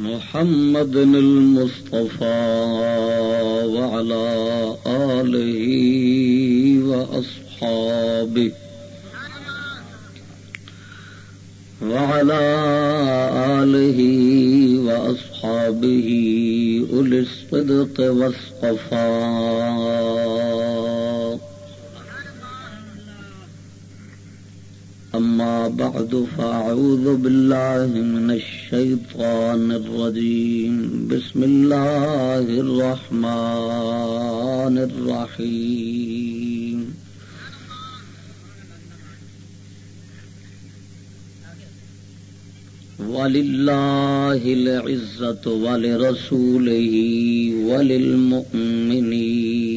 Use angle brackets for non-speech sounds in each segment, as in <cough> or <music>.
محمد المصطفى وعلى آله وأصحابه وعلى آله وأصحابه أولي الصدق والصفاء أما بعد فأعوذ بالله من الشيطان الرجيم. بسم الله الرحمن الرحيم. ولله العزة ولرسوله وللمؤمنين.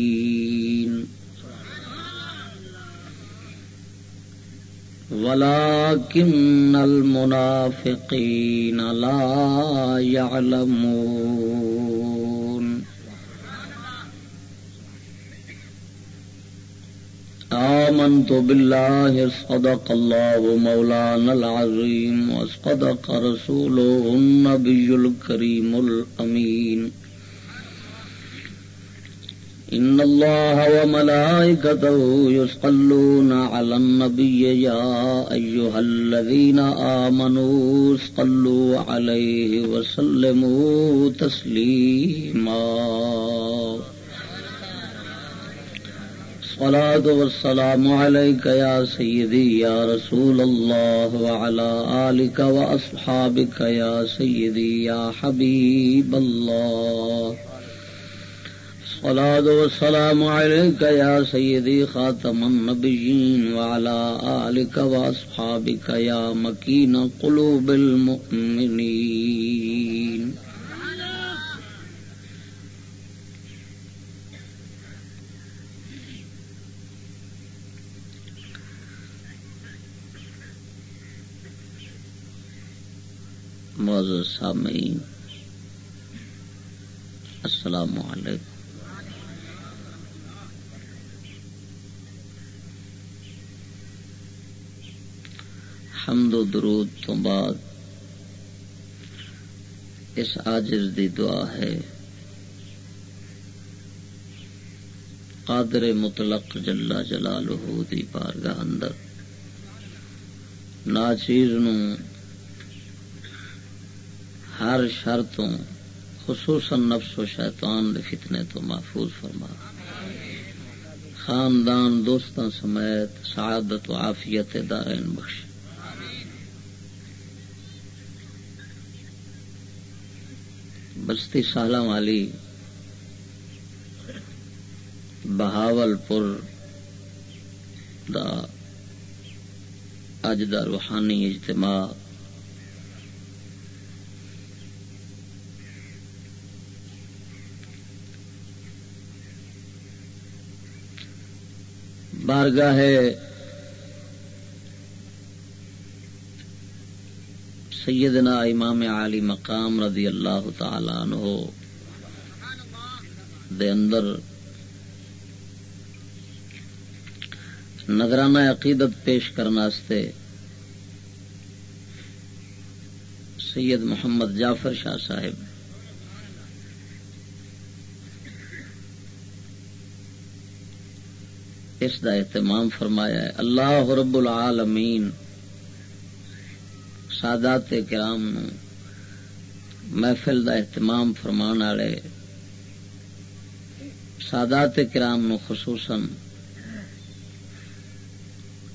ولكن المنافقين لا يعلمون آمنت بالله صدق الله مولانا العظيم وصدق رسوله النبي الكريم الأمين إن الله وملائكته يسقلون على النبي يا أيها الذين آمنوا اسقلوا عليه وسلموا تسليما صلاة والسلام عليك يا سيدي يا رسول الله وعلى آلك وأصحابك يا سيدي يا حبيب الله صلاة والسلام عليك يا سيدي خاتم النبيين وعلى آلك وأصحابك يا مكين قلوب المؤمنين. معزز سامعین، السلام علیکم. حمد و درود تو بعد اس آجز دی دعا ہے۔ قادر مطلق جلا جلالہ دی بارگاہ اندر ناچیز نو ہر شر تو خصوصاً نفس و شیطان دے فتنے تو محفوظ فرما۔ خاندان دوستان سمیت سعادت و عافیت دارین بخش بستی سالہ والی بہاول پور دا اج دا روحانی اجتماع بارگاہ سیدنا امام علی مقام رضی اللہ تعالی عنہ دے اندر نظرانہ عقیدت پیش کرنے سید محمد جعفر شاہ صاحب اس دا اہتمام فرمایا ہے، اللہ رب العالمین سادات کرام نو محفل دا اہتمام فرمان والے سادات کرام نو خصوصاً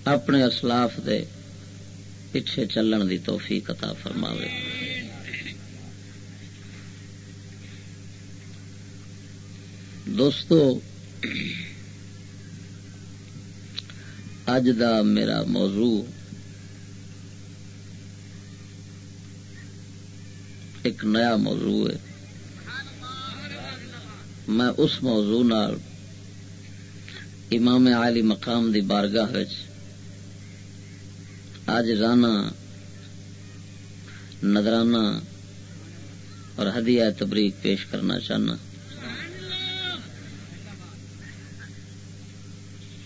اپنے اسلاف دے پیچھے چلن دی توفیق عطا فرماوے۔ دوستو، اج دا میرا موضوع ایک نیا موضوع ہے۔ میں اس موضوع نال امام عالی مقام دی بارگاہ آج رانا نظرانہ اور ہدیہ تبریک پیش کرنا چاہنا۔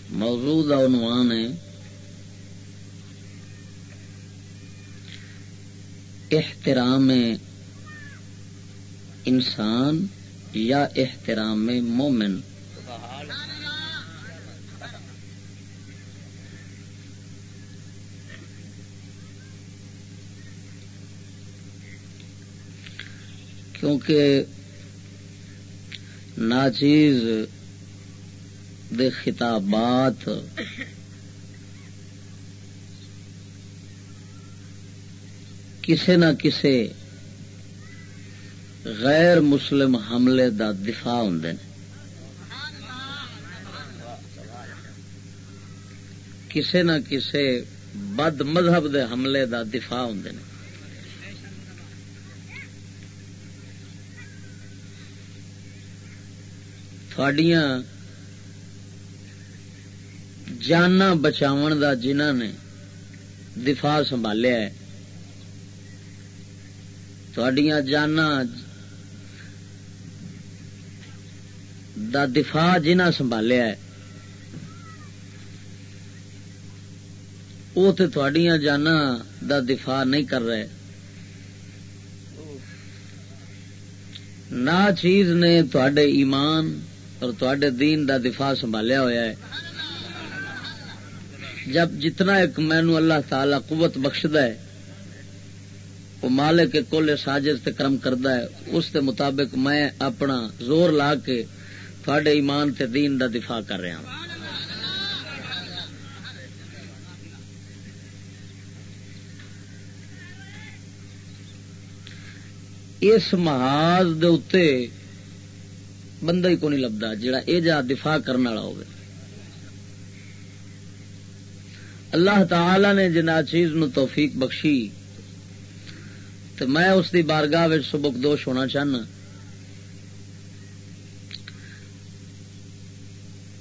موضوع عنوان ہے، احترام انسان یا احترام مومن۔ کیونکہ ناچیز دے خطابات کسے نہ کسے غیر مسلم حملے دا دفاع ہوں کسے نہ کسے بد مذہب دے حملے دا دفاع ہوں تھوڑیاں جانا بچاو دا جنہ نے دفاع سنبھالیا ہے، تھوڑیاں جانا دا دفاع جنہ سنبھالیا ہے وہ تو تھوڑیاں جانا دا دفاع نہیں کر رہے۔ نہ چیز نے تھوڑے ایمان اور تھوڑے دین دا دفاع سنبھالیا ہوا ہے۔ جب جتنا ایک مینو اللہ تعالی قوت بخشد ہے، وہ مالک کل ساجز تے کرم کردا ہے، اس کے مطابق میں اپنا زور لا کے تھوڑے ایمان تے دین دا دفاع کر رہا ہوں اس محاذ دے اتے بندہ ہی کو نہیں لبدا جڑا اے جا دفاع کرنے والا ہوگا اللہ تعالی نے جنا چیز نو توفیق بخشی تو میں اس دی بارگاہ سبک دوش ہونا چاہنا۔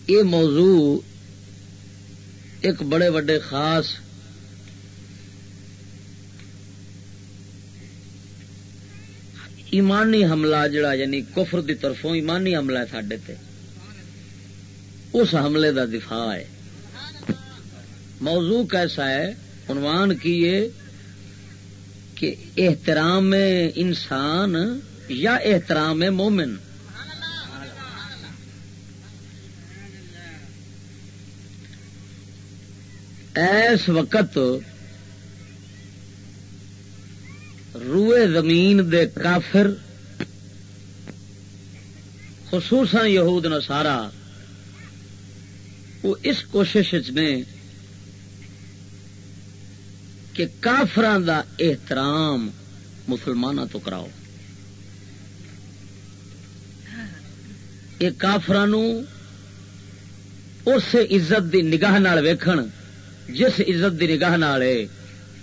یہ موضوع ایک بڑے وڈے خاص ایمانی حملہ جڑا یعنی کفر دی طرفوں ایمانی حملہ ہے سڈے اس حملے دا دفاع ہے۔ موضوع کیسا ہے؟ عنوان کیے کہ احترام انسان یا احترام مومن۔ ایس وقت روئے زمین دے کافر، خصوصاً یہود نسارا وہ اس کوشش نے کہ کافران دا احترام مسلمانوں تو کراؤ۔ یہ کافران اس عزت دی نگاہ ویکھن جس عزت دی نگاہ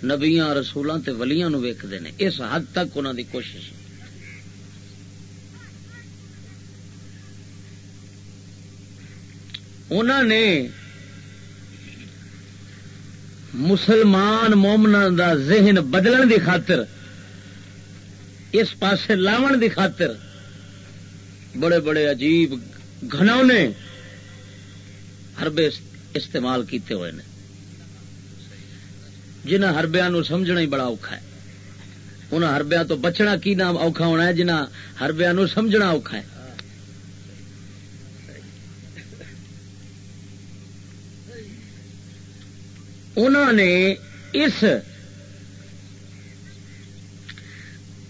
نبیا رسولوں تے ولیاں نو ویکھدے نے، اس حد تک انہوں دی کوشش۔ انہوں نے مسلمان مومنا دا ذہن بدلن دی خاطر، اس پاسے لاون دی خاطر بڑے بڑے عجیب گھنونے ہربے استعمال کیتے ہوئے نے۔ جنہ ہربیا نو سمجھنا ہی بڑا اوکھا ہے۔ ان ہربیا تو بچنا کی نام اوکھا ہونا ہے؟ جنہ ہربیا نو سمجھنا اوکھا ہے۔ انہوں نے اس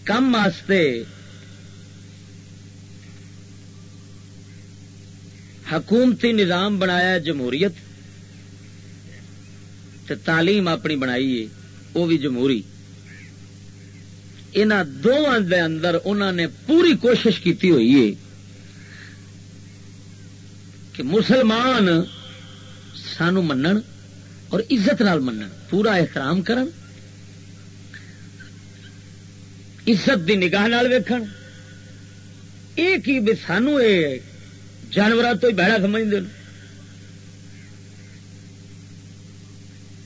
کم واسطے حکومتی نظام بنایا جمہوریت تعلیم اپنی بنائی ہے، وہ بھی جمہوری۔ ان دونوں دے اندر انہوں نے پوری کوشش کی ہوئی ہے کہ مسلمان سانو منن اور عزت نال من پورا احترام کرن، عزت دی نگاہ ویکھن۔ یہ کی بھی سانو یہ جانور تو ہی بہڑا سمجھتے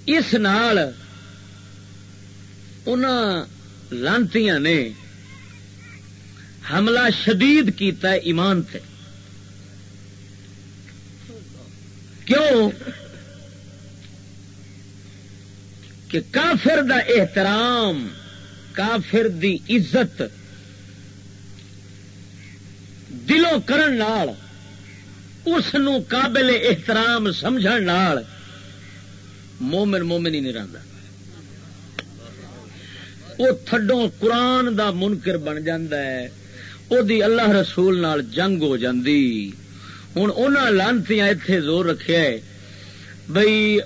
اس نال ان لانتی نے حملہ شدید کیتا ہے ایمان تے۔ کیوں؟ کہ کافر دا احترام، کافر دی عزت دلوں کرن نال، اس قابل احترام سمجھ مومن مومن ہی نہیں رہتا وہ تھڈوں قرآن دا منکر بن ہے، او دی اللہ رسول نال جنگ ہو جاندی۔ ہوں ان لانتی اتے زور رکھے بھائی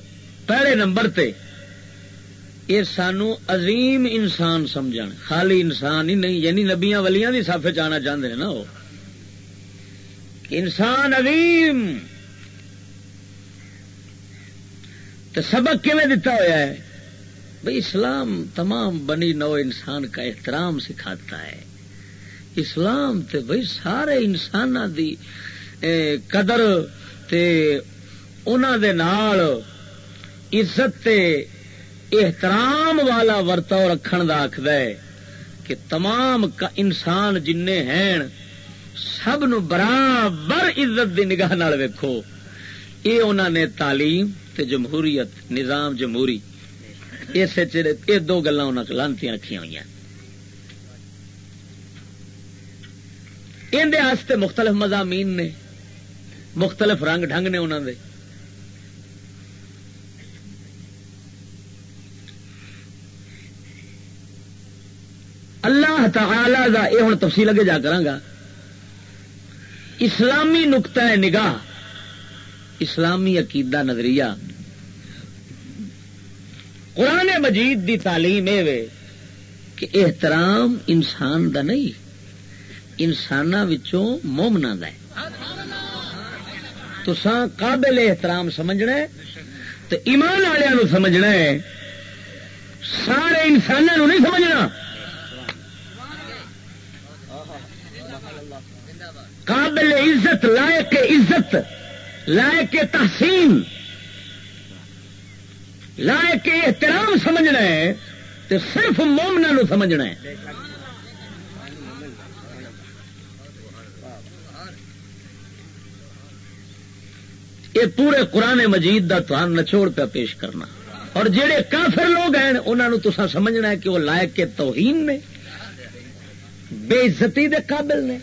پہلے نمبر تے یہ سانو عظیم انسان سمجھ خالی انسان ہی نہیں یعنی نبیاں ولیاں دی سافے جانا چاہتے ہیں نا وہ۔ انسان عظیم۔ تو سبق کیون دتا ہوا ہے؟ بھائی اسلام تمام بنی نو انسان کا احترام سکھاتا ہے۔ اسلام تے بھائی سارے انسان دی قدر تے دے نال عزت تے احترام والا ورتاؤ رکھن دا آخد کہ تمام انسان جن ہیں، سب نو برابر عزت دی نگاہ ویکھو۔ یہ انہوں نے تعلیم تے جمہوریت، نظام جمہوری۔ اس دو گلا لانتی رکھی ہوئی اندر مختلف مضامین نے، مختلف رنگ ڈھنگ نے انہوں دے۔ اللہ تعالی دا یہ ہوں تفصیل اگے جا کرا اسلامی نقطہ نگاہ، اسلامی عقیدہ نظریہ۔ قرآن مجید دی تعلیم یہ کہ احترام انسان دا نہیں انسان مومنا تو قابل احترام سمجھنا تو ایمان والوں سمجھنا ہے۔ سارے انسانوں نہیں سمجھنا۔ قابل عزت، لائق عزت، لائق تحسین۔ لائق احترام سمجھنا ہے تو صرف مومنا سمجھنا ہے۔ یہ پورے قرآن مجید کا تھان نچوڑ پہ پیش کرنا۔ اور جہے کافر لوگ ہیں انہوں تو سمجھنا ہے کہ وہ لائق کے توہین نے، بے عزتی دے قابل نے۔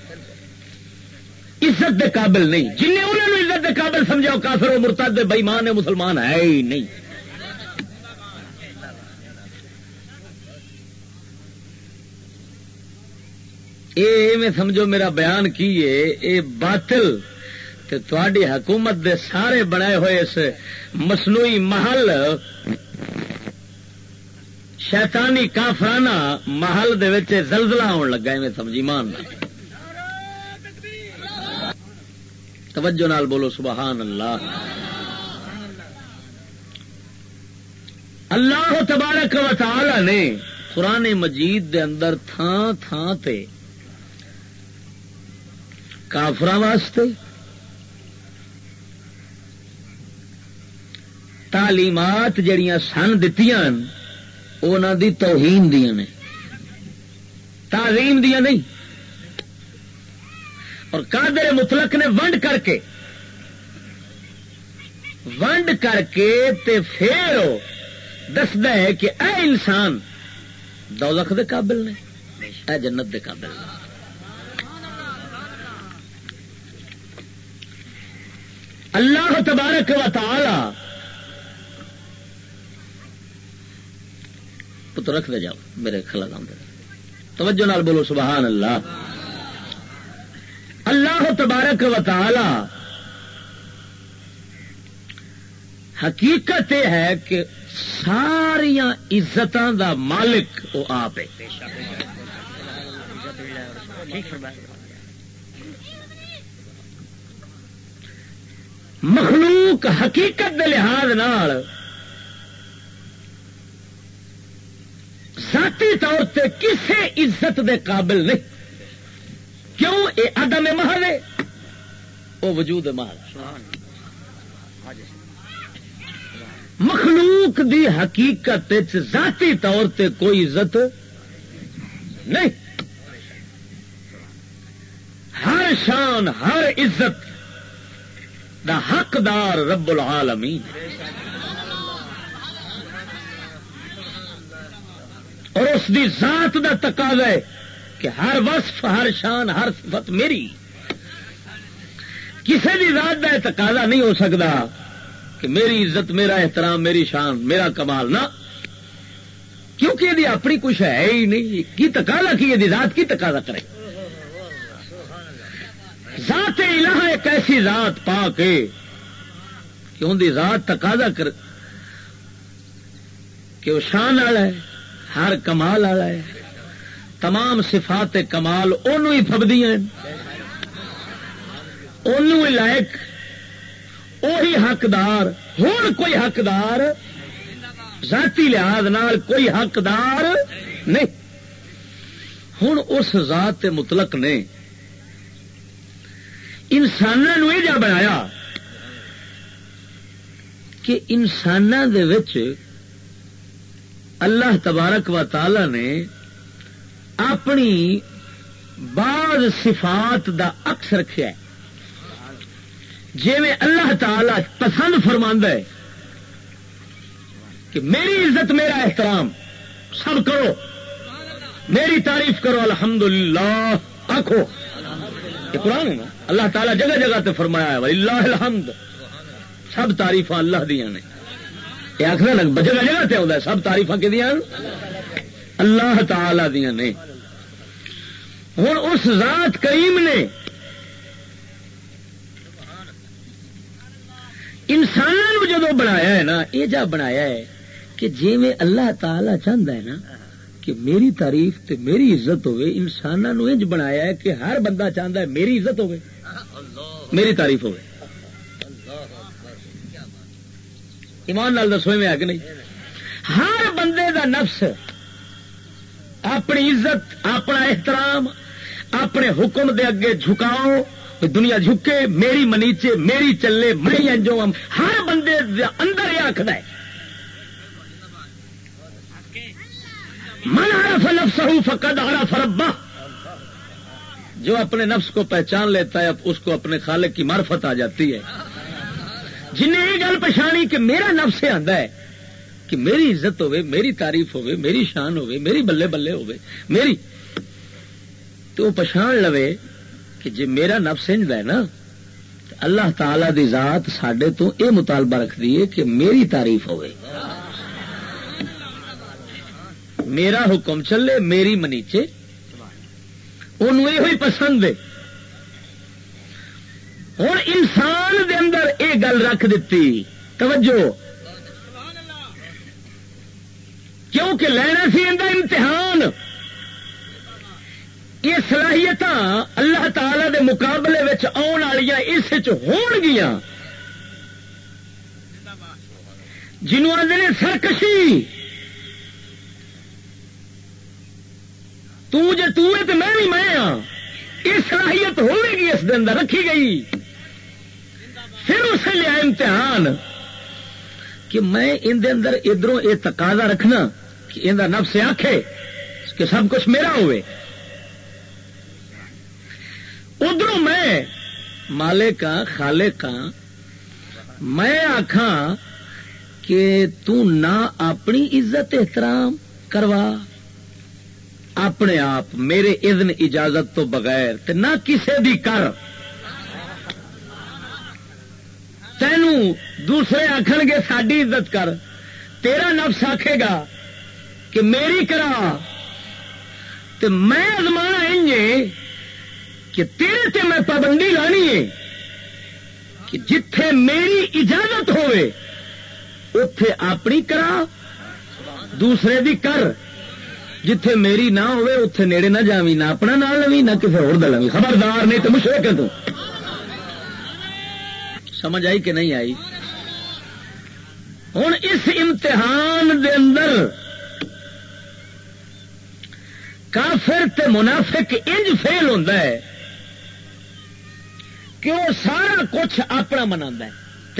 عزت دے قابل نہیں۔ جن انہوں نے عزت دے قابل سمجھا کافر وہ مرتاد بئیمان ہے مسلمان ہے ہی نہیں۔ اے سمجھو میرا بیان کی ہے باطل تھوڑی حکومت دے سارے بنائے ہوئے اس مصنوعی محل، شیطانی کافرانہ محل دے وچ زلزلہ آن لگا میں سمجھی مان توجہ نال بولو، سبحان اللہ۔ اللہ تبارک و تعالی نے قرآن مجید دے اندر تھان تھان تے کافر واسطے، تعلیمات جڑیاں سن دی توہین دیا نے۔ تعلیم دیا نہیں۔ اور قادر مطلق نے ونڈ کر کے، ونڈ کر کے تے پھر دسد ہے کہ اے انسان دولت دے قابل نے، اے جنت دے قابل نے۔ اللہ تبارک و تعالی پتر رکھ دے جاؤ، میرے خلا دے۔ توجہ نال بولو، سبحان اللہ۔ اللہ تبارک و تعالی حقیقت یہ ہے کہ ساریا عزت دا مالک وہ آپ ہے۔ مخلوق حقیقت کے لحاظ ذاتی ذاتی طور سے کسی عزت دے قابل نہیں۔ کیوں؟ یہ آدم محل ہے۔ وہ وجود محل مخلوق دی حقیقت ذاتی طور تے کوئی عزت نہیں۔ ہر شان، ہر عزت دا حقدار رب العالمین اور اس دی ذات دا تقاضا ہے کہ ہر وصف، ہر شان، ہر صفت میری۔ کسی بھی ذات کا تقاضا نہیں ہو سکتا کہ میری عزت، میرا احترام، میری شان، میرا کمال نہ۔ کیونکہ یہ اپنی کچھ ہے ہی نہیں کی تقاضا کی، یہ ذات کی تقاضا کرے۔ ذات الہ ایک ایسی ذات پا کے کہ ان کی ذات تقاضا کر کہ وہ شان والا ہے، ہر کمال والا ہے، تمام صفات کمال ان ہی فبدی لائق وہی حقدار ہوں کوئی حقدار ذاتی لحاظ نال کوئی حقدار نہیں۔ ہوں اس ذات مطلق نے انسانوں یہ جا بنایا کہ انسان اللہ تبارک و تعالی نے اپنی بعض صفات دا عکس رکھا ہے۔ جی میں اللہ تعالی پسند فرما ہے کہ میری عزت، میرا احترام سب کرو، میری تعریف کرو، الحمدللہ آخو یہ قرآن ہے نا؟ اللہ تعالیٰ جگہ جگہ تے فرمایا ہے اللہ الحمد۔ سب تعریف اللہ دیا نے۔ یہ آخر جگہ جگہ تے ہے، سب تعریف کہ اللہ تعالی دیا نے۔ ہوں اس ذات کریم نے انسانوں جدو بنایا ہے نا، یہ جا بنایا ہے کہ جی میں اللہ تعالی چاہتا ہے نا کہ میری تعریف تے میری عزت ہوئے انسانوں انج بنایا ہے کہ ہر بندہ چاہتا ہے میری عزت ہوئے میری تعریف ہوئے ایمان لال دسو میں کہ نہیں؟ ہر بندے دا نفس، اپنی عزت، اپنا احترام، اپنے حکم دے اگے جھکاؤ دنیا جھکے، میری منیچے، میری چلے، میں انجو ہر بندے دے اندر یہ آخر ہے۔ من عرف نفسہ فقد عرف ربہ۔ جو اپنے نفس کو پہچان لیتا ہے اس کو اپنے خالق کی معرفت آ جاتی ہے۔ جنہیں یہ گل پچھانی کہ میرا نفس سے آتا ہے کہ میری عزت ہوے میری تعریف ہوے میری شان ہوے میری بلے بلے ہوے میری۔ تو پچھان لوے کہ جی میرا نفس انج ہے نا اللہ تعالی دی ذات سڈے تو یہ مطالبہ رکھ دیے کہ میری تعریف ہوے میرا حکم چلے، میری منیچے یہ پسند ہے۔ ہوں انسان دے اندر یہ گل رکھ دیتی توجہ۔ کیونکہ لینا سی اندر امتحان۔ یہ صلاحیت اللہ تعالی دے مقابلے آن والی اس ہون گیا جنہوں آدھے سرکشی۔ تے تو میں بھی میں ہاں۔ یہ صلاحیت ہوے گی اس دن رکھی گئی۔ پھر اسے لیا امتحان کہ میں اندر ادھر یہ تقاضا رکھنا کہ اندر نفس آخے کہ سب کچھ میرا ہوئے۔ ادھر میں، مالک ہاں خالق ہاں میں آخا کہ تو نہ اپنی عزت احترام کروا۔ اپنے آپ میرے اذن اجازت تو بغیر تے نہ کسے بھی کر۔ تینوں دوسرے آخ گے ساری عزت کر۔ تیرا نفس آکھے گا کہ میری کرا۔ تے میں ازمانا انجے کہ تیرے تے میں پابندی لانی ہے کہ جتھے میری اجازت ہوئے اتے اپنی کرا، دوسرے دی کر۔ جتھے میری نہ ہوئے اتے نیڑے نہ جاوی نہ اپنا نہ لوی نہ کسی اور لوی خبردار نہیں تو مشرے تو۔ سمجھ آئی کہ نہیں آئی؟ ہوں اس امتحان دے اندر کافر تے منافق انج فیل ہوتا ہے کہ وہ سارا کچھ اپنا منا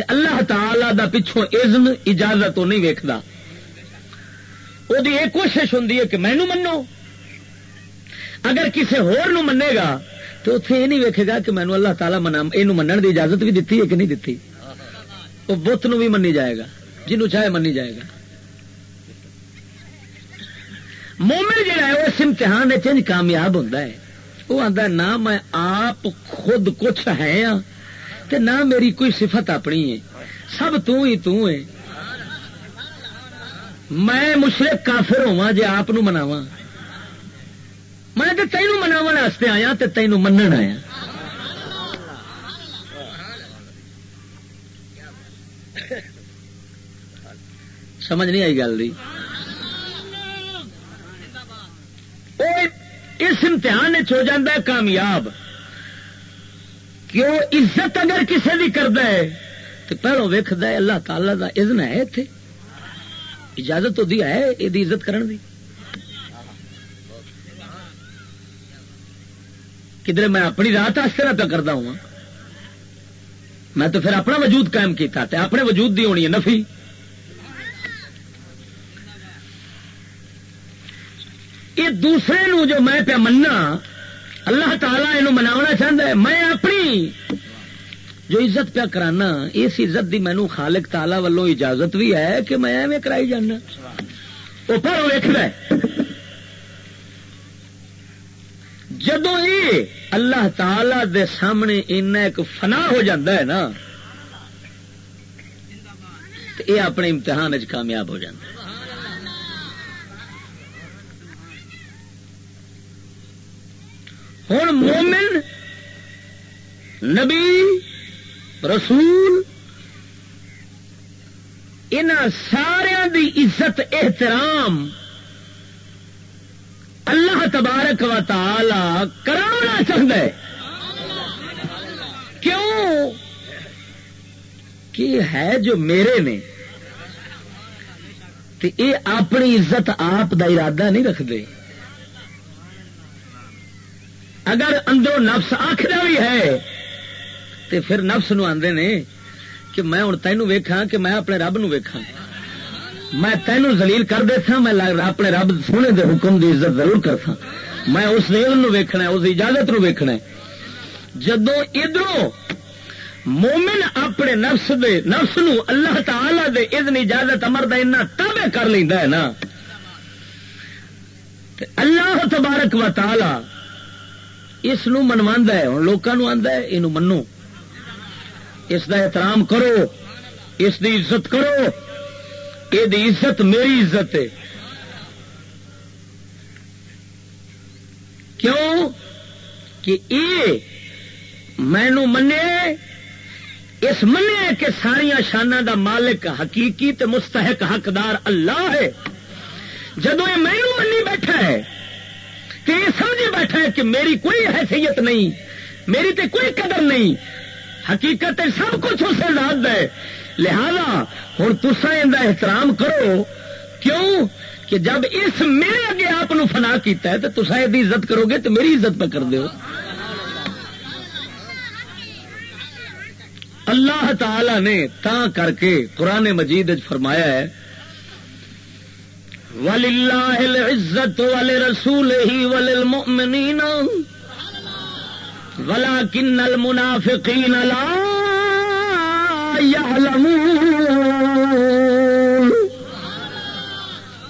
اللہ تعالی دا پچھوں اذن اجازت نہیں ویکھدا۔ وہ یہ کوشش ہوں کہ مینو منو اگر کسی ہور منے گا تو اتنے یہ نہیں ویکے گا کہ مینو اللہ تعالیٰ منا یہ منن کی اجازت بھی دیتی ہے کہ نہیں دیتی وہ بت بھی منی جائے گا جنوں چاہے منی جائے گا مومن جہا ہے وہ اس امتحان چنج کامیاب ہوتا ہے وہ آتا نہ میں آپ خود کچھ ہے ہاں نہ میری کوئی صفت اپنی ہے سب تو ہی تو ہے میں مشرق کافر ہوا جی آپ مناوا میں تو تینوں مناو واسطے آیا تو تینوں من آیا۔ سمجھ نہیں آئی گل اس امتحان ہو ہے کامیاب۔ کیوں عزت اگر کسی بھی کرد ہے تو پہلو ویکد اللہ تعالی کا اذن ہے اتنے اجازت تو ہے، یہ عزت کرن دی۔ کدھر میں اپنی رات نہ پہ کرتا ہوں۔ میں تو پھر اپنا وجود قائم کیتا تے اپنے وجود دی ہونی ہے نفی۔ یہ دوسرے نو جو میں پہ مننا، اللہ تعالیٰ یہ مناونا چاہتا ہے، میں اپنی جو عزت پیا کرانا، اس عزت دی مینو خالق تالا ولو اجازت بھی ہے کہ میں ایویں کرائی جانا۔ وہ پر ویخ جدو یہ اللہ تعالی دے سامنے ان ایک فنا ہو جاتا ہے نا یہ اپنے امتحان چ کامیاب ہو جاتا ہے۔ ہوں مومن، نبی رسول ان سارا دی عزت، احترام اللہ تبارک و تعالی کرانا چاہتا ہے۔ کیوں؟ کہ ہے جو میرے نے یہ اپنی عزت آپ دا ارادہ نہیں رکھتے اگر اندروں نفس آخر بھی ہے تو پھر نفس نو آدھے نے کہ میں ہوں تینوں ویکھا کہ میں اپنے رب نو ویکھا میں تینوں زلیل کر دے تھا میں اپنے رب سونے دے حکم دی عزت ضرور کر تھا میں اس نو ویکھنا اس اجازت نو ویکھنا جدو ادھر مومن اپنے نفس دے نفس نو اللہ تعالی دے اذن اجازت امر دا تابع کر لینا ہے نا۔ اللہ تبارک و تعالی اس منوا ہے ہوں لوگوں آتا ہے یہ منو اس کا احترام کرو، اس دی عزت کرو یہ عزت میری عزت ہے۔ کیوں؟ کہ یہ مینو منے اس منیا کہ ساریا شانہ دا مالک حقیقی تے مستحق حقدار اللہ ہے۔ جدو یہ مینو منی بیٹھا ہے کہ یہ سمجھے بیٹھا ہے کہ میری کوئی حیثیت نہیں، میری تے کوئی قدر نہیں حقیقت سب کچھ اسے ذات ہے۔ لہذا ہوں تسا یہ احترام کرو۔ کیوں؟ کہ جب اس میرے اگے آپ فنا کیتا ہے تو تصا یہ عزت کرو گے تو میری عزت پہ کر دو اللہ تعالی نے تا کر کے قرآن مجید فرمایا ہے عزت والے رسول ہی وللمؤمنین ولكن المنافقين لا يعلمون۔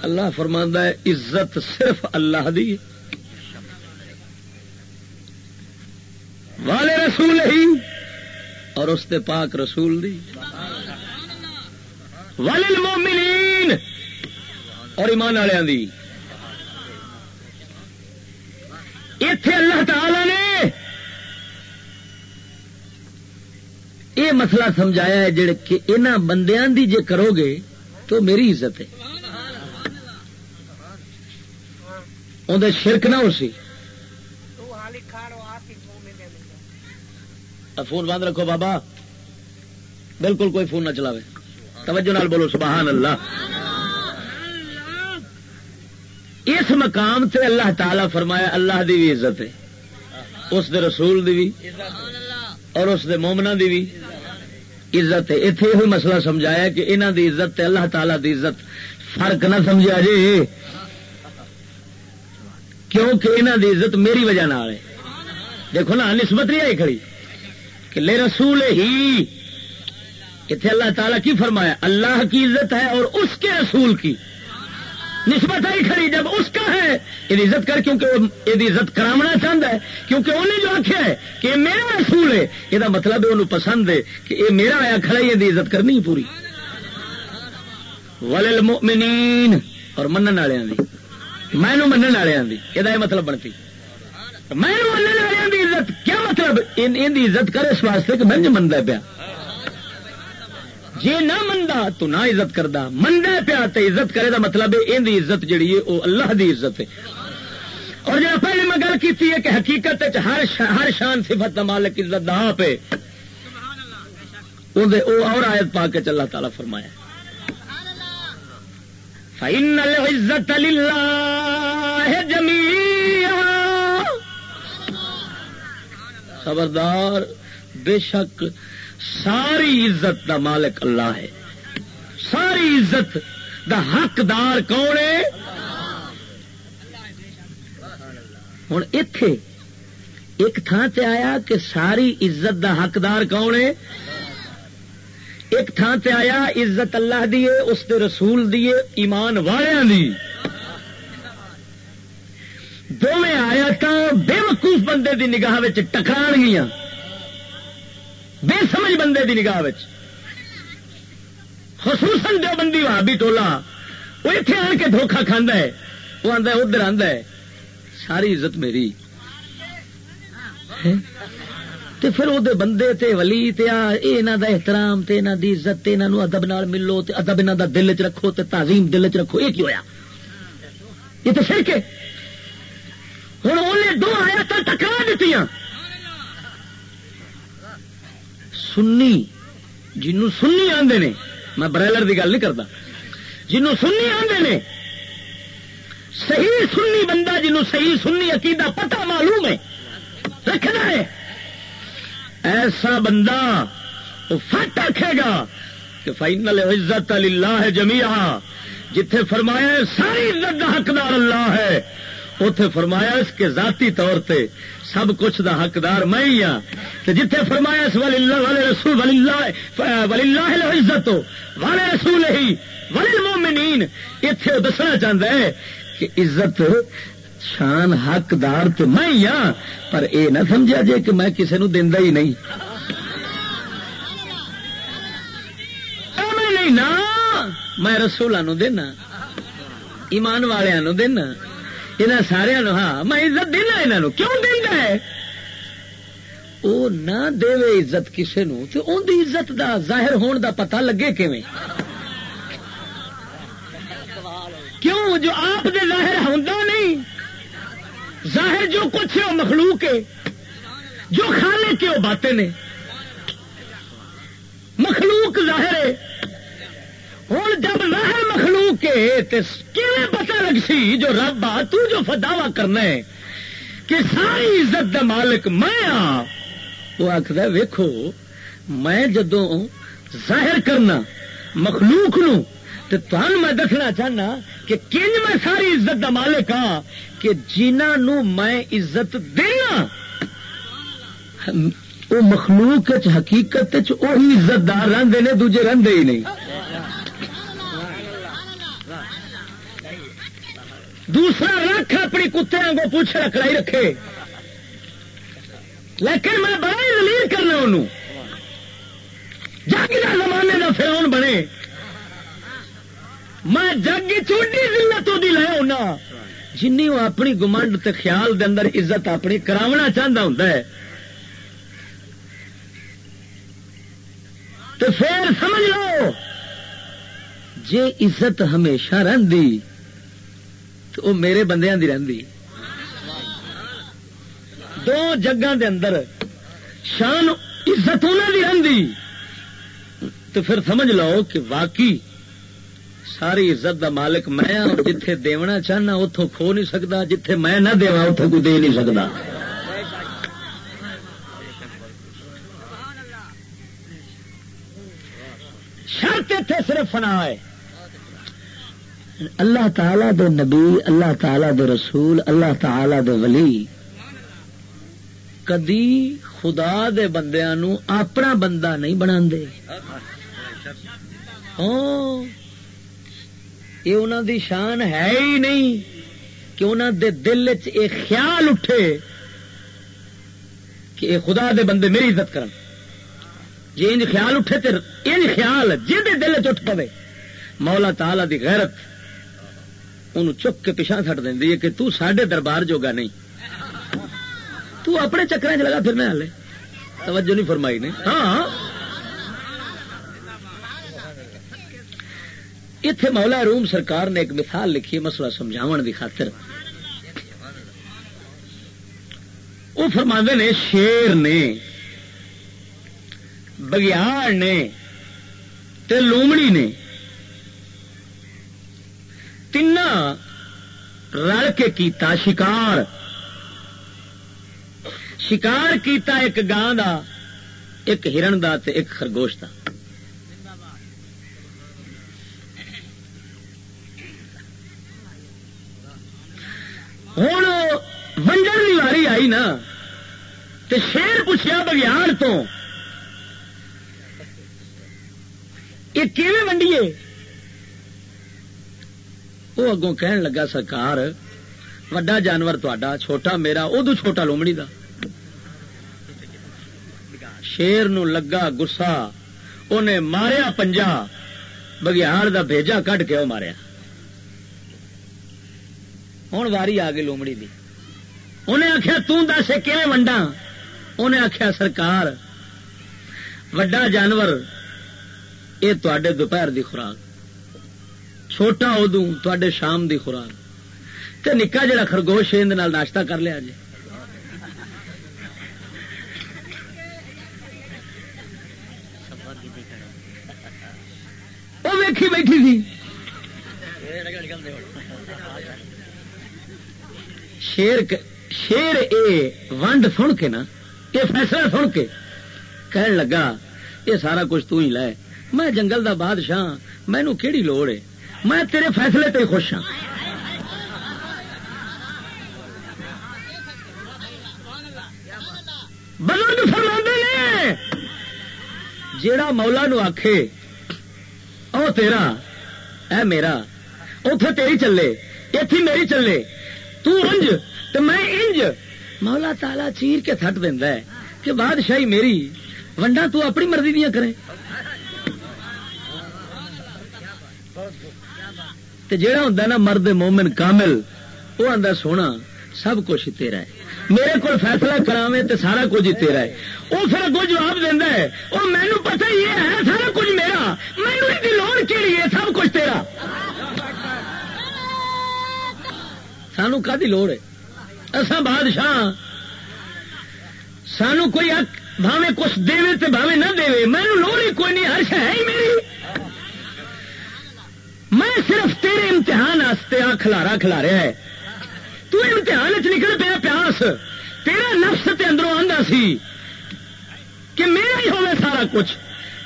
اللہ فرماندہ ہے، عزت صرف اللہ دی۔ والے رسول ہی اور اس کے پاک رسول دی۔ وللمؤمنین اور ایمان والوں دی۔ اتے اللہ تعالی نے یہ مسئلہ سمجھایا ہے جڑے کہ انہوں بندیاں دی جے کرو گے تو میری عزت ہے۔ اندر شرک نہ ہو سی۔ فون بند رکھو بابا۔ بالکل کوئی فون نہ چلاوے۔ توجہ نال بولو، سبحان اللہ۔ اس مقام تے اللہ تعالی فرمایا، اللہ دی بھی عزت ہے۔ اس دے رسول دی بھی اور اس دے مومنا دی بھی۔ عزت ہے۔ اتے یہ مسئلہ سمجھایا کہ انہوں دی عزت تے اللہ تعالی دی عزت فرق نہ سمجھا جی۔ کیونکہ انہوں دی عزت میری وجہ نہ ہے۔ دیکھو نا، نسبت نہیں آئی کھڑی۔ کہ لے رسول ہی۔ اتنے اللہ تعالیٰ کی فرمایا، اللہ کی عزت ہے اور اس کے رسول کی۔ نسبت آئی کھڑی جب اس کا ہے، یہ عزت کر کیونکہ یہ عزت کراونا چاہتا ہے، کیونکہ انہیں جو آخیا ہے کہ یہ میرا رسول ہے، یہ مطلب ہے انہوں پسند ہے کہ یہ میرا آیا کھڑا یہ عزت کرنی پوری۔ ولل مؤمنین، اور منن والوں کی میں منن والوں یہ مطلب بنتی۔ میں منن والوں عزت، کیا مطلب؟ ان عزت کرے اس واسطے کہ میں منتا پیا۔ جی نہ مندا تو نہ عزت کردا۔ منڈا پیا تو عزت کرے دا مطلب ہے ان عزت جڑی ہے وہ اللہ دی عزت ہے۔ اور جب پہلے میں گل کی کہ حقیقت ہر ہر شان صفت دا مالک عزت دا پہ اور آیت پا کے اللہ تعالی فرمایا فَإِنَّ الْعِزَّةَ لِلَّهِ جَمِيعًا۔ خبردار، بے شک ساری عزت دا مالک اللہ ہے۔ ساری عزت دا حقدار کون ہے؟ ہوں اتے ایک تھان سے آیا کہ ساری عزت دا حقدار کون ہے؟ ایک تھان سے آیا عزت اللہ دیے اس دے رسول دیے ایمان والوں دی۔ دونیں آیا تو بے وقوف بندے دی نگاہ ٹکران گیا بندے دی نگاہ خصوصاً جو بندی بھی ٹولا وہ اتنے آن کے دھوکھا کھانا ہے، وہ آتا ہے، ادھر آتا ہے۔ ساری عزت میری۔ ہاں؟ تے پھر وہ بندے تے ولی تے یہاں دا احترام تے انہاں دی عزت تے انہاں ادب نال ملو تے ادب انہاں دا دل چ رکھو تے تعظیم دل چ رکھو یہ کی ہویا؟ یہ تو سر کے ہوں انہیں دو آیا ٹکرا دیتی سنی، جنوں سنی آدھے نے، میں برائلر کی گل نہیں کرتا جنوں سنی آدھے نے، صحیح سنی بندہ جنوں صحیح سنی عقیدہ پتہ معلوم ہے، رکھنا ہے۔ ایسا بندہ وہ فٹ رکھے گا کہ فائنل عزت اللہ ہے جمیا جتھے فرمایا ساری عزت کا حقدار اللہ ہے۔ اتے فرمایا اس کے ذاتی طور پہ سب کچھ دا حقدار میں ہی ہاں۔ جتھے فرمایا اس ولی اللہ والے رسول ولی اللہ ولی اللہ عزت والے رسول ہی ولی المومنین اتے دسنا چاہتا ہے کہ عزت شان حقدار تو میں ہی ہاں پر اے نہ سمجھا جے کہ میں کسی نو دینا ہی نہیں۔ میں نہیں نا، میں رسولوں دینا، ایمان والوں دینا۔ یہاں سارا ہاں میں عزت دینا یہاں کیوں دینا ہے وہ نہ دے عزت کسی نو تو ان دی عزت دا ظاہر ہون دا پتہ لگے کیویں کیوں جو آپ دے ظاہر ہوں نہیں ظاہر جو کچھ ہے وہ مخلوق ہے جو کھانے کے وہ باتیں نے مخلوق ظاہر ہے ہوں جب ظاہر مخلوق ہے تو پتا لگ سی جو رب آ، تو جو دعوی کرنا ہے کہ ساری عزت دا مالک میں آ، وہ آخر ویکو میں جدو ظاہر کرنا مخلوق نو تو تمہیں میں دسنا چاہنا کہ کنج میں ساری عزت دا مالک ہاں کہ جنہوں میں عزت دینا۔ وہ مخلوق حقیقت وہی عزت دار رہتے نے، دوجے رہتے ہی نہیں۔ دوسرا رکھ اپنی کتے کو پوچھ رکھائی رکھے۔ لیکن میں بڑا دلیل کرنا انہوں۔ جگ کا زمانے کا فرون بنے۔ میں جگ چوٹی ضلعت وہ لے آنا۔ جن وہ اپنی گمنڈ تے خیال دے اندر عزت اپنی کراونا چاہتا ہوں تو پھر سمجھ لو، جے عزت ہمیشہ رہی تو وہ میرے بندیاں دی رہی دو جگہ دے اندر شان عزت انہوں دی رہی تو پھر سمجھ لو کہ واقعی ساری عزت دا مالک میں ہاں اور جتھے دیونا چاہنا اتوں کھو نہیں سکتا، جتھے میں نہ دوا اتوں کوئی دے نہیں سکتا۔ شرط اتنے صرف فنا ہے۔ اللہ تعالی دے نبی، اللہ تعالی دے رسول، اللہ تعالی دے ولی۔ کدی خدا دے بندیاں نو اپنا بندہ نہیں بنا دے ہاں۔ یہ انہوں دی شان ہے ہی نہیں کہ انہوں دے دل چ خیال اٹھے کہ اے خدا دے بندے میری عزت کرن۔ جی انج خیال اٹھے تو انج خیال جی دل چ اٹھ مولا تعالی دی غیرت ان چک کے پیچھا سٹ دینی ہے کہ تو ساڈے دربار جوگا نہیں۔ تو اپنے چکر چ لگا پھرنا ہلے۔ توجہ نہیں فرمائی نے۔ ہاں۔ اتے مولا روم سرکار نے ایک مثال لکھی مسئلہ سمجھاو دی خاطر۔ وہ فرما نے، شیر نے، بگیاڑ نے، تے لومڑی نے۔ تین رل کے کیتا شکار شکار کیتا ایک گان دا ایک ہرن دا تے ایک خرگوش دا ہوں ونجن کی واری آئی نا تے شیر پوچھا بگیار تو یہ کیویں ونڈیے وہ اگوں کہن لگا، سرکار، وڈا جانور تا چھوٹا میرا ادو چھوٹا لومڑی دا. شیر نو لگا گسا انہیں ماریا پنجا بگیار دا بھیجا کٹ کے وہ ماریا۔ ہوں واری آ گئی لومڑی دی۔ انہیں آخیا تس کیون ونڈا انہیں آخیا سرکار، وڈا جانور یہ تے دوپہر دی خوراک چھوٹا ادو تے شام دی خوراک تے نکا جڑا خرگوش اندر ناشتہ کر لیا جی۔ وہ ویکھی بیٹھی تھی شیر شیر اے ونڈ سن کے نا یہ فیصلہ سن کے کہن لگا یہ سارا کچھ تو ہی لے۔ میں جنگل دا بادشاہ مینو کہڑی لوڑ ہے؟ میں تیرے فیصلے تے خوش ہاں۔ بزرگ فرما نے، جیڑا مولا نو آخے او تیرا، اے میرا اتے تیری چلے اتھی میری چلے تنج تو میں انج۔ مولا تالا چیر کے تھٹ دینا ہے کہ بادشاہی میری ونڈا تو اپنی مرضی دیا کریں۔ کرے جیڑا ہوں نا مرد مومن کامل وہ آدھا سونا، سب کچھ تیرا ہے۔ میرے کو فیصلہ کراوے تو سارا کچھ تیرا ہے۔ وہ پھر اگو جواب دینا ہے وہ مینو پتا یہ ہے سارا کچھ میرا۔ مینو اس لوڑ کہڑی ہے، سب کچھ تیرا۔ سانو کا لوڑ ہے؟ اصا بادشاہ سانو کوئی بھاوے کچھ دے تو بھاوے نہ دے مینو لوڑ ہی کوئی نہیں، ہر ہے ہی میری۔ میں صرف تیرے امتحان آستے آ کھلارا کھلاریا ہے۔ تو امتحان چ نکل پیا پیاس۔ تیرا نفس تے اندروں آندا سی کہ میرا ہی ہوے سارا کچھ۔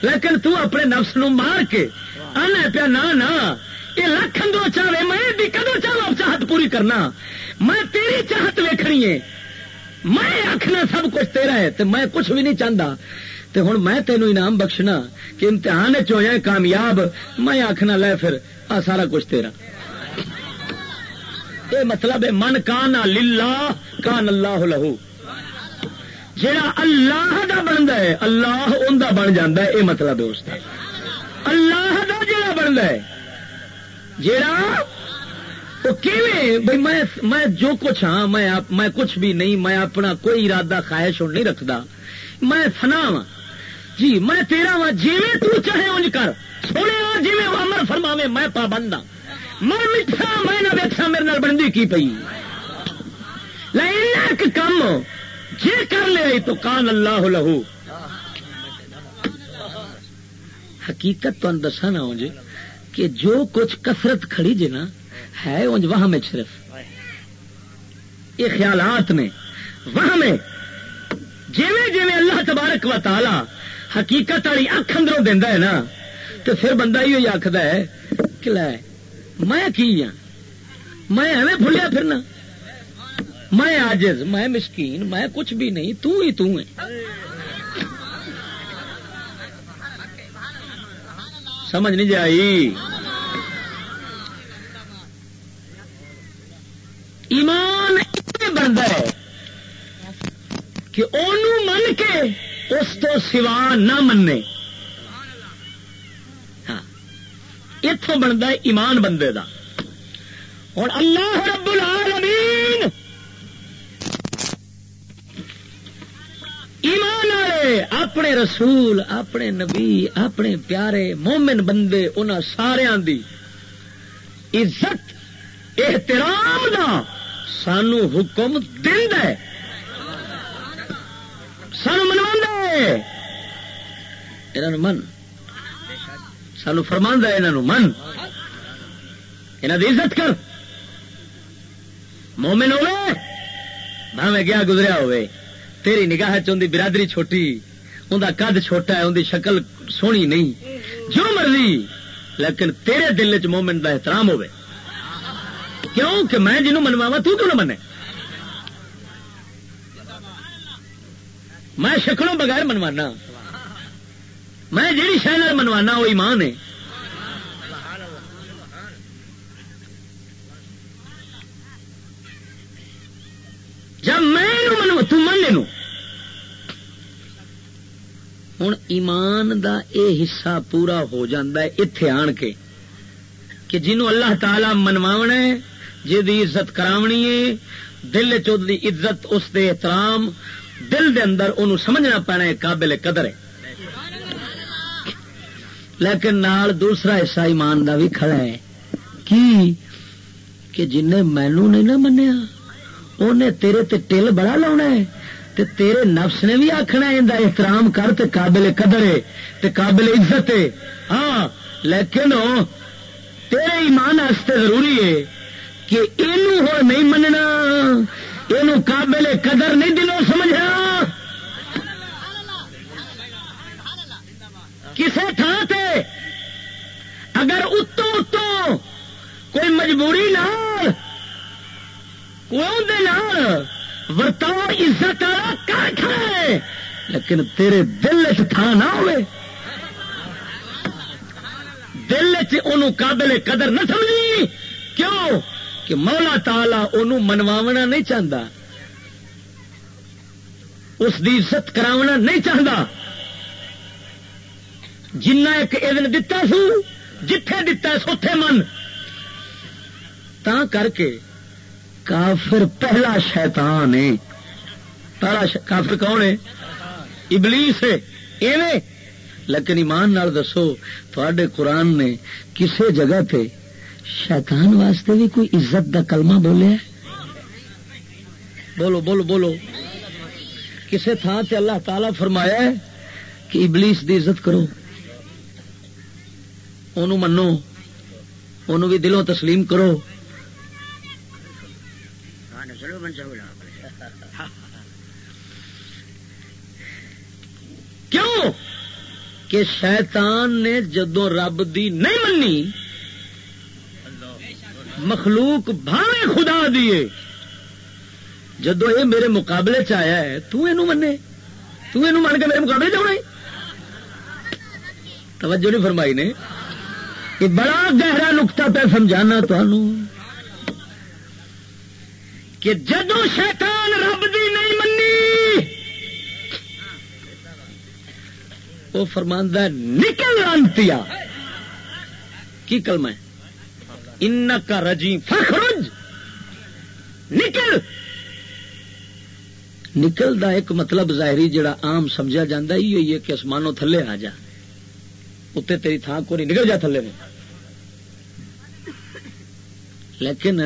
لیکن تو اپنے نفس نو مار کے آنا پیا نہ یہ لکھ اندروں چاہے میں کدو چاہوں چاہت پوری کرنا؟ میں تیری چاہت ویکنی ہے۔ میں آخنا سب کچھ تیرا ہے تو میں کچھ بھی نہیں چاہتا تو ہوں میں تینوں انعام بخشنا کہ امتحان چیا کامیاب۔ میں آخنا لے پھر آ سارا کچھ تیرا۔ یہ مطلب ہے من کان للہ، کان اللہ لہو۔ جڑا اللہ دا بنتا ہے، اللہ ان دا بن جاتا ہے، یہ مطلب ہے اس کا اللہ دا جڑا بنتا ہے، جڑا وہ بھائی میں میں جو کچھ ہاں میں میں کچھ بھی نہیں، میں اپنا کوئی ارادہ خواہش نہیں رکھتا میں فنا وا جی میں تیرا وا جی تو چاہے انج کر۔ سونے جی امر فرماوے، میں پابند ہاں۔ مر میٹھا، میں نہ ویکسا میرے نال بنتی کی پی ایک کام جی کر لے تو کان اللہ لہو۔ حقیقت تمہیں دسا نہ ہو جی کہ جو کچھ کثرت کھڑی جی نا، ہے انج وہاں میں صرف۔ یہ خیالات نے وہاں میں جیویں جیویں اللہ تبارک و تعالی حقیقت والی اکھ اندروں دینا ہے نا تو پھر بندہ ہی آخد ہے کہ لے، میں کی ہاں؟ میں ایویں بھولیا پھرنا۔ میں آجز میں مسکین، میں کچھ بھی نہیں، تو ہی تو ہے۔ سمجھ نہیں جائی۔ ایمان بنتا ہے کہ انہوں من کے اس تو سوا نہ مننے ہاں اتوں بنتا ہے ایمان بندے دا۔ اور اللہ رب العالمین ایمان والے، اپنے رسول، اپنے نبی، اپنے پیارے مومن بندے ان سارا دی عزت، احترام دا سانو حکم ہے۔ سانو منوا من۔ سانو فرما ہے یہاں من۔ یہاں کی عزت کر۔ مومن ہوئے بھاویں گیا گزریا ہوئے تیری نگاہ چی برادری چھوٹی انہیں قد چھوٹا ہے اندی شکل سونی نہیں۔ جو مرضی، لیکن تیرے دل چ مومن کا احترام ہوئے کیوں؟ کہ میں جنوب منواوا تو نہ منے؟ میں شکلوں بغیر منوانا۔ میں جیڑی شہر منوانا وہ ایمان ہے۔ جب میں تن لو ہوں ایمان دا اے حصہ پورا ہو جاندہ ہے اتے آن کے کہ جنہوں اللہ تعالی منواونا ہے جی عزت کراونی ہے، دل چود عزت، اس دے احترام دل دے اندر انہوں سمجھنا پینا ہے قابل قدر ہے۔ لیکن نال دوسرا حصہ ایمان دا بھی کھڑا ہے۔ کی؟ کہ جن مینو نہیں نہ منیا، انہیں تیرے تے ٹل بڑا لاؤنا ہے۔ تے تیرے نفس نے بھی آخنا ان احترام کر تے قابل قدر ہے، تے قابل عزت ہے۔ ہاں لیکن تیرے ایمان واسطے ضروری ہے کہ یہ نہیں مننا یہ قابل قدر نہیں دلوں سمجھا کسی تھان سے اگر اتو اتو کوئی مجبوری نہ ورتاؤ عزت والا کر کھائے، لیکن تیرے دل تھان نہ ہوئے۔ دل چ قابل قدر نہ سمجھی۔ کیوں؟ کہ مولا تالا ان منواونا نہیں چاہتا اس دی عزت کراونا نہیں چاہتا جنا ایک ادن دتا سو، جتھے دتا سوتے من۔ تا کر کے کافر پہلا شیطان ہے۔ پہلا کافر کون ہے؟ ابلیس ہے۔ ایویں؟ لیکن ایمان نال دسو تھوڑے قرآن نے کسے جگہ پہ شیطان واسطے بھی کوئی عزت دا کلمہ بولے بولو بولو بولو۔ کسے تھان سے اللہ تعالی فرمایا ہے کہ ابلیس دی عزت کرو۔ انہوں منو انہوں بھی دلوں تسلیم کرو کیوں کہ شیطان نے جدو رب دی نہیں منی مخلوق بھاوے خدا دیے جدو یہ میرے مقابلے چیا ہے تو منے تو من کے میرے مقابلے چنا توجہ نہیں فرمائی نے یہ بڑا گہرا نقطہ پہ سمجھانا کہ جدو شیطان رب دی نہیں منی، وہ فرماندہ نکل لانتی کی کلمہ ہے؟ ان کا رجی فخرج۔ نکل۔ نکل دا ایک مطلب ظاہری جڑا عام سمجھا جا ہے کہ آسمانوں تھلے آ جا اتنے تیری تھان کو نہیں، نکل جا تھلے میں۔ لیکن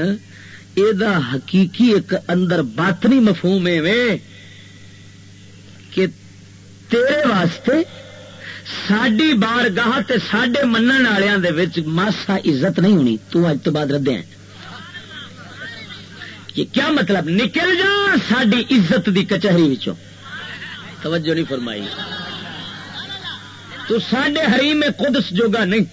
یہ حقیقی ایک اندر باطنی مفہوم ہے کہ تیرے واسطے ساری بار گاہ سڈے من والوں ماسا عزت نہیں ہونی۔ تو اج تو بعد ردے یہ کیا مطلب؟ نکل جا ساری عزت دی کچہری توجہ نہیں فرمائی۔ تو سڈے حریم میں قدس جوگا نہیں۔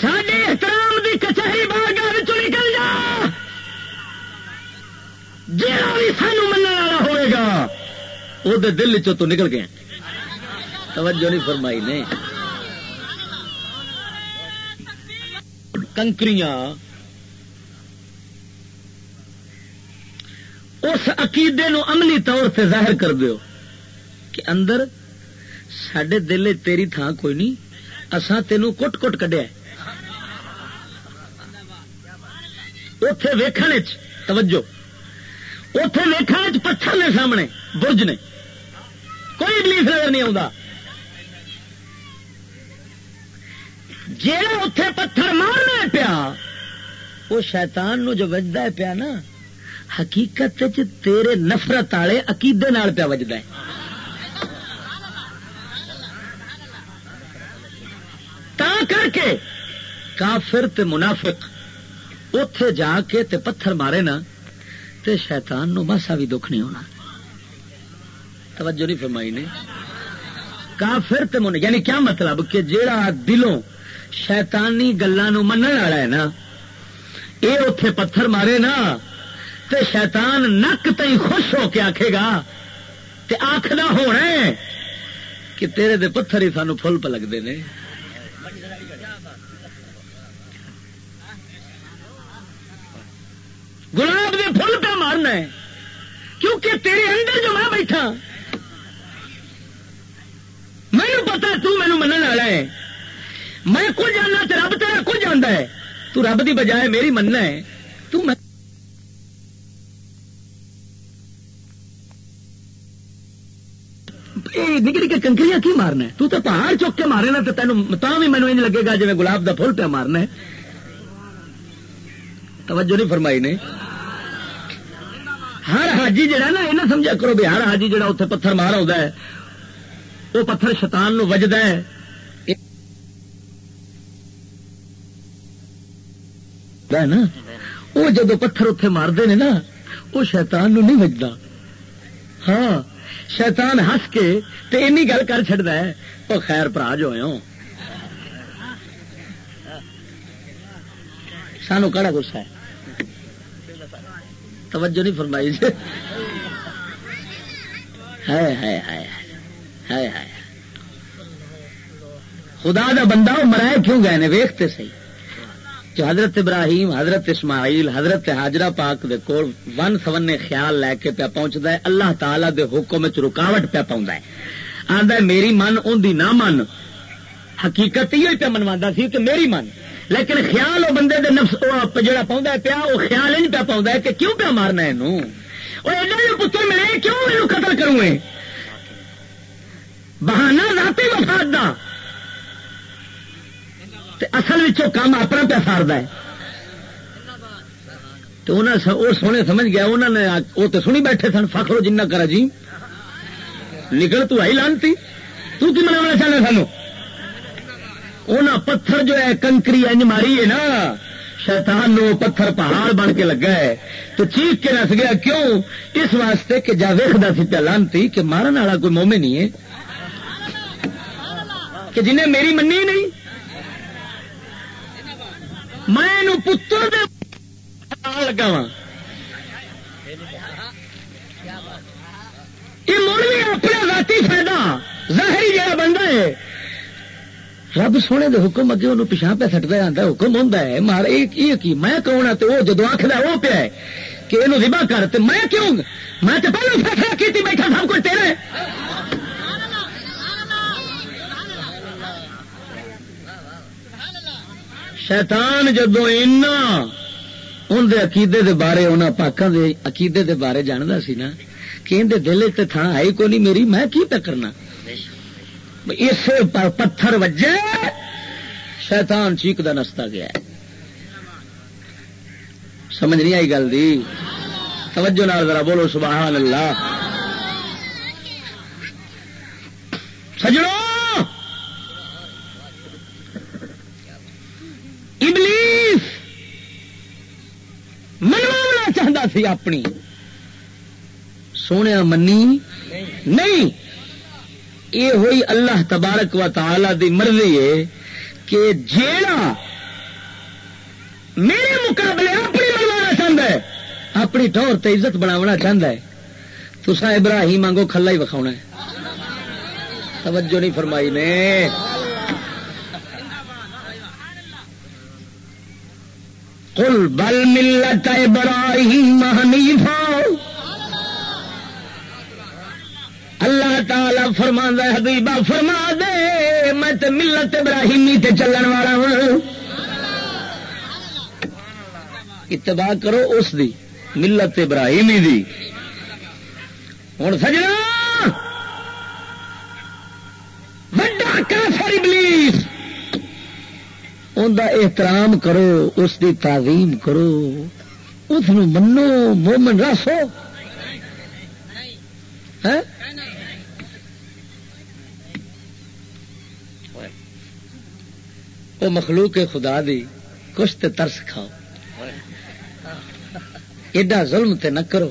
سڈے احترام دی کچہری بارگاہ نکل جا۔ جا بھی سانو من والا ہوئے گا وہ دل تو نکل گیا۔ توجہ نہیں فرمائی نے۔ کنکریاں۔ اس عقیدے نو عملی طور سے ظاہر کر دیو کہ اندر سڈے دل تیری تھان کوئی نہیں اسان تینوں کٹ کٹ کڈیا اتے ویخنے توجہ اتے ویخنے پتھر نے سامنے برج نے کوئی بلیف نظر نہیں آتا جہاں اتے پتھر مارنا پیا وہ شیطان نو جو وجدا ہے پیا نا حقیقت تیرے نفرت والے عقیدے پیا وجد ہے تا کر کے کافر تے منافق اتے جا کے تے پتھر مارے نا، تے شیطان نو ماسا بھی دکھ نہیں ہونا۔ توجہ نہیں فرمائی نے۔ کافر تے من یعنی کیا مطلب؟ کہ جیڑا دلوں شیطانی گلوں من والا ہے نا یہ اتے پتھر مارے نا، تے شیطان نک تھی خوش ہو کے آکھے گا، تے آخر ہونا ہے کہ تیرے دے پتھر ہی سانو فل پہ لگتے ہیں گلاب دے فل پہ مارنا ہے۔ کیونکہ تیرے اندر جو میں بیٹھا مینو پتا تینو من والا ہے۔ میں کچھ جانا تو رب تیرا کچھ جانا ہے۔ تو رب دی بجائے میری مننا ہے۔ تو میں نکے نکے کنکریاں کی مارنا ہے؟ تو تے پہاڑ چک کے مارے نا تو تینوں تا بھی مینو لگے گا جی گلاب دا پھول پہ مارنا ہے۔ توجہ نہیں فرمائی نے۔ ہر حاجی جڑا نا، یہ نہ سمجھا کرو بھی ہر حاجی جڑا اتنے پتھر مار آتا ہے وہ پتھر شیطان نو وجد ہے۔ نا وہ جدو پتھر اتے مارتے ہیں نا وہ شیطان نو نہیں وجدا۔ ہاں شیطان ہس کے تے اینی گل کر چڑتا ہے وہ خیر پرا جو ہو سانو کہڑا گسا ہے؟ توجہ نہیں فرمائی۔ جی خدا دا بندہ وہ مرائے کیوں گئے نے؟ ویختے سی جو حضرت ابراہیم، حضرت اسماعیل، حضرت حاجرہ پاک دے کول ون سون خیال لے کے پیا پہنچتا ہے، اللہ تعالی دے حکم چ رکاوٹ پیا پاؤں آدھا میری من ان دی نہ من حقیقت یہ پیا منوا سی کہ میری من۔ لیکن خیال وہ بندے دے نفس جڑا پاؤں پیا، وہ خیال ہی پیا پاؤں کہ کیوں پیا مارنا یہ ایڈا پتر ملے، کیوں یہ قتل کروں بہانا ذاتی وفاد دا۔ اصل کام اپنا پیا سارد ہے۔ تو وہ سونے سمجھ گیا انہوں نے وہ تو سنی بیٹھے سن فخرو جنہ کرا جی نکل تو آئی لانتی۔ تو کی منا چاہنا سانو؟ انہیں پتھر جو ہے، کنکری انج ماری ہے نا۔ شیطان نو پتھر پہاڑ بن کے لگا ہے۔ تو چیخ کے نس گیا، کیوں؟ اس واسطے کہ جا ویختا سی پہ لانتی کہ مارن والا کوئی مومے نہیں ہے۔ کہ جنہیں میری منی نہیں۔ میں پتر لگا وا یہ مڑ بھی اپنا ذاتی فائدہ ظاہری جہاں بندہ ہے۔ رب سونے دے حکم اگے انہوں پچھا پہ سٹتا جاتا حکم ہوں مار یہ کی میں کون ہوں وہ جدو آخر وہ پیا ہے کہ یہ ذبح کر تو میں کیوں؟ میں تو پہلے فیصلہ کی بیٹھا سب کچھ تیرے شیطان جدو ان دے عقیدے دے بارے ان پاکوں دے عقیدے دے بارے جانتا سی نا، کہ اندر دل تھان آئی کو نہیں میری، میں کی پہ کرنا؟ اس پتھر وجے شیطان چیک دا نستا گیا سمجھ نہیں آئی گل دی؟ توجہ نال ذرا بولو، سبحان اللہ۔ سجڑوں ابلیس! منوانا چاہتا سی اپنی۔ سونے منی؟ نہیں۔ یہ ہوئی اللہ تبارک و تعالی دی مرضی ہے کہ جیڑا میرے مقابلے اپنی منوانا چاہتا ہے، اپنی ٹور تے عزت بناونا چاہتا ہے تسا ابراہیم مانگو کھلا ہی وکھاؤنا ہے۔ توجہ نہیں فرمائی نے۔ قل بل ملت ابراہیم حنیفا۔ اللہ تعالی فرما حبیبا فرما دے، میں تے ملت ابراہیمی تے چلن والا ہوں۔ اتباع کرو اس دی، ملت ابراہیمی دی۔ ہوں سجنا، وڈا کافر ابلیس۔ ان دا احترام کرو، اس دی تعظیم کرو۔ اس منو، مومن رسو ہاں؟ وہ مخلوق خدا دی کچھ تے ترس کھاؤ۔ ایڈا ظلم تے نہ کرو۔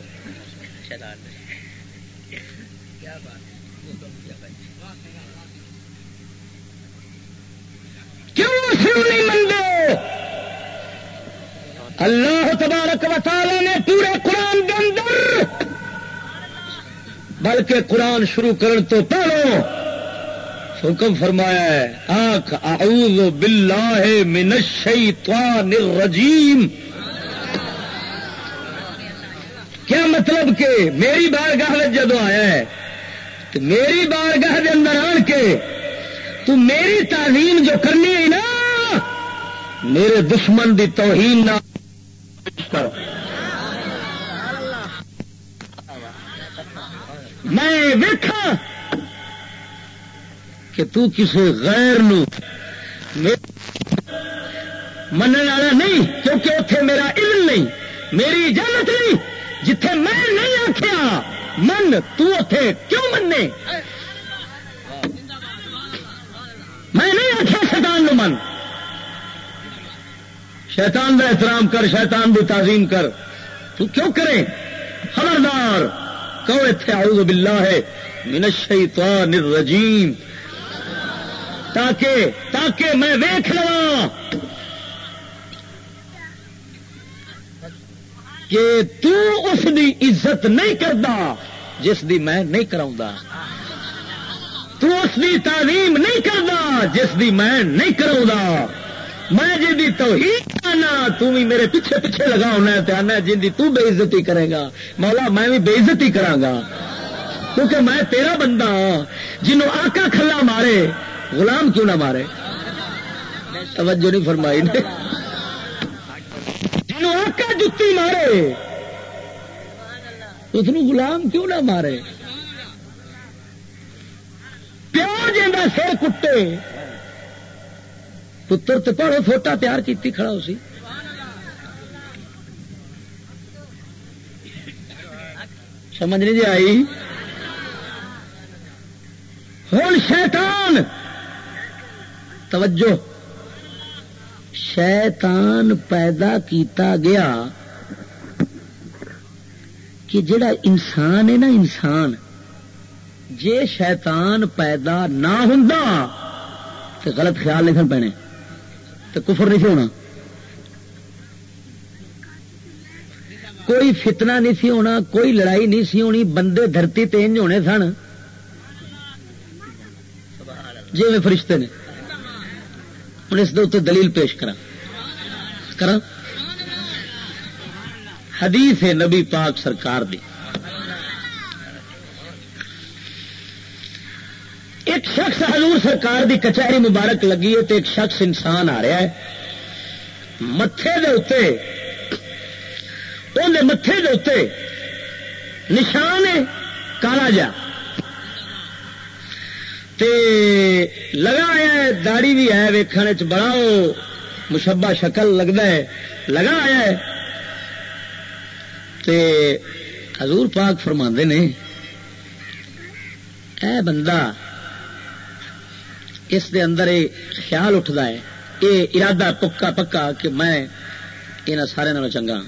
کیوں نہیں منگو اللہ تبارک و تعالی نے پورے قرآن کے اندر، بلکہ قرآن شروع کرنے تو پہلو حکم فرمایا ہے آخ اعوذ باللہ من الشیطان الرجیم۔ کیا مطلب کہ میری بار گاہ جدو آیا ہے، تو میری بار گاہ اندر آن کے تو میری تعلیم جو کرنی ہے نا، میرے دشمن دی توہین نہ میں ویکھا کہ تو کسی غیر نو من والا نہیں، کیونکہ اتے میرا علم نہیں، میری اجازت نہیں، جتھے میں نہیں آخیا من تو اتے کیوں مننے؟ میں نہیں آخیا شیطان نو من۔ شیطان کا احترام کر، شیطان کی تعظیم کر۔ تو کیوں کرے؟ خبردار، کہو اتنے آؤ باللہ ہے من الشیطان الرجیم۔ تاکہ تاکہ میں ویخ لوا کہ تو اس دی عزت نہیں کرتا جس دی میں نہیں کراؤں تو اس دی تعلیم نہیں کرتا جس دی میں نہیں کراؤں میں جن کی توحید آنا، تو بھی میرے پیچھے پیچھے لگا ہونا ہے آنا جن کی تو بے عزتی کرے گا۔ مولا، میں بھی بے عزتی کرا گا۔ کیونکہ میں تیرا بندہ ہاں، ہوں جنوں آکا کھلا مارے غلام کیوں نہ مارے؟ توجہ نہیں فرمائی نے۔ جنوں آکا جتی مارے اس غلام کیوں نہ مارے؟ پیو جا سر کٹے۔ پتر تو پڑھو، فوٹا تیار کی کھڑا اسی سمجھ نہیں جی آئی؟ ہوں شیطان توجہ۔ شیطان پیدا کیتا گیا کہ جڑا انسان ہے نا انسان، جے شیطان پیدا نہ ہوں تو غلط خیال لکھن پینے تو کفر نہیں سی ہونا۔ کوئی فتنہ نہیں سی ہونا، کوئی لڑائی نہیں سی ہونی، بندے دھرتی تینج ہونے سن۔ جی میں فرشتے نے۔ ہوں اس دلیل پیش کرا کرا حدیث ہے نبی پاک سرکار دی۔ ایک شخص حضور سرکار دی کچہری مبارک لگی ہے تو ایک شخص انسان آ رہا ہے۔ متے دے متے دے نشان ہے کالا جا۔ تے لگا ہے داڑی بھی ہے ویکھنے بڑا وہ مشبہ شکل لگتا ہے لگا ہے۔ تے حضور پاک فرما نے، اے بندہ، اس دے اندر یہ خیال اٹھتا ہے یہ ارادہ پکا پکا کہ میں یہاں سارے چنگا ہاں۔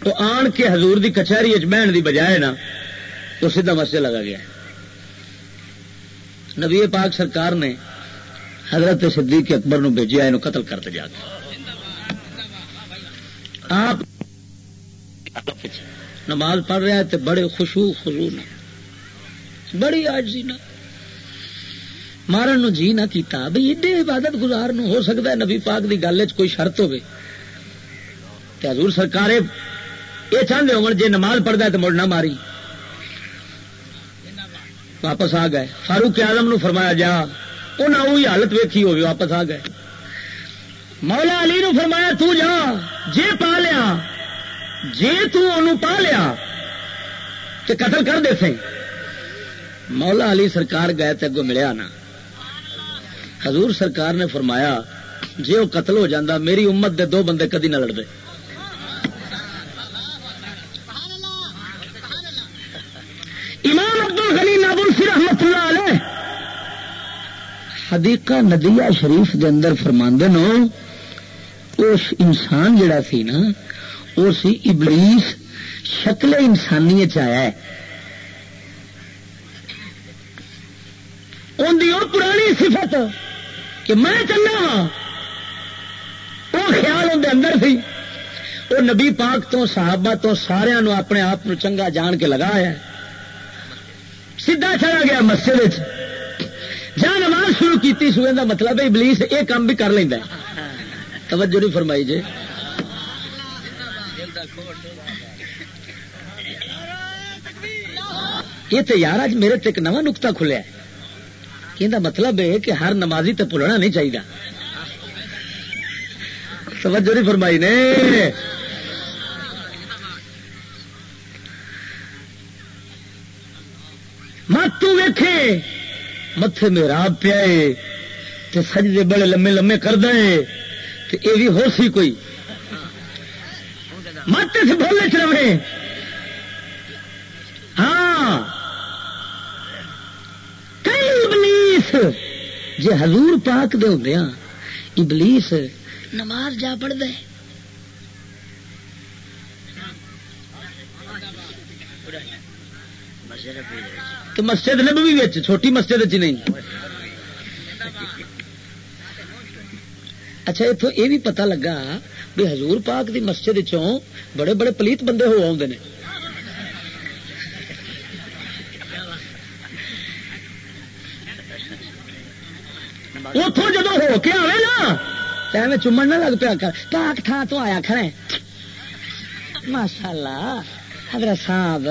تو آن کے حضور دی کچہری بہن دی بجائے نا تو سیدھا مسجد لگا گیا۔ نبی پاک سرکار نے حضرت صدیق اکبر نو بھیجا یہ قتل کرتے جا کے۔ آپ نماز پڑھ رہا ہے تو بڑے خوشو خزو نے۔ بڑی آج نا مارن نو جی نہ کیتا، بھئی ایڈے عبادت گزار نو ہو سکتا ہے نبی پاک دی گل کوئی شرط ہوے حضور سرکار، یہ چاہتے ہو جی نماز پڑھتا ہے تو مڑ نہ ماری۔ واپس آ گئے۔ فاروق آدم نو فرمایا، جا انہیں وہی حالت ویکھی ہوگی واپس آ گئے۔ مولا علی نو فرمایا، تو جا، جے پا لیا، جے تو پا لیا تو قتل کر دے سی مولا علی سرکار گئے تو اگو ملیا نا حضور سرکار نے فرمایا جی وہ قتل ہو جاتا میری امت دے دو بندے کدی نہ لڑتے امام ابدل غنی سی رحمت اللہ علیہ. حدیقہ ندیا شریف دے اندر فرماندے نو، اس انسان جڑا سی نا وہ سی ابلیس شکل انسانی چیا ہے۔ ان دی پرانی صفت کہ میں چلنا ہاں وہ خیال اندر اندر سی۔ وہ نبی پاک تو صحابہ تو سارا اپنے آپ چنگا جان کے لگایا سیدھا چلا گیا مسجد جہاں نماز شروع کی سوئے کا مطلب ہے ابلیس یہ کام بھی کر لینا توجہ نہیں فرمائی جی۔ یہ تو یار اج میرے ایک نواں نکتا کھلیا کہ مطلب ہے کہ ہر نمازی تو بھولنا نہیں چاہیے توجہ نہیں فرمائی نے مت ویکھے متے میرا پیا سجدے بڑے لمے لمے کر دے یہ بھی ہو سی کوئی۔ مت سے بولنے چ رہے۔ ہاں۔ کئی ابلیس جی حضور پاک دے ہوں ہاں، ابلیس نماز جا پڑ دے تو مسجد نبوی چھوٹی مسجد چ نہیں۔ اچھا اتو یہ بھی پتا لگا بھی حضور پاک دی مسجد چوں بڑے بڑے پلیت بندے ہو آدھے اتوں جب ہو کے آئے نا تو چومن نہ لگ پیا کر۔ پاک تھان تو آیا کھڑے ماشاء اللہ حضرت صاحب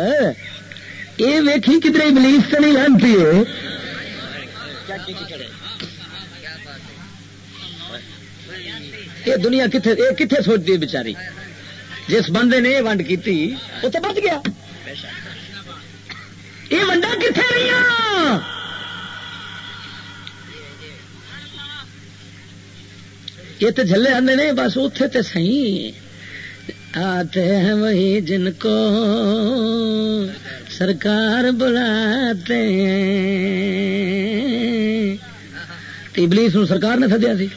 یہ ویکھی کدھر ابلیس تو نہیں لانتی ہے؟ یہ دنیا کتنے یہ کتنے سوچتی ہے بچاری جس بندے نے یہ ونڈ کی وہ تو بچ گیا۔ یہ ونڈا کتنے رہی یہ تو جلے آدھے نے، بس اتے تو سی آتے ہیں وہی جن کو سرکار بلاتے ہیں۔ ابلیس نو سرکار نے سدیا سی۔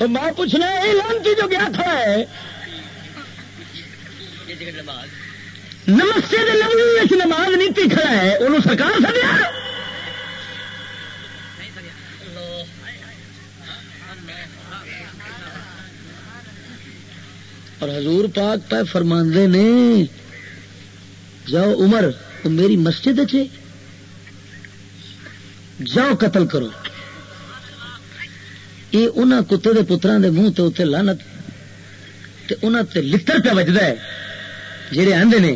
میں پوچھنا یہ لانتی جو گیا کھڑا ہے۔ نمستے نماز نیتی کھڑا ہے انہوں سرکار سدیا؟ اور حضور پاک پہ فرماندے نے، جاؤ عمر وہ میری مسجد اچھے جی۔ جاؤ قتل کرو۔ یہ انہوں کتے دے پترا دے منہ تے اتنے لانت تے انہوں تے لتر پہ بجتا ہے۔ جہے آدھے نے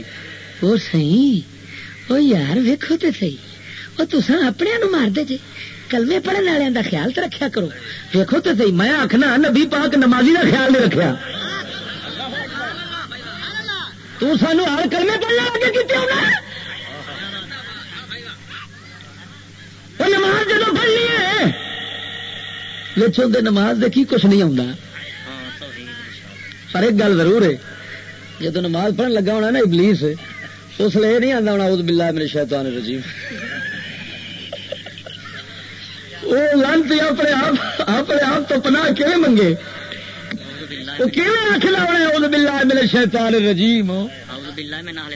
وہ سی وہ یار ویکو تے سی وہ تسا اپنے مار دے جی۔ کلمے پڑھنے والوں کا خیال تو رکھا کرو۔ ویکو تو سی میں آخنا نبی پاک نمازی کا خیال نہیں رکھا تو سانو ہر کلمے پڑھنے لگے کتنے ہونا؟ نماز جدو پڑھنی ہے لچوں دے نماز دے کی کچھ نہیں آتا پر ایک گل ضرور ہے جب نماز پڑھن لگا ہونا نا ابلیس، اس لیے نہیں آتا ہونا اس بلا میرے شیطان رجیم وہ لانتی اپنے آپ اپنے آپ تو پناہ کیون منگے؟ کیون رکھ لا اس بلا میرے شیطان رجیم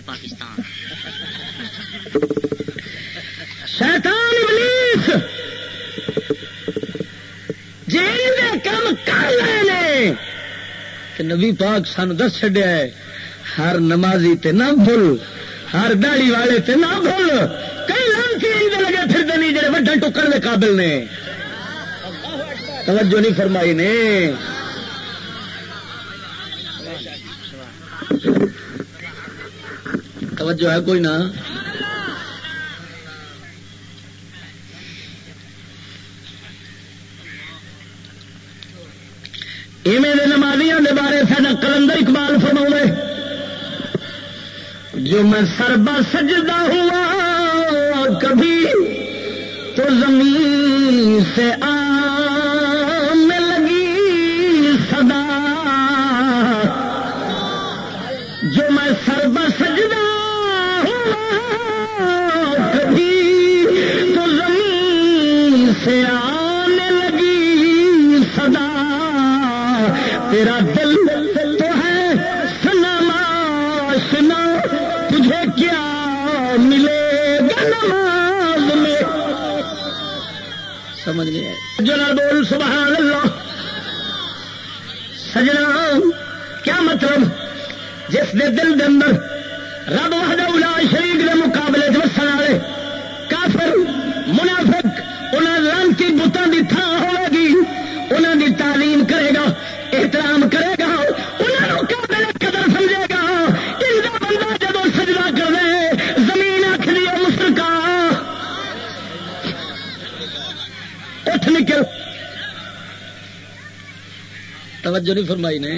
پاکستان. شیطان ابلیس! کام کر رہے نبی پاک سان دس چڈیا ہے ہر نمازی تے نہ بھول ہر داڑی والے تے نہ بھول کئی لانسی لگے پھر نہیں جڑے وڈا ٹکر کے قابل نے۔ توجہ نہیں فرمائی نے۔ توجہ ہے کوئی نہ۔ ایویں نمازیاں بارے سا کلندر اقبال فرما جو میں سربا سجدہ ہوا، کبھی تو زمین سے آنے سمجھ نہیں آئی۔ جنا بول، سبحان اللہ۔ سجنا، کیا مطلب؟ جس دے دل دے اندر رب وحدہ الا شریک دے مقابلے وسن والے کافر، منافق، انہاں لانتی بتان دی تھان توجہ نہیں فرمائی نے۔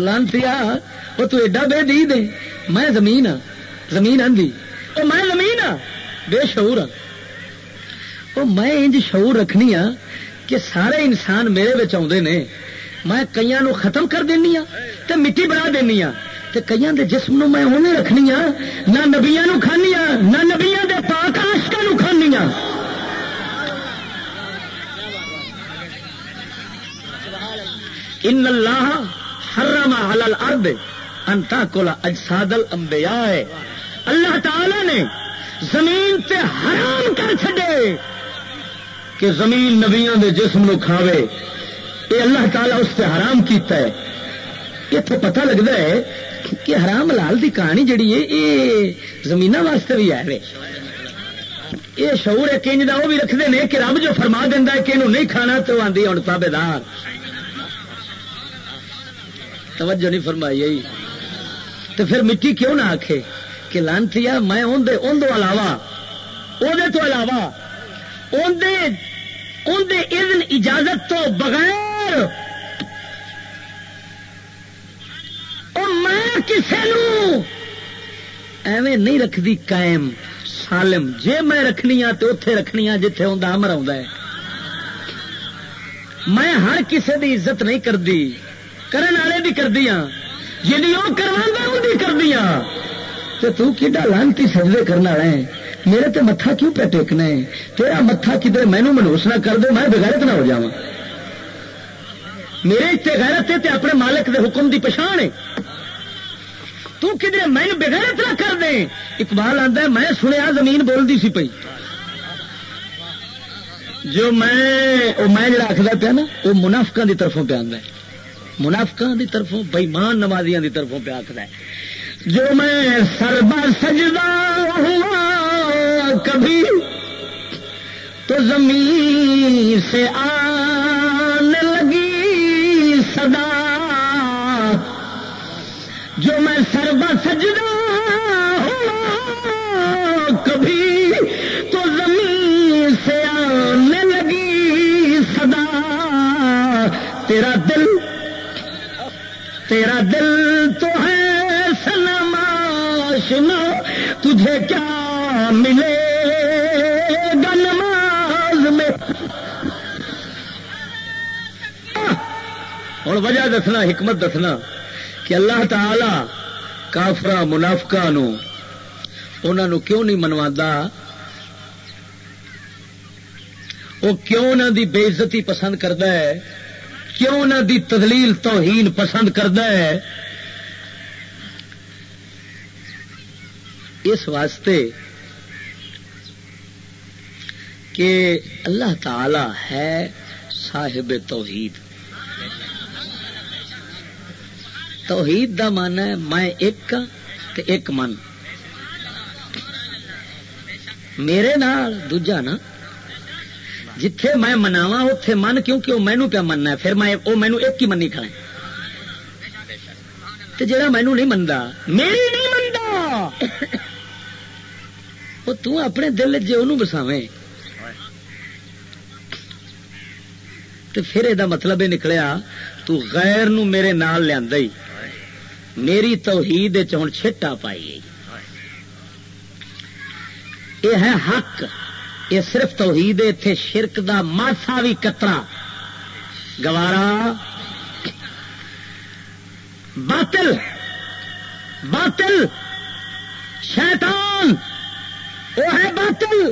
لانتی وہ تو ایڈا بے دی دے میں زمین ہاں زمین آندھی۔ وہ میں زمین ہاں بے شعور ہاں وہ میں انج شعور رکھنی ہاں کہ سارے انسان میرے بچ آتے نے۔ میں کئی نو ختم کر دینی ہاں تے مٹی بنا دینی ہاں تے کئی دے جسم نو میں انہیں رکھنی ہاں نہ نبیا نو کھانی ہاں نہ نبیا دے پاک آشکا نو کھانی ہاں ان اللہ حرم علی الارض ان تاکل اجساد الانبیاء. اللہ تعالی نے زمین تے حرام کر چھڈے کہ زمین نبیوں دے جسم نو کھاوے. یہ اللہ تعالیٰ اس سے حرام کیتا ہے. یہ تو پتہ لگتا ہے کہ حرام لال دی کہانی جڑی ہے یہ زمین واسطے بھی ہے. یہ شعور ہے کنج کا وہ بھی رکھتے ہیں کہ رب جو فرما دینا ہے کہ یہ نہیں کھانا تو آدھی ہوں تابے دار توجہ نہیں فرمائی تو پھر مٹی کیوں نہ آخے کہ لانتی میں اندر علاوہ وہ تو علاوہ اندر اذن اجازت تو بغیر اور میں کسی ایویں نہیں رکھتی قائم، سالم۔ جے میں رکھنی ہاں تو اتے رکھنی ہاں جتھے ہوں امر آ میں ہر کسی دی عزت نہیں کرتی کرن والے بھی کردی جی وہ کروا وہ بھی تو تو کیڈا لانتی سجدے کرنے والا ہے میرے تے متھا کیوں پہ ٹیکنا ہے تیرا متھا کدھر مینو منوس نہ کر دے میں بغیرت نہ ہو جا میرے اتنے غیرت تے اپنے مالک دے حکم دی پچھان ہے تو کدھر بغیرت نہ کر دے اقبال آتا میں سنیا زمین بولتی سی پی جو میں وہ میں جڑا آخر پیا نا وہ منافقہ دی طرفوں پہ آتا ہے منافقہ دی طرفوں، بےمان نمازیاں دی طرفوں پہ آخر ہے۔ جو میں سربا سجدہ ہوا کبھی تو زمین سے آنے لگی صدا۔ جو میں سربا سجدہ ہوا کبھی تو زمین سے آنے لگی صدا۔ تیرا دل تیرا دل تو ہے سنا تجھے کیا ملے گا نماز میں؟ ہوں، وجہ دسنا، حکمت دسنا کہ اللہ تعالی کافرا منافقا انہوں کیوں نہیں منوا وہ کیوں انہوں دی بےزتی پسند کرتا ہے؟ کیوں انہوں دی تدلیل توہین پسند کرتا ہے؟ اس واسطے کہ اللہ تعالی ہے صاحب توحید۔ توحید دا من ہے میں ایک ہاں تے ایک من۔ میرے نال دوجا نا جتھے میں مناوا اتے من، کیونکہ وہ مینو پیا مننا ہے؟ پھر میں وہ مینو ایک ہی منی کھڑا ہے۔ جا مینو نہیں منتا میری نہیں منتا وہ تنے دل جی وہ بساویں۔ تو پھر یہ مطلب یہ نکلیا، تو غیر نو میرے نال لیا میری توحید ہوں چھٹا پائی گئی۔ یہ ہے حق۔ یہ صرف توحید اتے شرک دا ماسا بھی کترا۔ گوارا، باطل باطل، شیطان، وہ ہے باطل۔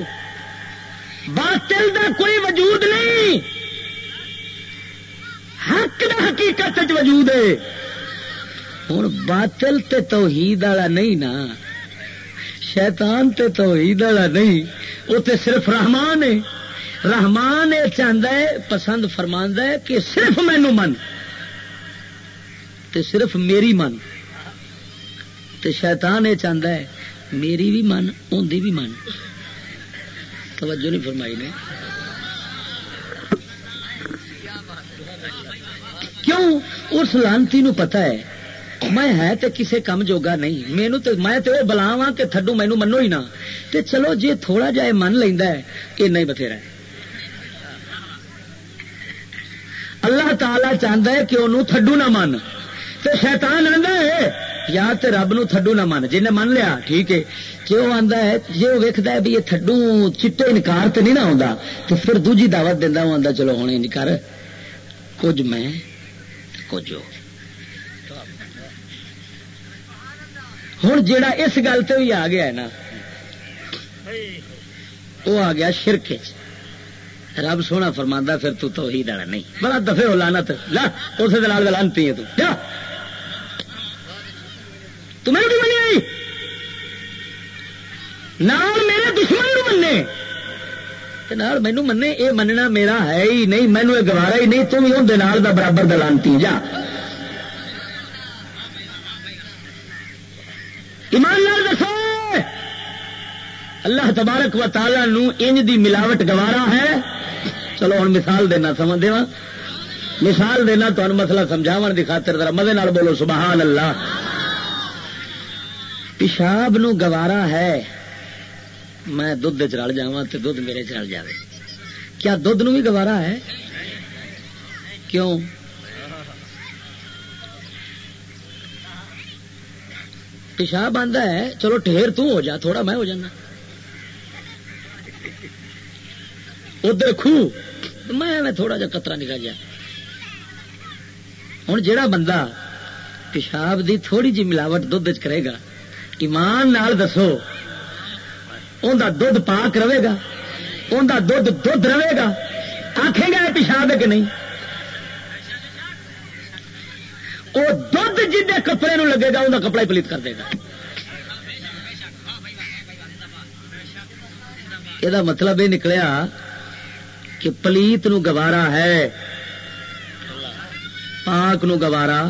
باطل دا کوئی وجود نہیں۔ حق دا حقیقت وجود ہے۔ ہوں باطل تے توحید والا نہیں نا، شیطان تے توحید والا نہیں۔ وہ صرف رحمان ہے۔ رحمان یہ چاہتا ہے، پسند فرما ہے کہ صرف مینو من۔ تے صرف میری من۔ تے شیطان یہ چاہتا ہے، میری بھی من اندی بھی من۔ توجہ نہیں فرمائی نے۔ کیوں؟ اس لانتی نو پتا ہے۔ میں ہے تے کسے کم جوگا نہیں مینو تے میں تے بلا وا کہ تھڈو مینو منو ہی نہ تے چلو جی تھوڑا جا من لینا ہے یہ نہیں بتھیرا ہے۔ اللہ تعالی چاہتا ہے کہ انہوں تھڈو نہ من۔ تو شیطان آتا ہے، یا تے رب نو تھڈو نہ من۔ جن من لیا، ٹھیک ہے۔ جی وہ آتا ہے؟ جی وہ ویکتا ہے بھی یہ تھڈو چٹے انکار تو نہیں نہ آتا تو پھر دوجی دعوت دینا وہ آتا چلو ہوں انکار۔ کچھ میں، کچھ ہوں جا اس گل تو بھی آ گیا ہے نا وہ آ گیا شرک رب سونا فرما پھر تو تو ہی دانا نہیں۔ بڑا دفے ہو لانا لا اس دلال لانتی ہے تو۔ میرے بھی منی آئی نال میرے دشمن نو منے۔ مینو منے یہ مننا میرا ہے ہی نہیں مینو یہ گوارا ہی نہیں تم بھی اندر برابر دلانتی جا۔ ایمان لال دسو۔ اللہ تبارک و تعالی نو انج دی ملاوٹ گوارا ہے۔ چلو ہوں مثال دینا سمجھ دے مثال دینا تمہیں مسئلہ سمجھاو کی خاطر ذرا مزے بولو، سبحان اللہ۔ پیشاب نو گوارا ہے۔ میں دھد چل جا تو دھد میرے چل جائے کیا دھد نو بھی گوارا ہے؟ کیوں؟ پیشاب آتا ہے، چلو ٹھہر تو ہو جا، تھوڑا میں ہو جانا۔ ادھر خو میں تھوڑا جا کترا نکل جا۔ ہوں جا بندہ پیشاب دی تھوڑی جی ملاوٹ دھد کرے گا، ایمان نال دسو اندر دھد پاک رہے گا اندر دھد دھد رہے گا۔ آخے گا پیشاب کہ نہیں؟ وہ دھد جن کپڑے نو لگے گا انہیں کپڑا ہی پلیت کر دے گا۔ یہ مطلب یہ نکلیا کہ پلیت نو گوارا ہے، پاک نو گوارا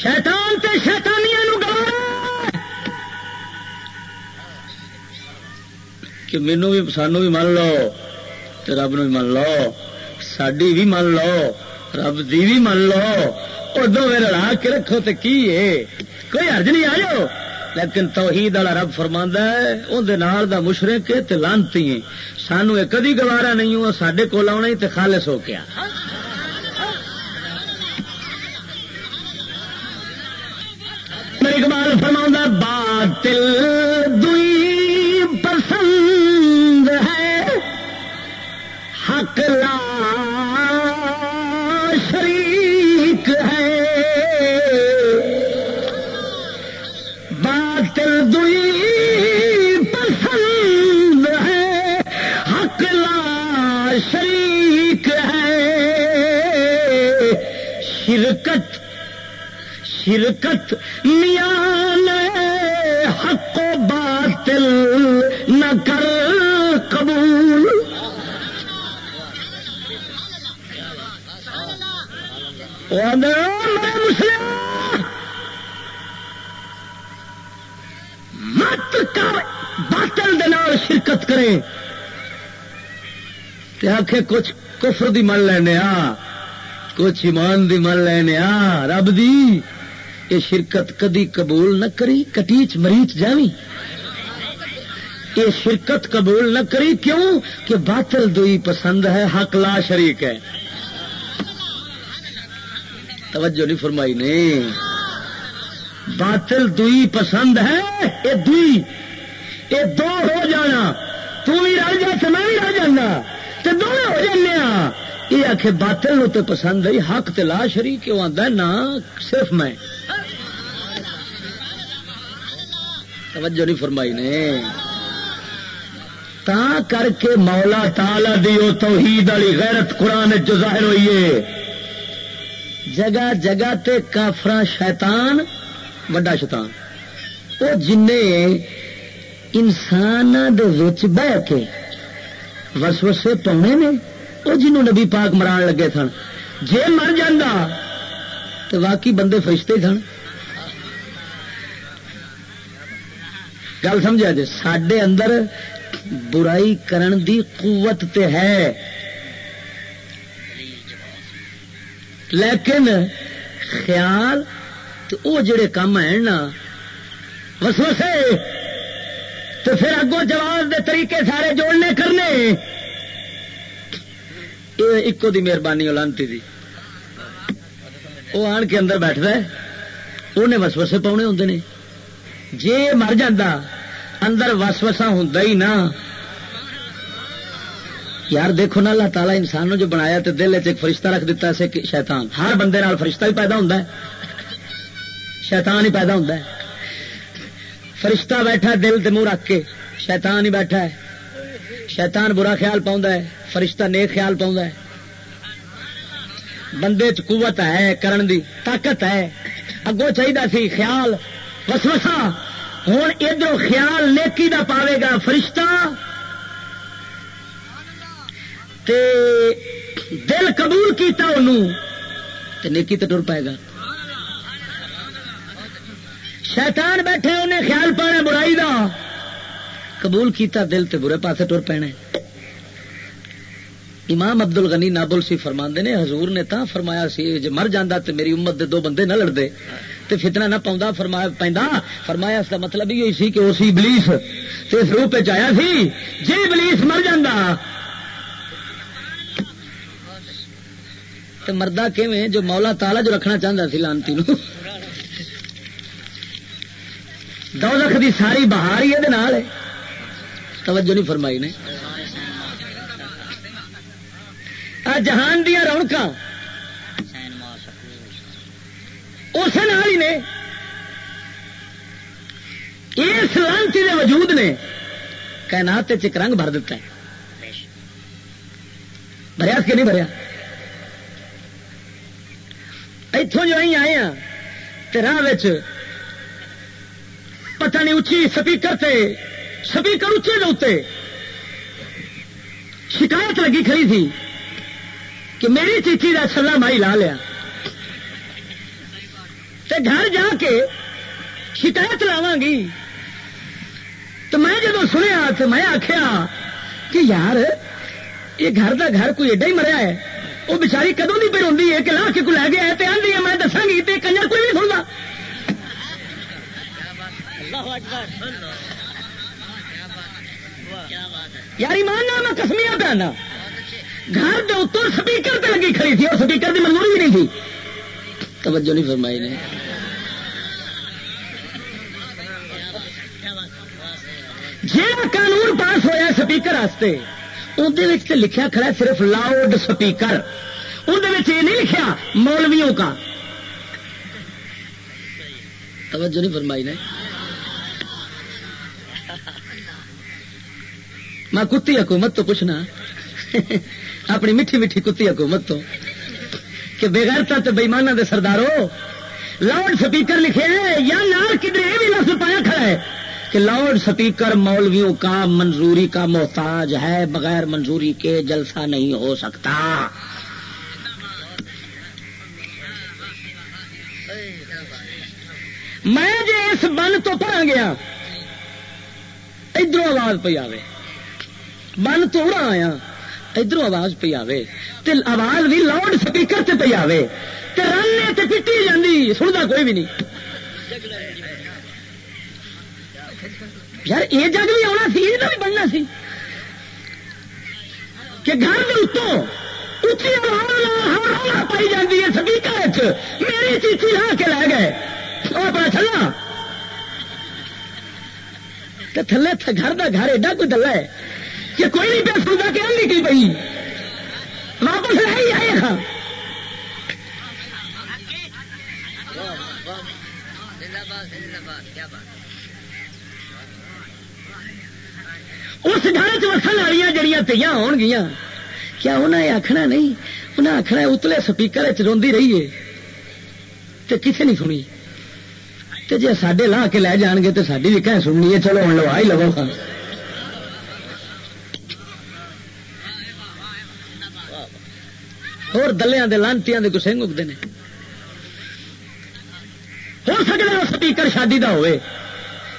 شیطان تے شیطانیاں نو گوارا کہ مینو بھی سانو بھی مان لو۔ رب نو من لو ساری بھی من لو رب دی بھی من لو اور دو لڑا کے رکھو تو کی ہے کوئی حرج نہیں آئے لیکن توحید والا رب فرما ہے اندر دا مشرق لانتی سانو یہ کدی گوارا نہیں ہوا سڈے کول آنا تو خالص ہو گیا میری کمال فرما باطل دئی حق لا شریک ہے۔ باطل دئی پسند ہے۔ حق لا شریک ہے۔ شرکت شرکت میاں حق و باطل نہ مت کر باطل دال شرکت کریں آخ کچھ کفر دی من لینے آ، کچھ ایمان دی من لینے آ، رب دی۔ یہ شرکت کدی قبول نہ کری، کٹیچ مریچ جاوی یہ شرکت قبول نہ کری کیوں؟ کہ باطل دوئی پسند ہے، حق لا شریک ہے۔ توجہ نہیں فرمائی نے۔ باطل دوئی پسند ہے یہ دوئی یہ دو ہو جانا۔ تھی رل جا تو میں بھی رل جانا۔ تو دونوں ہو جانے یہ آخ باطل نو تو پسند ہے حق تے لا شریک کیوں آتا نہ، صرف میں۔ توجہ نہیں فرمائی نے۔ تا کر کے مولا تالا دیو توحید والی غیرت قرآن جو ظاہر ہوئی ہے۔ جگہ جگہ تے کافر شیطان، وڈا شیطان۔ وہ جن انسان بہ کے وسوسے پاؤنے نے وہ جنہوں نبی پاک مران لگے سن۔ جے مر جانا تو واقعی بندے فرشتے سن۔ گل سمجھا جی سڈے اندر برائی کرن دی قوت تے ہے۔ لیکن خیال تو وہ جڑے کام ہیں نا، وسوسے، تو پھر اگوں جواب دے طریقے سارے جوڑنے کرنے۔ یہ ایکو دی مہربانی لانتی دی۔ وہ آن کے اندر بیٹھتا ہے انہیں وسوسے پاؤنے ہوں نے۔ جی مر جا اندر وسوسا ہوں ہی نا۔ یار دیکھو نا، اللہ تعالیٰ انسان جو بنایا تو دل چ فرشتہ رکھ دیتا ہے شیطان۔ ہر بندے نال فرشتہ بھی پیدا ہوتا ہے۔ شیطان ہی پیدا ہوتا ہے۔ فرشتہ بیٹھا دل دے منہ رکھ کے، شیطان ہی بیٹھا ہے۔ شیطان برا خیال پاؤں ہے، فرشتہ نیک خیال پاؤں ہے۔ بندے چ قوت ہے، کرن دی طاقت ہے۔ اگوں چاہیے سی خیال وسوسا ہوں ادھر خیال نیکی دا پاوے گا، فرشتہ تے دل قبول کیتا انہوں، تے نیکی تے ٹر پائے گا۔ شیطان بیٹھے، انہیں خیال پانا برائی دا۔ قبول کیتا دل تے برے پاسے ٹر پینے امام ابدل غنی نابل سی فرما نے، حضور نے تا فرمایا سی جی مر جانا تو میری امت دے دو بندے نہ لڑتے تو فتنا نہ پاؤں فرمایا پہ فرمایا اس کا مطلب یہ سی کہ اسی بلیس تو اس روپ آیا سی جی بلیس مر جانا تو مردہ کیویں جو مولا تالا جو رکھنا چاہتا سی لانتی نو؟ دولت دی ساری بہار ہی یہ توجہ نہیں فرمائی نے۔ جہان دیا رونق اس ہی نے۔ اس لانتی کے وجود نے کائنات چک رنگ بھر دیتا ہے۔ بھریا کہ نہیں بھریا؟ اتوں جو آئے ہیں راہ پتہ نہیں اچھی سپیکر تھے سپیکر اچے دے شکایت لگی کھڑی تھی کہ میری چیچی کا سلا مائی لا لیا۔ تے گھر جا کے شکایت لاوا گی۔ تو میں جب سنیا تو میں آخیا کہ یار، یہ گھر کا گھر کوئی ایڈا ہی مریا ہے۔ وہ بچاری کدوں کی پھر ہوں کہ لا کے کو لے گیا ہے آدھی ہے میں دسا گی تو کنجر کوئی نہیں سنتا یار ایمان میں کسمیا پہ آنا گھر کے اتر سپیکر پہ لگی کھڑی تھی اور سپیکر کی منظوری بھی نہیں تھی۔ توجہ نہیں فرمائی نے۔ جہاں قانون پاس ہوا سپیکر واسطے اندر لکھا کھڑا صرف لاؤڈ سپیکر اندر یہ نہیں لکھا مولویوں کا توجہ نہیں فرمائی نے میں کتی حکومت تو پوچھنا اپنی میٹھی میٹھی کتی حکومت تو کہ بےغیرتا تو بےمانہ دے سردارو لاؤڈ سپیکر لکھے یا نال کدھر یہ بھی لفظ پایا کھڑا ہے کہ لاؤڈ سپیکر مولویوں کا منظوری کا محتاج ہے، بغیر منظوری کے جلسہ نہیں ہو سکتا۔ میں جی اس بن تو پڑا گیا، ادھر آواز پہ آئے بن تو اڑا آیا ادھر آواز پہ آئے آواز بھی لاؤڈ سپیکر سے پہ آئے رن تے پٹی جاندی سنتا کوئی بھی نہیں۔ یار، یہ جگ بھی آنا سی یہ بھی بننا سی۔ کہ گھر کے اتوں اچھی آواز پائی جاتی ہے سپیکر میری چیچی لا کے لے گئے۔ وہ اپنا چلا تھلے گھر کا گھر ایڈا کوئی دلہ ہے کہ کوئی نہیں پہ سنتا کہ نہیں کی پی واپس لائی آئے ہاں اس گھر چسن والی جڑیاں تیاں ہون گیا کیا انہیں یہ آخنا نہیں؟ انہیں آخنا اتلے سپیکر چی رہی ہے۔ تو کسی نہیں سنی۔ تو جی سڈے لا کے لے جان گے تو ساری بھی کہیں سننی ہے، چلو ہوں لوا ہی لو خان اور دلیا دے لانتیاں دے گسنگ اگتے ہیں ہو سکتا سپیکر شادی دا ہوئے۔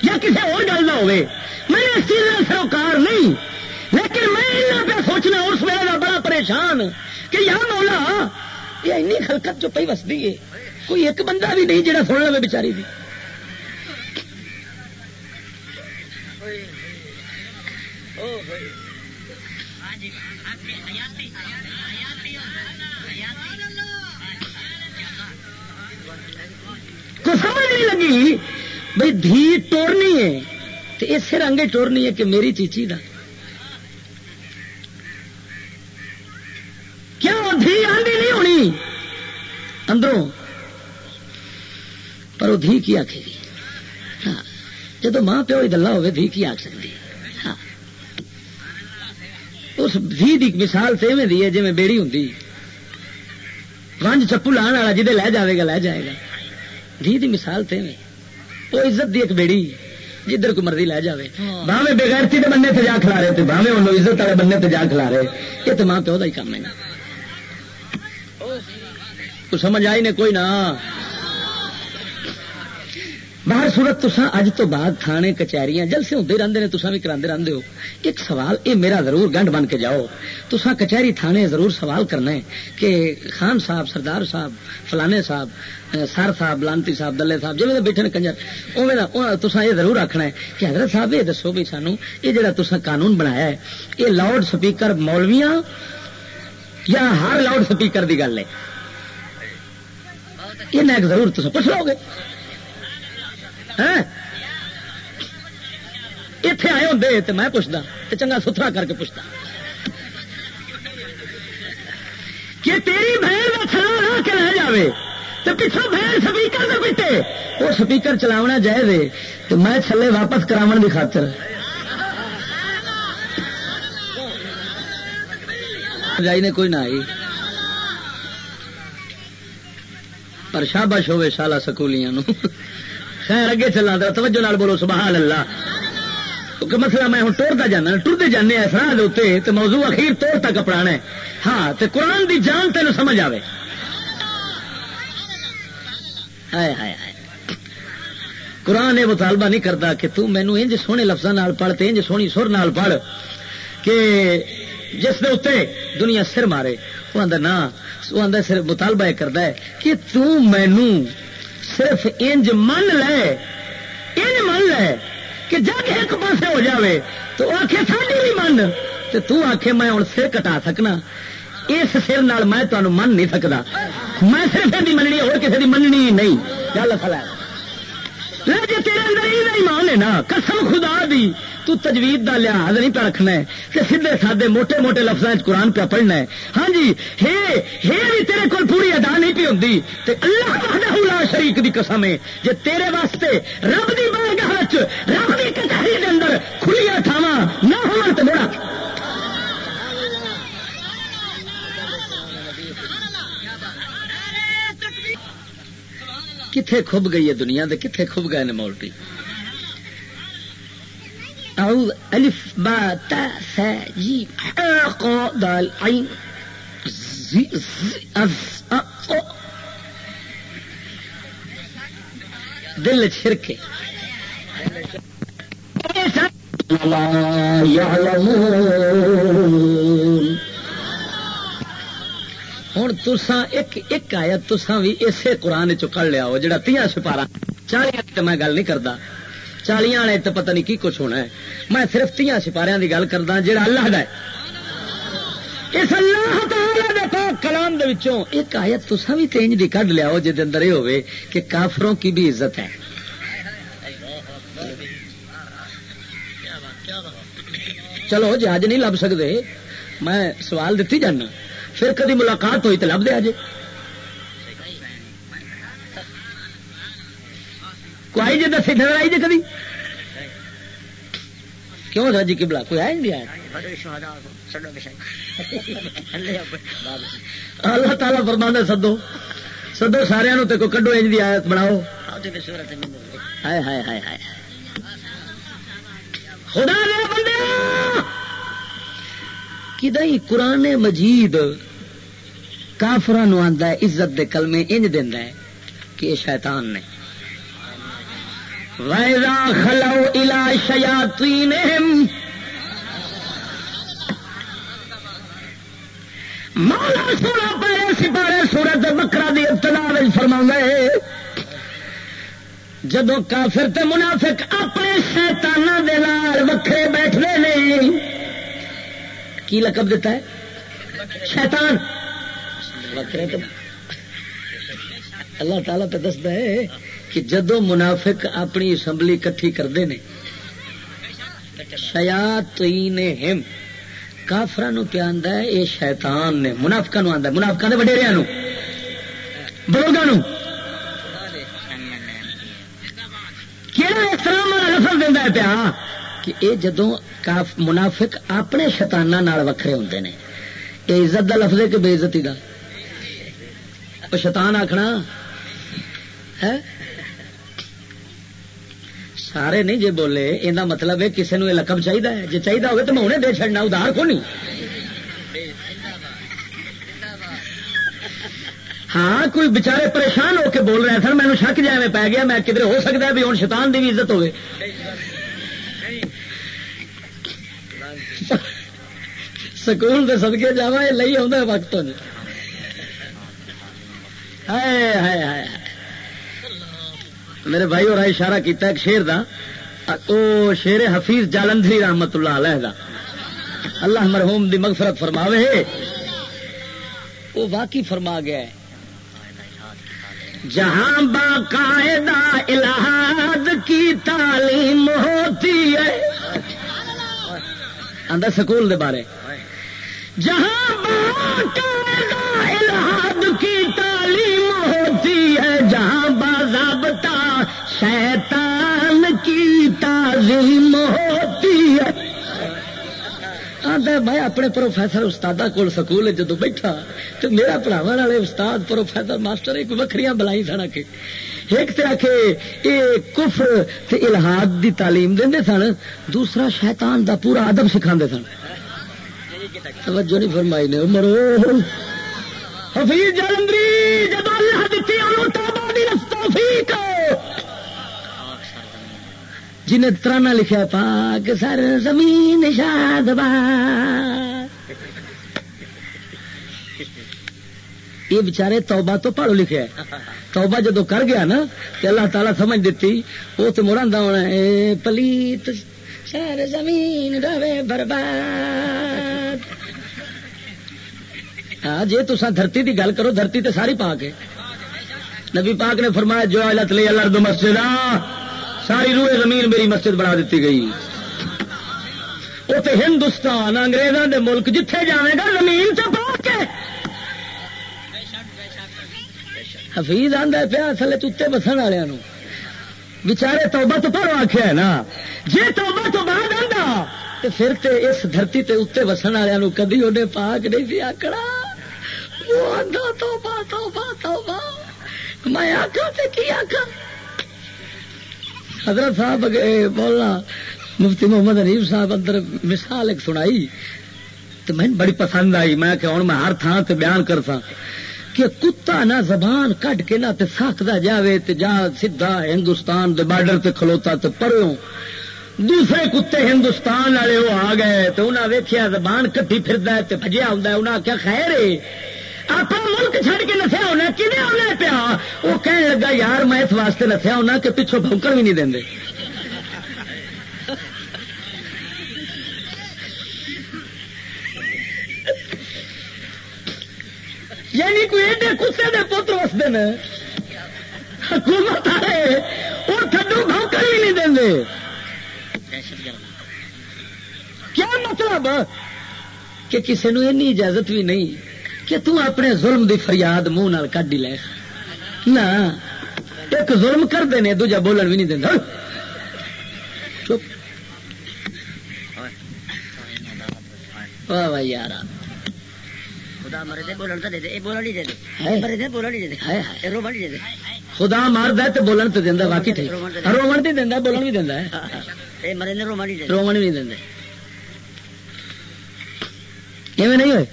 یا کسی اور گل کا ہوئے۔ میں اس چیز کا سروکار نہیں۔ لیکن میں پہ سوچنا اس ویلے کا بڑا پریشان کہ یا مولا، یہ این خلقت جو پی وستی ہے، کوئی ایک بندہ بھی نہیں جڑا سن لو بچاری دی۔ کو سمجھ نہیں لگی بھائی دھی توڑنی ہے۔ تو اسے رنگ ٹورنی ہے کہ میری چیچی دا۔ کیوں؟ دھی آندھی نہیں ہونی۔ اندروں۔ پر وہ دھی کی آخے گی ہاں۔ جب ماں پیو دلہ ہوئے دھی کی آخ سکتی۔ ہاں۔ اس دھی کی مثال تو ایویں دی ہے جی بیڑی ہوں ونج چپو لان والا لے جائے گا، لے جائے گا۔ دھی دی مثال تو ایویں وہ عزت دی ایک بیڑی جدھر کو مرضی لے جائے باہیں بےغیرتی کے بننے سے جا کھلا رہے باہیں ان عزت والے بننے سے جا کھلا رہے۔ یہ تو ماں پیو کا ہی کام ہے۔ تو سمجھ آئی نے کوئی نہ؟ باہر صورت تسا اج تو بعد تھانے کچہریاں جلسے ہوتے رہتے ہیں تسا بھی کرا رہتے ہو۔ ایک سوال یہ میرا ضرور گنڈ بن کے جاؤ۔ تسا کچہری تھانے ضرور سوال کرنا ہے کہ خان صاحب، سردار صاحب، فلانے صاحب سر صاحب، لانتی صاحب، دلے صاحب جی بیٹھے کنجر اوے تسا یہ ضرور آخنا ہے کہ حضرت صاحب، یہ دسو بھی سانو، یہ جڑا تسا قانون بنایا ہے، یہ لاؤڈ سپیکر مولویاں یا ہر لاؤڈ سپیکر کی گل ہے؟ یہ ضرور تسا پوچھ لو گے۔ ہاں؟ اتے آئے ہوں تو میں پوچھتا تو چنگا ستھرا کر کے پوچھتا۔ کہ تیری بہن کا تھلا لا کے لے جائے تو پچھو بہن سپیکر سے پیٹے وہ سپیکر چلاونا جائے تو میں تھلے واپس کرا کی خاطر۔ جائی نے کوئی نہ آئی۔ پر شابش ہوے شالا سکولیاں خیر اگے چلا دیا توجہ نال بولو، سبحان اللہ۔ مسئلہ میں ہوں ٹورتا جانا، ٹرتے جانے سراہ دے تو موضوع اخیر توڑ تک اپنا ہے۔ ہاں تو قرآن دی جان تین سمجھ آئے ہائے ہائے ہائے۔ قرآن یہ مطالبہ نہیں کرتا کہ تم مینو انج سونے لفظوں پڑھ تے انج سونی سر نال پڑھ کہ جس نے اتنے دنیا سر مارے، وہ آدھا نہ، وہ آدھا صرف مطالبہ یہ کرتا ہے کہ تم مینو صرف انج من لے، انج من لے کہ جگ ایک پاس ہو جاوے تو آخے ساری بھی من تو تو آخے میں ہوں سر کٹا سکنا۔ اس سر نال میں تمہیں من نہیں سکتا میں صرف یہ مننی، اور کسی کی مننی نہیں۔ گل خلا لے جی تیرے اندر یہ نہیں مان ہے نا، قسم خدا دی۔ تو تجوید دا لحاظ نہیں پہ رکھنا ہے کہ سیدھے سادے موٹے موٹے لفظ قرآن پہ پڑھنا ہے۔ ہاں جی ہے ہے بھی تیرے کول پوری ادا نہیں پی ہوندی۔ تو اللہ وحدہ لا شریک دی قسم ہے۔ جی تیرے واسطے رب دی بارگاہ وچ، رب دی کچہری دے اندر کھلیا تھاواں نہ ہون تے مڑا۔ کتھے کھب گئی ہے دنیا دے، کتھے کھب گئے نے مولٹی الف با تا سا جی دال عین دل چھرکے ہوں تسا ایک ایک آیا تسا بھی اسے قرآن چڑ لیا ہو جا تیا سپارا چالی میں گل نہیں کرتا چالیاں والے تو پتہ نہیں کی کچھ ہونا ہے۔ میں صرف تیا سپارے کی گل کردا ہاں، جا اللہ دا اس اللہ تعالی دیکھو کلام دے وچوں ایک آیت تسا بھی تینج دی کڈ لیا ہو جے اندر یہ ہوئے کہ کافروں کی بھی عزت ہے۔ چلو جی جہاز نہیں لب سکتے میں سوال دیتی جانا۔ پھر کدی ملاقات ہوئی تو لب دیا جی کوئی جی دسی نظر آئی جی کدی؟ کیوں سر جی کبلا کوئی آئے نہیں آیا اللہ تعالیٰ فرما سدو۔ سدو سارا کو کڈو، انج دی آیت بناؤ۔ ہائے ہائے ہائے ہائے۔ خدا دے بندے! قرآن مجید کافران آتا ہے، عزت دے کلمے انج دینا ہے کہ شیطان نے۔ ویزا خلو الا شیاتی مولا سونا پڑے سپارے سورت بکرا دی ابتدا فرما ہے جدو کافر تے منافق اپنے شیتانہ دے وکھرے بیٹھتے ہیں کی لقب دیتا ہے؟ شیطان۔ وکھرے تو اللہ تعالیٰ تو دستا ہے کہ جدو منافق اپنی اسمبلی کٹھی کرتے ہیں شیات ہم کافر پیا ہے؟ یہ شیطان نے منافقا نو آتا منافقا کے وڈیریا بزرگوں کہڑا اسلام والا لفظ دینا پیا؟ کہ یہ جدو منافق اپنے شتانہ وکھرے ہوں نے یہ عزت کا لفظ ہے کہ بے عزتی کا شیطان آخنا ہے سارے نہیں جی بولے یہ مطلب ہے کسی نے لقب چاہیے جی چاہیے ہوگا تو میں انہیں دے چڑنا ادار کو نہیں؟ ہاں کوئی بچارے پریشان ہو کے بول رہے سر مینو شک جائے میں پی گیا، میں کدھر ہو سکتا ہے بھی ہوں، شیطان کی بھی عزت ہوگی سکول کے سدکے جا یہ لے آ وقت۔ میرے بھائی اور اشارہ کیتا ایک شیر دا۔ او شیر حفیظ جالندری رحمت اللہ علیہ دا۔ اللہ مرحوم دی مغفرت فرماوے۔ وہ واقعی فرما گیا ہے۔ جہاں باقاعدہ الہاد کی تعلیم ہوتی ہے۔ اندر سکول دے بارے۔ جہاں باقاعدہ الہاد کی تعلیم ہوتی ہے، جہاں باضابطہ شیطان کی تعظیم ہوتی ہے۔ میں اپنے پروفیسر استاد کول سکول جدو بیٹھا تو میرا پڑھاو والے استاد پروفیسر ماسٹر ایک وکری بلائی سن کے ایک طرح کے یہ کفر تے الہاد دی تعلیم دے سن، دوسرا شیطان دا پورا ادب سکھا سن۔ توجہ نہیں فرمائی نے مرو حفیظ جلندری جب اللہ دیتی توبہ دی توفیق جنہیں ترانا لکھا پاک سر زمین شاد یہ بچارے توبہ تو پڑھو لکھے۔ توبہ جدو کر گیا نا تو اللہ تعالیٰ سمجھ دیتی، وہ تو مرا ہونا ہے پلیت سر زمین روے برباد۔ ہاں جی تصا دھرتی کی گل کرو، دھرتی تو ساری پاک ہے۔ نبی پاک نے فرمایا، جو علت لی اللہ مسجد ساری روئے زمین میری مسجد بنا دیتی گئی۔ وہ تو ہندوستان انگریزوں دے ملک جتھے جائے گا زمین تو پہنچ کے۔ حفیظ آدھا پیا تھلے تے بسن والوں بچارے توبہ تو پڑھو آخیا ہے نا۔ جی توبہ تو بعد آدھا تو پھر تے اس دھرتی تے اتنے وسن والوں کدی انہیں پاک نہیں سی آکڑا وہ آدھا توبہ توبہ توبہ۔ میں آخا کی آخا حضرت صاحب بولنا مفتی محمد حریف صاحب اندر مثال ایک سنائی تو میں بڑی پسند آئی۔ میں کہ ہوں میں ہر تھان سے بیان کرتا کہ کتا نہ زبان کٹ کے نہ سکتا جاوے تے جا سیدا ہندوستان دے بارڈر تے کھلوتا تے پروں۔ دوسرے کتے ہندوستان والے وہ آ گئے تو انہیں ویکیا زبان کٹی پھر بجیا ہوں انہیں آخیا خیر ہے۔ آپ ملک چھڑ کے نسیا ہونا کھے آنا پیا؟ وہ کہنے لگا، یار میں اس واسطے نسیا ہونا کہ پچھوں بھوکر بھی نہیں دیں یعنی کوئی ایڈے کتے دے پتر وستے ہیں حکومت آئے وہ تھڈو بھوکر بھی نہیں دیں کیا مطلب؟ کہ کسی نے اجازت بھی نہیں۔ کہ تو اپنے ظلم دی فریاد منہ کھ ہی لے۔ نہ ایک ظلم کر دینے دوجا بولن بھی نہیں دینا چپ۔ واہ واہ یار۔ خدا مرد بولن تو دے دے۔ بولن نہیں دے دے۔ مرد بولن نہیں دے دے۔ رومن نہیں دے دے۔ خدا مارد تو بولن تو دینا باقی ٹھیک۔ رومن بھی دینا بولن بھی دینا مرد رومن رومن بھی دے ایویں نہیں ہوئے؟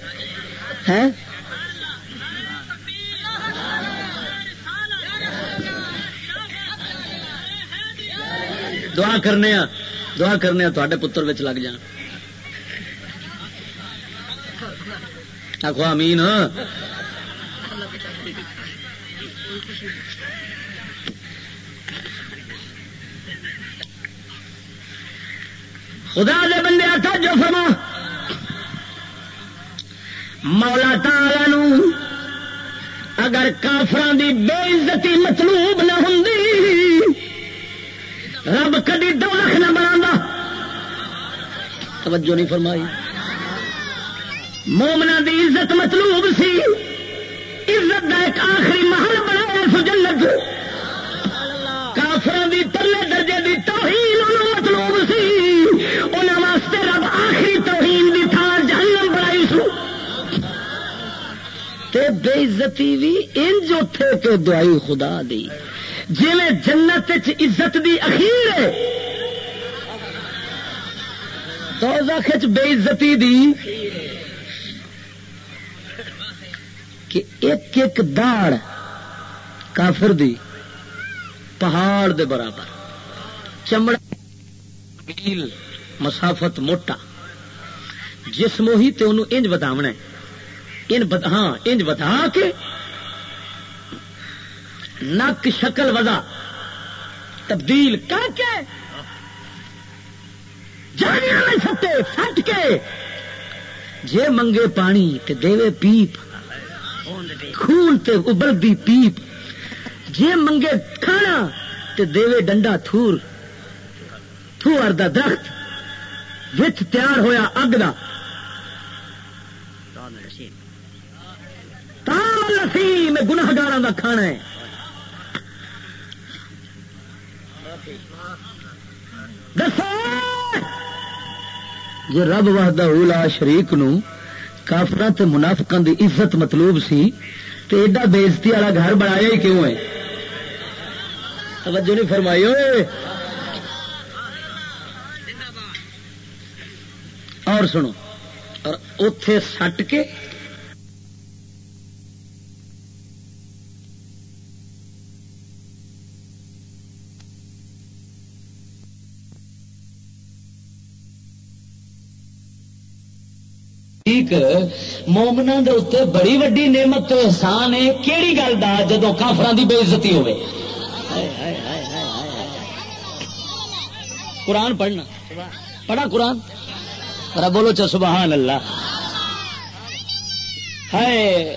دعا کرنے دعا کرنے تے پتر لگ جان آخو امین خدا دے بندے آتا جو فرما۔ مولا تالا اگر کافران دی بے عزتی مطلوب نہ ہوں رب کدی دو نہ بنا توجہ نہیں فرمائی۔ مومنا دی عزت مطلوب سی۔ عزت کا ایک آخری محل بنایا سو جنت۔ کافران دی پلے درجے دی توہین مطلوب سی۔ انہوں واسطے رب آخری توہین دی تھان جہنم بنائی سو۔ تے بے عزتی بھی انج اتے کے دعائی خدا دی۔ جی میں جنت عزت دی اخیر ہے۔ تو بے عزتی دی۔ کہ ایک ایک داڑ کافر دی۔ پہاڑ دے برابر۔ چمڑا میل، مسافت موٹا۔ جسم ہی تو انہوں انج بتاونا ان ہاں انج بتا کے نک شکل وزا تبدیل کر کے جانے سٹے فٹ کے۔ جے منگے پانی تے دے پیپ، خون تے ابلدی پیپ۔ جے منگے کھانا تے دے ڈنڈا تھور۔ تھور دا درخت وچ تیار ہویا اگ دا۔ تام نسیم گناہگار دا کھانا ہے۔ جی رب وحدہ اولا شریک نو کافر منافقان دی عزت مطلوب سی تو ایڈا بےزتی والا گھر بنایا ہی کیوں ہے؟ توجہ نہیں فرمائی ہوئے اور سنو، اور اتے سٹ کے مومنا اتنے بڑی وڈی نعمت تو احسان ہے کہڑی گل دا جدو کافران کی بےزتی ہوے قرآن پڑھنا۔ پڑھا قرآن؟ پر بولو چا سبحان اللہ۔ ہے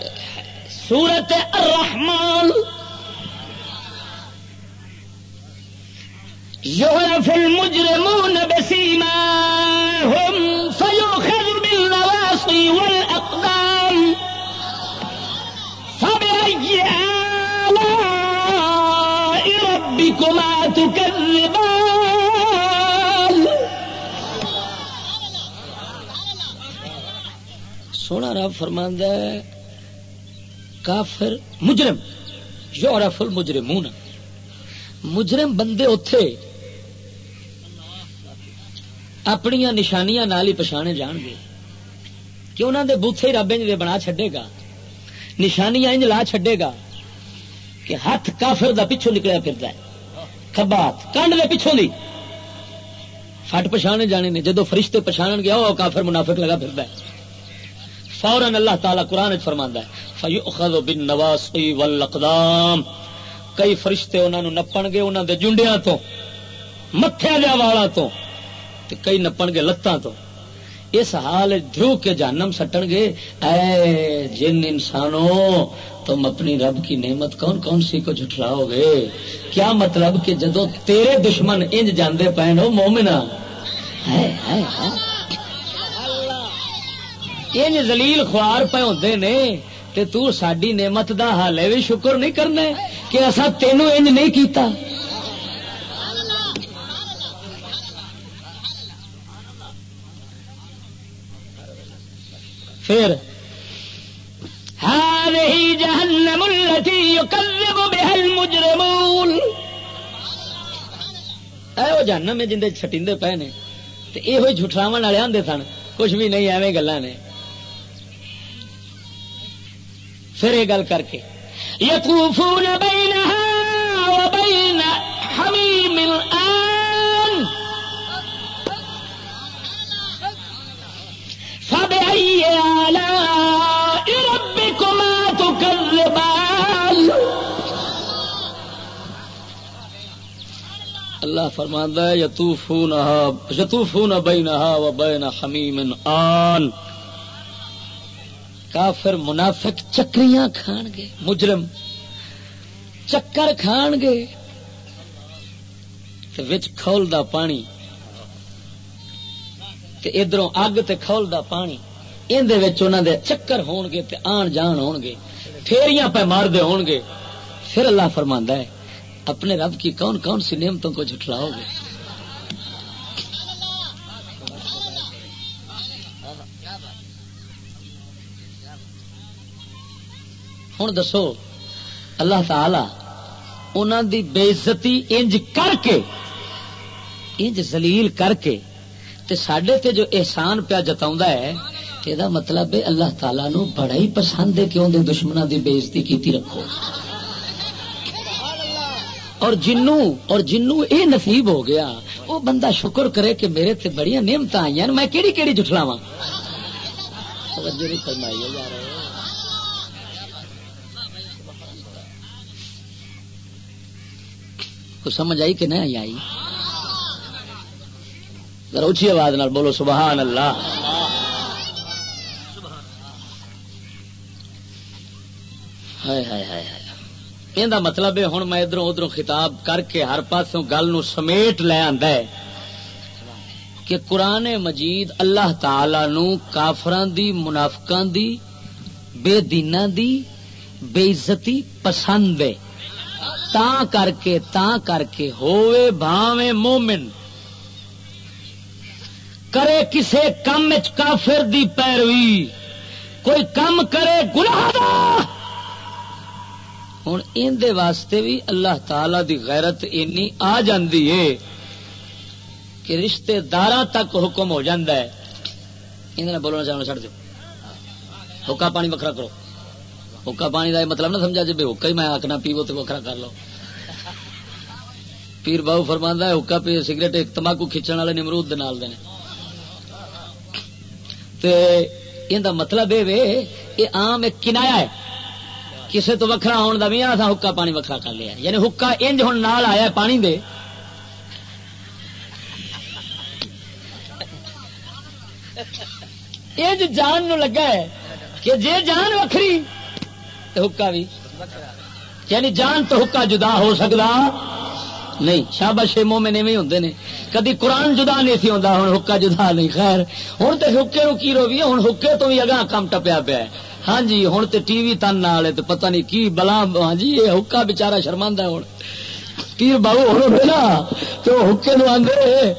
سورت الرحمن۔ یعرف المجرمون بسیماهم سونا رب فرماندہ ہے، کافر مجرم یورف المجرمون۔ مجرم بندے اتے اپنی نشانیاں نال ہی پچھانے جان گے۔ کہ انہوں دے بوتھے رب انج بنا چھڈے گا، نشانیاں انج لا چھڈے گا کہ ہاتھ کافر دا پچھوں نکلیا پھرتا ہے۔ کبات کنڈ دے پچھوں دی۔ فٹ پچھانے جانے نے جدو فرشتے پچھان گیا وہ کافر منافق لگا پھرتا ہے۔ فوراً اللہ تعالیٰ قرآن فرما ہے فیوخذ بن نواس والاقدام کئی فرشتے انہوں نے نپن گے انہوں دے جنڈیاں تو متھیا جا والا تو کئی نپن گے لتاں تو۔ اس حال دھرو کے جانم سٹن گے، اے جن انسانوں تم اپنی رب کی نعمت کون کون سی کو جھٹلاؤ گے؟ کیا مطلب کہ جدو تیرے دشمن انج جاندے پے نو مومنا انج زلیل خوار پہ ہوتے نے تے تو ساڈی نعمت دا حالے بھی شکر نہیں کرنا کہ اصا تینوں انج نہیں کیتا۔ پھر هذه جهنم التي يكذب بها المجرمون۔ اے وہ جہنم میں جندے چھٹیندے پے نے، تے اے جھٹراون والے آندے سن، کچھ بھی نہیں، ایویں گلاں نے۔ پھر یہ گل کر کے۔ یطوفون بینها وبین حمیم الان۔ فبأي آلاء ربكما تكذبان اللہ فرماندا ہے یطوفونها یطوفون بینها وبین حمیم آن کافر منافق چکریاں کھان گے، مجرم چکر کھان گے۔ وچ کھولدا پانی۔ ادھر اگ تے پانی۔ اندر دے چکر ہون گے تے آن جان ہون گے۔ پھیریاں پہ مار دے ہون گے۔ پھر اللہ فرماندا ہے، اپنے رب کی کون کون سی نعمتوں کو جھٹلاؤ گے؟ ہوں دسو، اللہ تعالی انہوں دی بےزتی انج کر کے، انج زلیل کر کے، تے سڈے تے جو احسان پیا جتا ہے یہ مطلب ہے اللہ تعالی نو بڑا ہی پسند ہے کہ اندر دشمنوں دی بےزتی کیتی رکھو۔ اور جنوں اور جنوں اے نصیب ہو گیا وہ بندہ شکر کرے کہ میرے تے بڑی نعمت آئی میں کہڑی کہڑی جٹلاوا توجہ نہیں فرمائی ہے یار۔ کو سمجھ آئی کہ نہیں آئی؟ ذرا اچھی آواز نال بولو، سبحان اللہ۔ یہ مطلب ہے ہوں میں ادھر ادھر خطاب کر کے ہر پاسوں گل نو سمیٹ لے آندا ہے کہ قرآن مجید اللہ تعالی نو کافران دی منافقان دی، بے دینا دی، بے عزتی پسند ہے۔ تا کر کے تا کر کے ہوئے بھاوے مومن۔ کرے کسے کم کافر دی پیروی۔ کوئی کم کرے گناہ دا۔ ہوں اندر واسطے بھی اللہ تعالی دی غیرت اینی آ جاندی ہے کہ رشتے دار تک حکم ہو جاندہ ہے۔ اندر بولنا چاہنا چڑھ دو حکا پانی وکرا کرو۔ حکا پانی کا مطلب نہ سمجھا جی حکا ہی میں آکنا پیو تو وکرا کر لو۔ پیر باؤ فرما ہے حکا پی سگریٹ ایک تماکو کھچن والے نمرود نال دے یہ مطلب یہ آم ایک کنایا ہے۔ کسے تو وکھرا آن کا بھی آ حکا پانی وکھرا کر لیا۔ یعنی حکا انج ہوں نال آیا پانی دے۔ انج جان نو لگا ہے کہ جے جان وکری تو حکا بھی یعنی جان تو حکا جدا ہو سکتا نہیں۔ شابش مومن ایویں ہوں نے۔ کدی قرآن جدا نہیں سی ہوتا ہوں حکا جدا نہیں۔ خیر ہوں تو حکے نو کی روی ہوں حکے تو بھی اگاں کم ٹپیا پیا ہاں جی ہوں تو ٹی وی تن نال تو پتہ نہیں کی بلا ہاں جی یہ حکا بچارا شرما ہوں پیر باؤ ہو نا تو حکے نو آدھے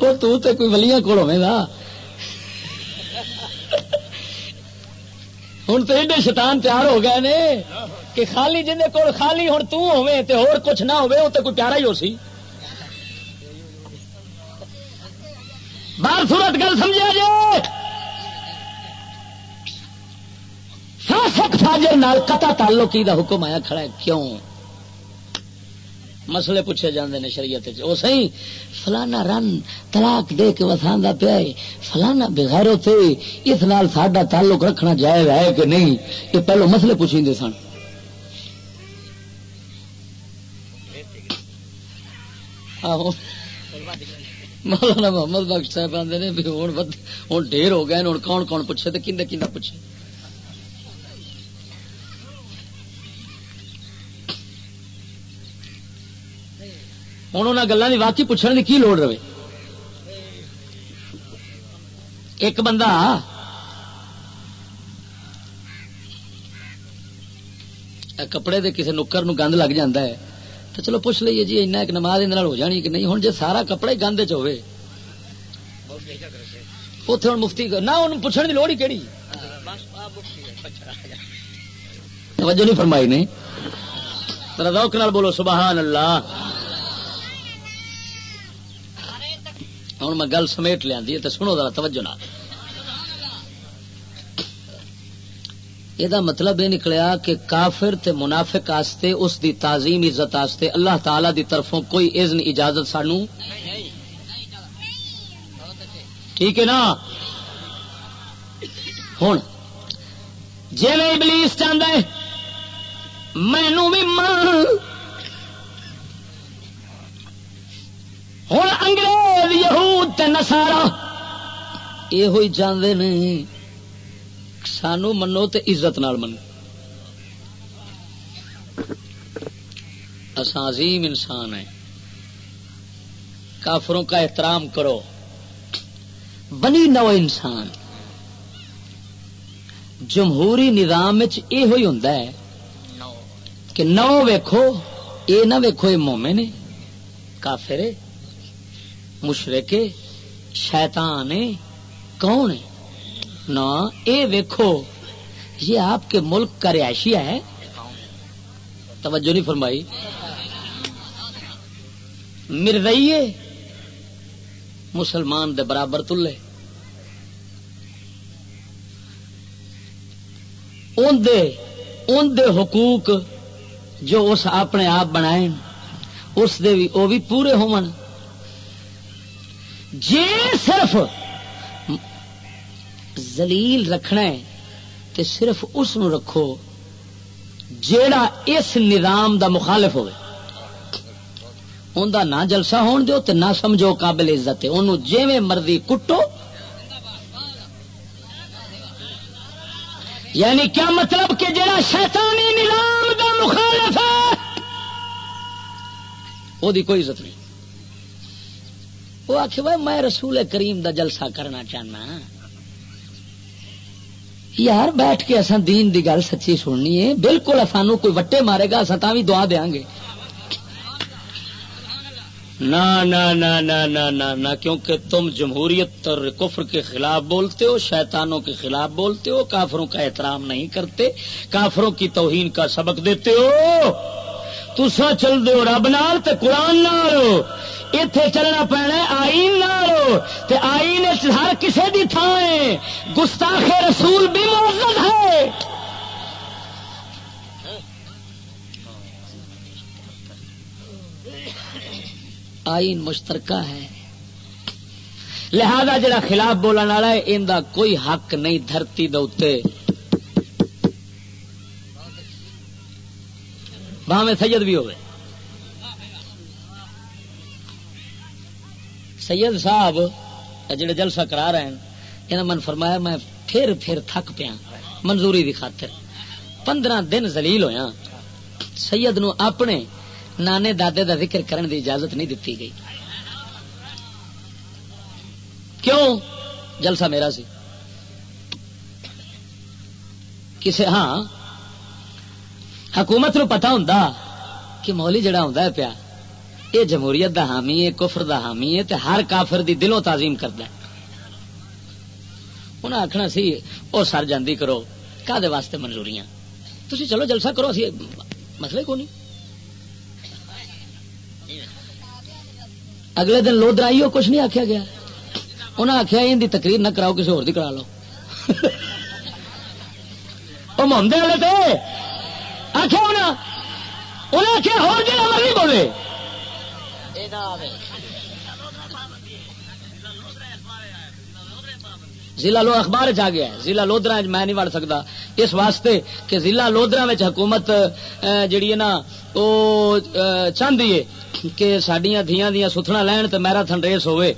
وہ تو تے کوئی ولیاں کول ہوے گا ہوں تو ایڈے شیطان تیار ہو گئے نے کہ خالی جن کو خالی ہوں ہو کچھ نہ ہو تو کوئی پیارا ہی ہو سی۔ بار سورت گل سمجھا جی فاسق فاجر نال قطع تعلق دا حکم آیا کھڑا ہے؟ کیوں؟ مسئلے پوچھے جاندے نے شریعت وہ صحیح فلانا رن طلاق دے کے وساندا پیا ہے فلانا بغیرو تے اس نال ساڈا تعلق رکھنا جائز ہے کہ نہیں؟ یہ پہلو مسئلے پوچھیں سن۔ مولانا محمد بخش صاحب آتے نے ہوں ڈیر ہو گئے ہوں کون کون پوچھے تو کھے کھے پوچھے؟ ہوں ان گلوں کی واقعی پوچھنے کی کی لوڑ رہے ایک بندہ کپڑے دے کسی نکر نو گند لگ جاندہ ہے تو چلو پوچھ لیے جی اینا ایک نماز اندر ہو جانی کہ نہیں ہوں جی سارا کپڑے گند چ ہوئے اتنے ہوں مفتی نہ ان پوچھنے کی لوڑ ہی کہڑی توجہ نہیں فرمائی نے روک نال بولو سبحان اللہ ہوں میں گل سمیٹ لیا تو سنو ذرا توجہ نہ یہ مطلب یہ نکلیا کہ کافر تے منافق آستے اس دی تعظیم عزت آستے اللہ تعالی دی طرفوں کوئی اذن اجازت سانو ٹھیک ہے نا؟ ہوں جی میں ابلیس چاہتا ہے مینو بھی مان ہوں انگریز یہود نسارا یہ ہوئی چاہتے نہیں سانو منو تے عزت نال منو عظیم انسان ہے کافروں کا احترام کرو بنی نو انسان جمہوری نظام یہ ہوئی ہوں کہ نو ویکھو یہ نہ ویکھو یہ مومے نے کافر مشرقے شیطان کون نہ اے ویکھو، یہ آپ کے ملک کا رہائشی ہے۔ توجہ نہیں فرمائی۔ مرزئیے مسلمان دے برابر تلے۔ ان دے ان دے حقوق جو اس اپنے آپ بنائے اس دے بھی، وہ بھی پورے ہون۔ جی صرف زلیل رکھنا ہے تے صرف اس نو رکھو جیڑا اس نظام دا مخالف ہوئے۔ ان دا نہ جلسہ ہون دیو تے نہ سمجھو قابل عزت ہے۔ انہوں جیویں مرضی کٹو۔ یعنی کیا مطلب کہ جڑا شیطانی نظام دا مخالف ہے وہ دی کوئی عزت نہیں۔ وہ آخ میں رسول کریم دا جلسہ کرنا چاہنا۔ یار بیٹھ کے اصا دین دی گل سچی سننی ہے۔ بالکل سانو کوئی وٹے مارے گا اصا بھی دعا دیا گے نہ، کیونکہ تم جمہوریت اور کفر کے خلاف بولتے ہو، شیطانوں کے خلاف بولتے ہو، کافروں کا احترام نہیں کرتے، کافروں کی توہین کا سبق دیتے ہو۔ تسا چل دو رب نال تے قرآن نال اتے چلنا پینا آئین تے آئین ہر کسی کی تھان گستاخ رسول بھی موجود ہے۔ آئین مشترکہ ہے۔ لہذا جڑا خلاف بولنے والا ہے، ان دا کوئی حق نہیں دھرتی دے میں سید بھی ہوئے۔ سید صاحب جڑے جلسہ کرا رہے ہیں انہوں من فرمایا میں پھر پھر تھک پیا، منظوری دی خاطر۔ پندرہ دن زلیل ہویا۔ سید نو اپنے نانے دادے دا ذکر کرن دی اجازت نہیں دیتی گئی۔ کیوں؟ جلسہ میرا سی۔ کسے ہاں حکومت نو پتا ہوں کہ مولی جڑا ہوں پیا، یہ جمہوریت دا حامی ہے، کفر دا حامی ہے، تے ہر کافر دی دلوں تعظیم کرتا ہے۔ انہیں آخنا سی وہ سر جاندی کرو کا دے واسطے منظوریاں تھی چلو جلسہ کرو، اسی مسئلے کو نہیں۔ اگلے دن لودر آئی ہو کچھ نہیں آخیا گیا۔ انہیں آخیا ان کی تقریر نہ کراؤ، کسی اور دی کرا لو۔ <laughs> وہ محمد والے تھے آخیا انہیں آخیا ہو جا مرضی بولے۔ ضلع لو اخبار چ گیا ضلع لودرا میں نہیں وڑ سکتا اس واسطے کہ ضلع لودرا حکومت جیڑی ہے نا وہ چاہتی ہے کہ سڈیا دیا دیا ستنا لین تو میراتھن ریس ہوئے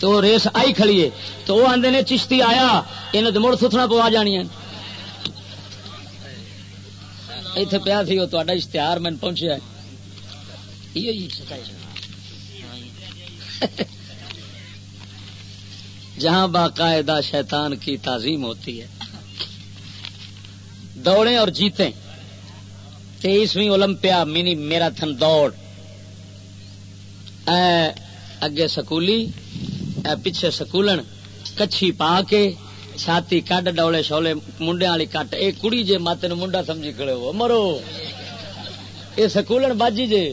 تو ریس آئی کھڑی ہے۔ تو وہ آدھے نے چشتی آیا یہ تو مڑ ستنا پوا جانی اتنے پیا سی وہ تا اشتہار میں پہنچیا جہاں باقاعدہ شیطان کی تعظیم ہوتی ہے دوڑیں اور جیتیں تیئیسویں اولمپیا منی میراتھن دوڑ اے اگے سکولی اے پیچھے سکولن کچھی پا کے چھاتی کڈ ڈولے شولے منڈیا والی کٹ اے کڑی جے مات منڈا سمجھی کھڑے ہو مرو اے سکولن باجی جے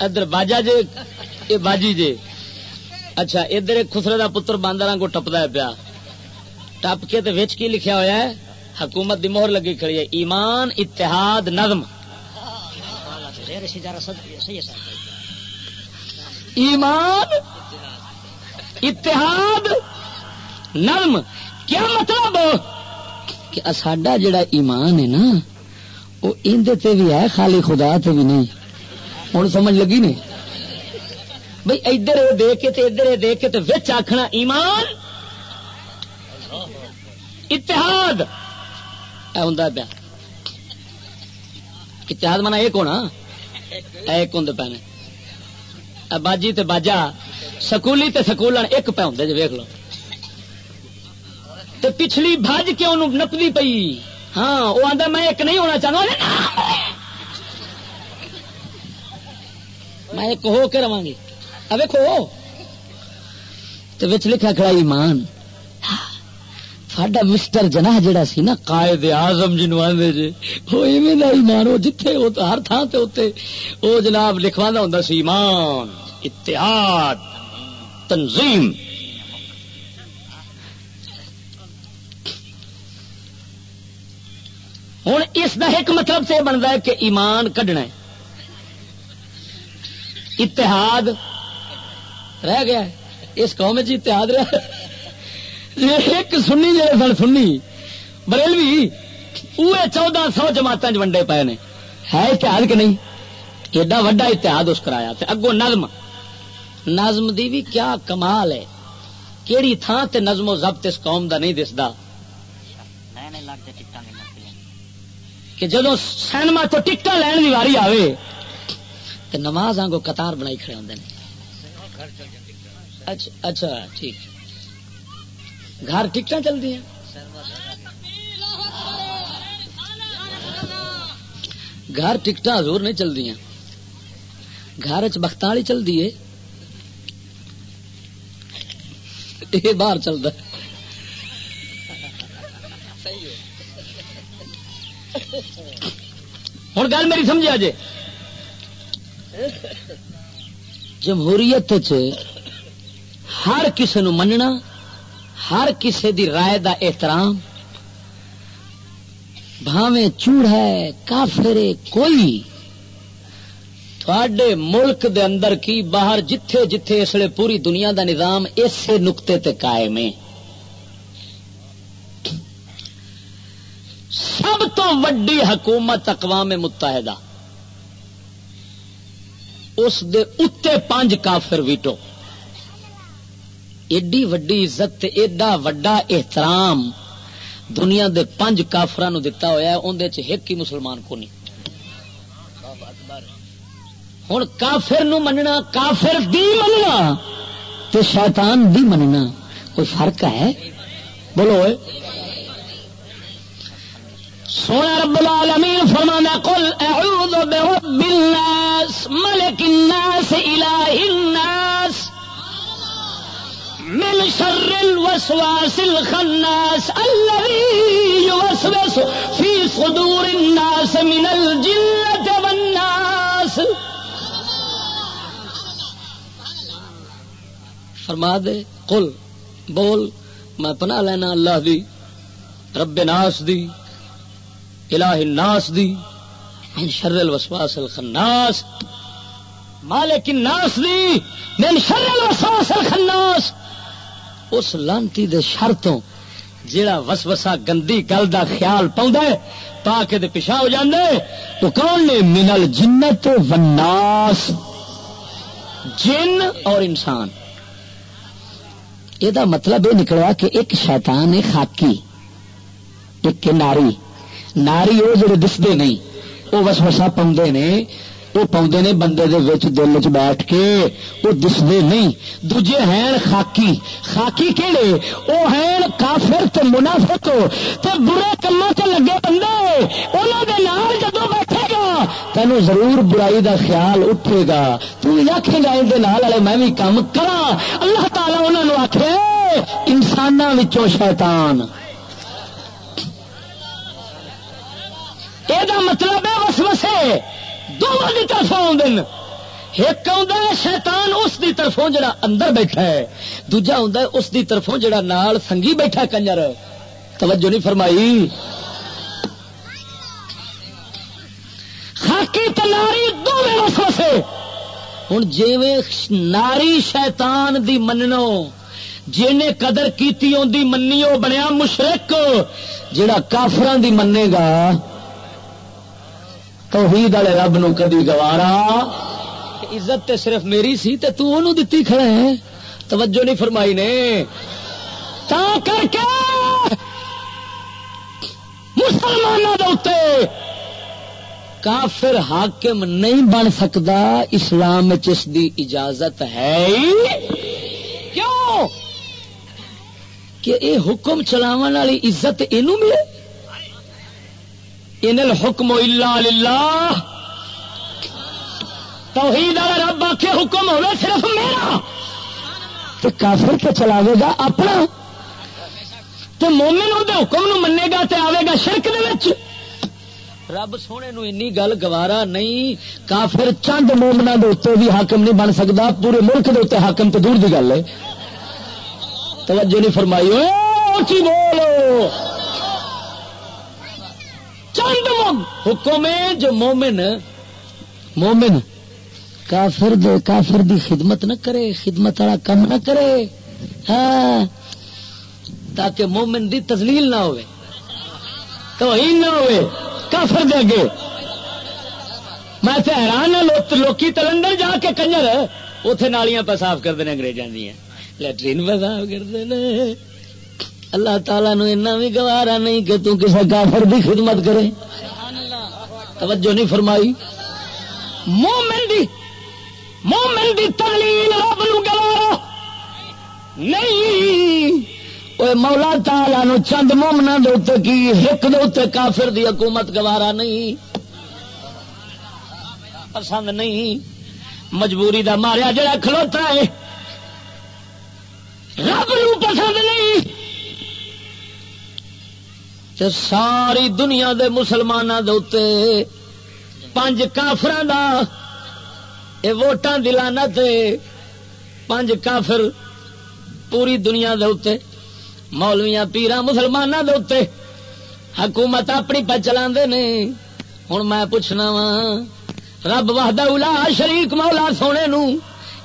ادھر باجا جے اے باجی جے اچھا ادھر خسرے کا پتر باندر کو ٹپتا ہے پیا ٹپ کے تو وچ کی لکھیا ہوا ہے حکومت دی مہر لگی کھڑی ہے ایمان اتحاد نظم ایمان اتحاد نظم. کیا مطلب؟ کہ ساڈا جڑا ایمان ہے نا، وہ اندر بھی ہے، خالی خدا تے بھی نہیں. ہوں سمجھ لگی نہیں بھائی ادھر دیکھ کے ادھر دیکھ کے وچ آخنا ایمان، اتحاد. ہوں پیا۔ اتحاد منا ایک ہونا؟ ایک ہوں پہ باجی تے باجا، سکولی تے سکولن ایک پہ ہوں جی ویک لو۔ تے پچھلی بج کے انہوں نپدی پئی؟ ہاں وہ آدھا میں ایک نہیں ہونا چاہتا میں ایک ہو کے رہا گی۔ ویکو لکھا کھڑا ایمان۔ ساڈا مسٹر جناح جڑا سی نا، قائد آزم جنو آدھے جی وہ ایویں ایمان وہ جتھے ہر تھان تے وہ جناب لکھوا ہوں سی ایمان، اتحاد، تنظیم۔ ہوں اس کا ایک مطلب سے بنتا ہے کہ ایمان کڈنا ہے۔ اتحاد رہ گیا اس قوم چ اتحاد رہا ایک سنی جی سن، سنی۔ بریلوی وہ چودہ سو جماعت ونڈے پے نے۔ ہے اتحاد کہ نہیں؟ ایڈا وڈا اتحاد اس کرایا اگو نظم۔ نظم دی بھی کیا کمال ہے۔ کیڑی تھان تے نظم و ضبط اس قوم دا نہیں دستا کہ جدو سینما تو ٹکٹ لین کی واری آئے تو نماز آگو قطار بنائی کھڑے ہوں اچھا اچھا ٹھیک۔ گھر ٹکٹ چلتی ہیں؟ گھر ٹکٹ حضور نہیں چل چلتی گھر چخت والی چلتی ہے۔ یہ باہر چلتا ہے۔ ہوں گل میری سمجھا جی؟ جمہوریت ہر کسی نو مننا، ہر کسی دی رائے دا احترام۔ بھاوے چوڑ ہے، کافر کوئی۔ تھوڑے ملک دے اندر کی، باہر جتھے جتھے اس لیے پوری دنیا دا نظام، اسے نقطے تے قائم ہے سب تو وڈی حکومت اقوام متحدہ۔ اس دے اتے پانچ کافر ویٹو۔ ایڈی وڈی عزت ایڈا وڈا احترام دنیا دے پانچ کافران دتا ہوا اندر چیک ہی مسلمان کو نہیں ہوں کافر نو مننا، کافر دی مننا تو شیطان دی مننا۔ کوئی فرق ہے؟ بولو سونا رب العالمین فرمانا، قل اعوذ برب الناس، ملک الناس، الہ الناس، من شر الوسواس الخناس الذي يوسوس في صدور الناس من الجنة والناس. فرما دے، قل، بول، میں پناہ لینا اللہ دی، رب ناس دی الہ الناس دی، من شر الوسواس الخناس. مالک الناس دی، من شر الوسواس الخناس. اس لانتی دے شرطوں جیڑا وسوسا گندی گل دا خیال پاؤں پا کے دے پیچھا ہو جاندے تو کون نے؟ منل جنت وناس جن اور انسان. یہ مطلب یہ نکلا کہ ایک شیطان ہے خاکی، ایک ناری ناری وہ جڑے دستے نہیں وہ وسوسا پاؤں نے وہ پاؤں نے بندے دے وچ دل چ بیٹھ کے وہ دستے نہیں۔ دوجے ہیں خاکی خاکی کہڑے وہ ہیں کافر تے منافق تے برے کموں تے لگے بندے۔ انہوں دے نال جدو بیٹھے گا تینوں ضرور برائی دا خیال اٹھے گا۔ تو آخے گا نال والے میں بھی کام کرا اللہ تعالیٰ انہوں نے آخے انسانوں شیطان۔ یہ مطلب ہے وسوسے۔ دونوں کی طرف آدھے ایک آ شیطان، اس دی طرفوں جڑا اندر بیٹھا ہے۔ دوجا آ اس دی طرفوں جڑا نال سنگھی بیٹھا کنجر۔ توجہ نہیں فرمائی۔ خاکی تناری دونوں وسوسے۔ ہوں جی ناری شیطان دی مننو جن قدر کیتی دی منی وہ بنیا مشرق جڑا کافران دی منے گا۔ توحید والے رب نو کدی گوارا؟ عزت تے صرف میری سی تے تو انہوں دتی کھڑا ہے۔ توجہ نہیں فرمائی نے۔ تا کر کے مسلمانوں دے اوتے کافر حاکم نہیں بن سکتا، اسلام اس دی اجازت ہے کیوں؟ کہ اے حکم چلاو والی عزت یہ ملے۔ ان الحکم الا للہ۔ توحید والا رب آخے حکم ہوگا صرف میرا۔ تو کافر تو چلاوے گا اپنا۔ تو مومن وہ حکم نو منے گا تو آئے گا شرک دے وچ۔ رب سونے نو انی گل گوارا نہیں۔ کافر چند مومنا دے بھی حاکم نہیں بن سکتا پورے ملک دے حاکم تو دور دی گل ہے۔ توجہ نہیں فرمائی۔ ہوئے بولو؟ چند حکم ہے جو مومن مومن کافر دے، کافر دی خدمت نہ کرے، خدمت والا کم نہ کرے۔ ہاں تاکہ مومن دی تزلیل نہ ہوئے۔ تو ہی نہ ہوئے، کافر دے اگے۔ میں تو حیران ہوں لوکی تلندر جا کے کنجر اتے نالیاں پہ صاف کرتے ہیں اگریزوں دیا لٹرین پہ صاف کرتے ہیں اللہ تعالیٰ نو اینا بھی گوارا نہیں کہ تو کسی کافر بھی خدمت کرے۔ توجہ نہیں فرمائی۔ مومن دی مومن دی تدلیل رب نو گوارا نہیں۔ اوے مولا تعالی نو چند مومنا دے کی ایک دے کافر دی حکومت گوارا نہیں۔ پسند نہیں۔ مجبوری دا ماریا جڑا کھلوتا ہے۔ رب نو پسند نہیں۔ تے ساری دنیا دے مسلمانوں دے پانچ کافر دا یہ ووٹان دلانا تے پانچ کافر پوری دنیا دے اتنے مولویا پیرا مسلمانوں دے اتنے حکومت اپنی پہ چلا نے۔ ہوں میں پوچھنا وا رب وحدہ الا شریک مولا سونے نو،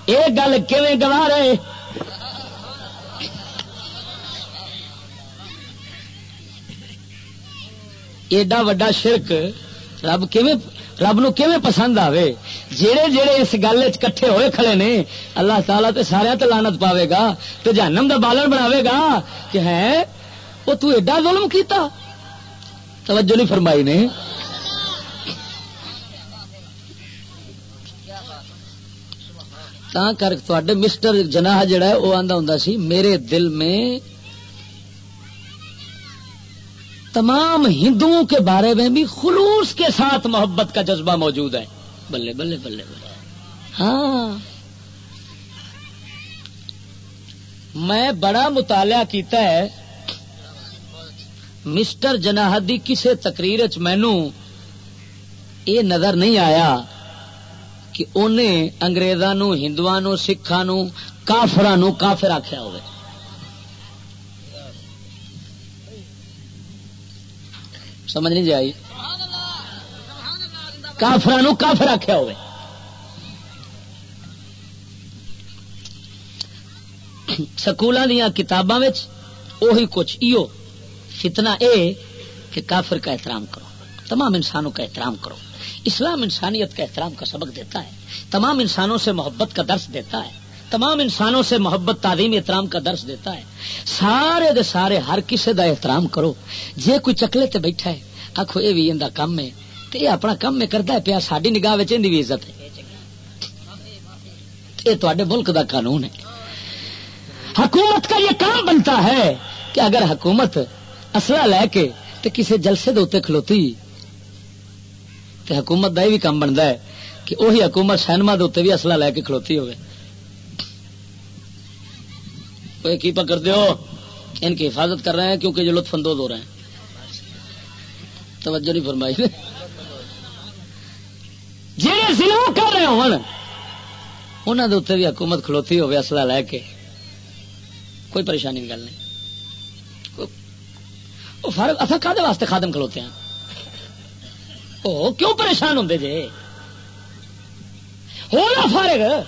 اے گل کیویں گوارے؟ ایڈا وڈا شرک رب رب نو کیویں پسند آوے؟ جڑے جڑے اس گل کٹھے ہوئے کھڑے نے، اللہ تعالیٰ تے سارے تے لانت پاوے گا تو جہنم دا بالن بناوے گا کہ ہے وہ تو ایڈا ظلم کیتا۔ توجہ نہیں فرمائی نے۔ تا کر مسٹر جناح جڑا ہے وہ آدھا ہوں سی، میرے دل میں تمام ہندوؤں کے بارے میں بھی خلوص کے ساتھ محبت کا جذبہ موجود ہے۔ بلے بلے بلے بلے۔ ہاں۔ میں بڑا مطالعہ کیتا ہے۔ مسٹر جناحدی کسی تقریر چ مینو یہ نظر نہیں آیا کہ انہیں انگریزوں ہندو سکھان کافران کافر آخیا ہوئے سمجھ نہیں جی آئی کافران کافر آخیا ہوئے۔ سکولوں دیا کتاباں وہی کچھ ایو فتنا اے کہ کافر کا احترام کرو۔ تمام انسانوں کا احترام کرو۔ اسلام انسانیت کا احترام کا سبق دیتا ہے۔ تمام انسانوں سے محبت کا درس دیتا ہے۔ تمام انسانوں سے محبت، تعلیم، احترام کا درس دیتا ہے۔ سارے دے سارے ہر کسی دا احترام کرو۔ جے کوئی چکلے تے بیٹھا ہے آخو یہ بھی اندر کم ہے۔ تو یہ اپنا کم میں کرتا ہے پیا ساری نگاہ بھی عزت ہے۔ یہ تے ملک دا قانون ہے۔ حکومت کا یہ کام بنتا ہے کہ اگر حکومت اصلہ لے کے تو کسی جلسے دے کھلوتی تو حکومت کا یہ بھی کام بنتا ہے کہ وہی حکومت سینما دے بھی اصلہ لے کے کھلوتی ہوگی کی پکڑ دو ان کی حفاظت کر رہے ہیں کیونکہ جو لطف اندوز ہو رہے ہیں۔ توجہ نہیں فرمائی۔ جی ضلع کر رہے ہونا دے بھی حکومت کھلوتی ہوگی اصلہ لے کے۔ کوئی پریشانی کی گل نہیں۔ فرق اصل کا واسطے خادم کھلوتے ہیں؟ او کیوں پریشان ہوں جی ہونا فارغ۔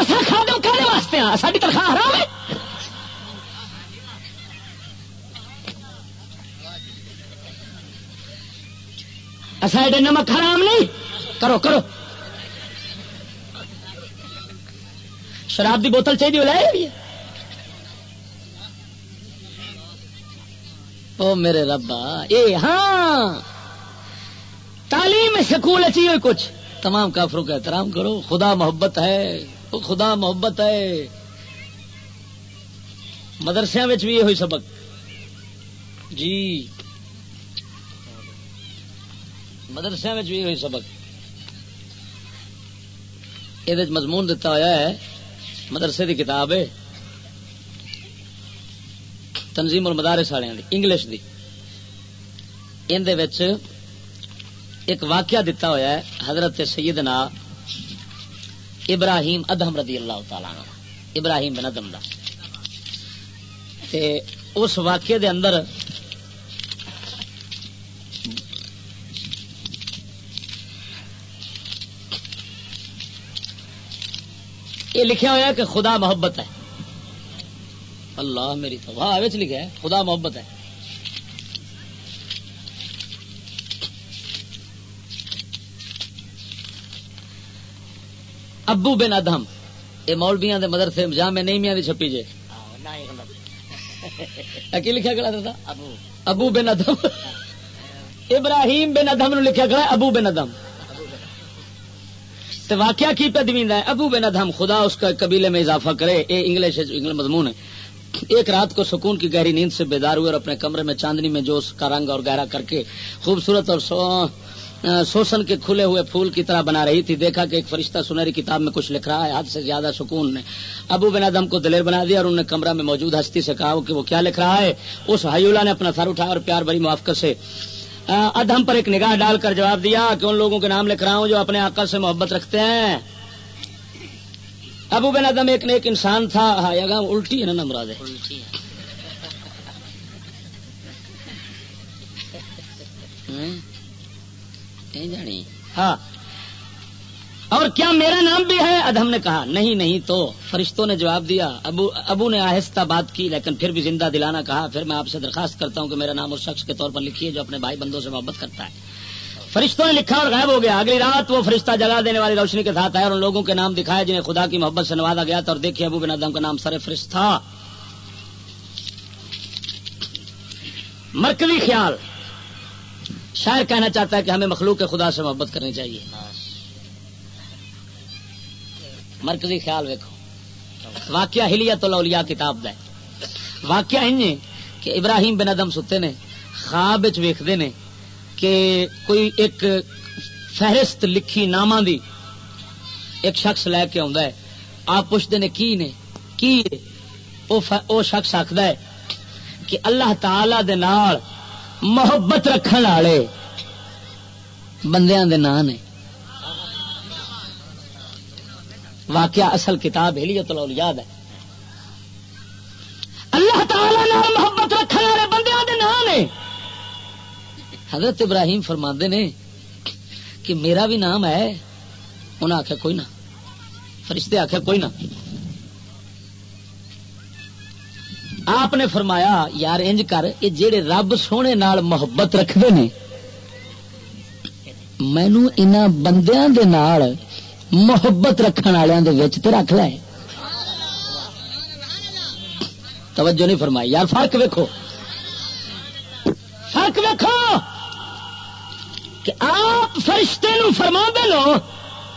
اصل خادم کھانے واسطے ہیں ساری تنخواہ حرام ہے؟ اصل نمک حرام نہیں؟ کرو کرو۔ شراب دی بوتل چاہیے لائے او میرے ربا، اے ہاں۔ تعلیم سکول چاہیے کچھ۔ تمام کافروں کا احترام کرو، خدا محبت ہے۔ خدا محبت ہے۔ مدرسے بھی یہ ہوئی سبق۔ جی۔ مدرسے بھی یہ ہوئی سبق۔ یہ مضمون دتا ہوا ہے۔ مدرسے کی کتاب ہے۔ تنظیم اور مدارس والے انگلش دی۔ ان ایک واقعہ دتا ہوا ہے، حضرت سیدنا ابراہیم ادہم رضی اللہ تعالی ابراہیم بن ادم دا۔ تے اس واقعے دے اندر یہ لکھا ہوا کہ خدا محبت ہے۔ اللہ میری تو لکھا ہے، خدا محبت ہے۔ ابو بن ادم یہ مولبیاں مدرسے جہاں میں نہیں میاں دی چھپی جے۔ کی لکھا تھا ابو۔ بن ادم ابراہیم بن ادم نو لکھا گیا ابو بن ادم تو واقعہ کی پہ دویندا ہے؟ ابو بن ادم خدا اس کا قبیلے میں اضافہ کرے۔ اے انگلش انگلش مضمون ہے۔ ایک رات کو سکون کی گہری نیند سے بیدار ہوئے اور اپنے کمرے میں چاندنی میں جو اس کا رنگ اور گہرا کر کے خوبصورت اور سوسن کے کھلے ہوئے پھول کی طرح بنا رہی تھی۔ دیکھا کہ ایک فرشتہ سنہری کتاب میں کچھ لکھ رہا ہے۔ حد سے زیادہ سکون نے۔ ابو بن ادم کو دلیر بنا دیا اور انہوں نے کمرہ میں موجود ہستی سے کہا کہ وہ کیا لکھ رہا ہے؟ اس حیولہ نے اپنا سر اٹھایا اور پیار بڑی موافقت سے ادم پر ایک نگاہ ڈال کر جواب دیا کہ ان لوگوں کے نام لکھ رہا ہوں جو اپنے آقا سے محبت رکھتے ہیں۔ ابو بن ادم ایک نیک انسان تھا۔ الٹی ہے نا مراد جانی ہاں۔ اور کیا میرا نام بھی ہے؟ ادم نے کہا، نہیں نہیں تو۔ فرشتوں نے جواب دیا، ابو ابو نے آہستہ بات کی، لیکن پھر بھی زندہ دلانا کہا۔ پھر میں آپ سے درخواست کرتا ہوں کہ میرا نام اس شخص کے طور پر لکھیے جو اپنے بھائی بندوں سے محبت کرتا ہے۔ فرشتوں نے لکھا اور غائب ہو گیا۔ اگلی رات وہ فرشتہ جگہ دینے والی روشنی کے ساتھ آیا اور ان لوگوں کے نام دکھائے جنہیں خدا کی محبت سے نوازا گیا تھا۔ اور دیکھیے ابو بن ادم کا نام سر فرشت تھا مرکزی خیال۔ شاعر کہنا چاہتا ہے کہ ہمیں مخلوق کے خدا سے محبت کرنی چاہیے۔ مرکزی خیال ویکو واقعہ ہلیا تو لولیا کتاب ہے۔ واقعہ کہ ابراہیم بن ادم ستے نے، خواب ویختے نے کہ کوئی ایک فہرست لکھی نام دی ایک شخص لے کے ہے۔ آپ پوچھتے نے کی نے؟ کی او شخص آخد ہے کہ اللہ تعالی دے نال محبت رکھن والے۔ بندیاں دے نام نے۔ واقعہ اصل کتاب ہلیت الاولیاء ہے۔ اللہ تعالی نال محبت رکھنے والے بندیاں دے نام نے۔ حضرت ابراہیم فرما نے کہ میرا بھی نام ہے۔ انہیں آخیا کوئی نہ۔ فرشتے آخیا کوئی نہ۔ آپ نے فرمایا، یار انج کر یہ جہے رب سونے نال محبت رکھتے ہیں مینو ان بندیاں دے نال محبت رکھنے والوں کے رکھ لے۔ توجہ نہیں فرمائی۔ یار فرق ویکو فرق ویکو کہ آپ فرشتے نو فرما دے لو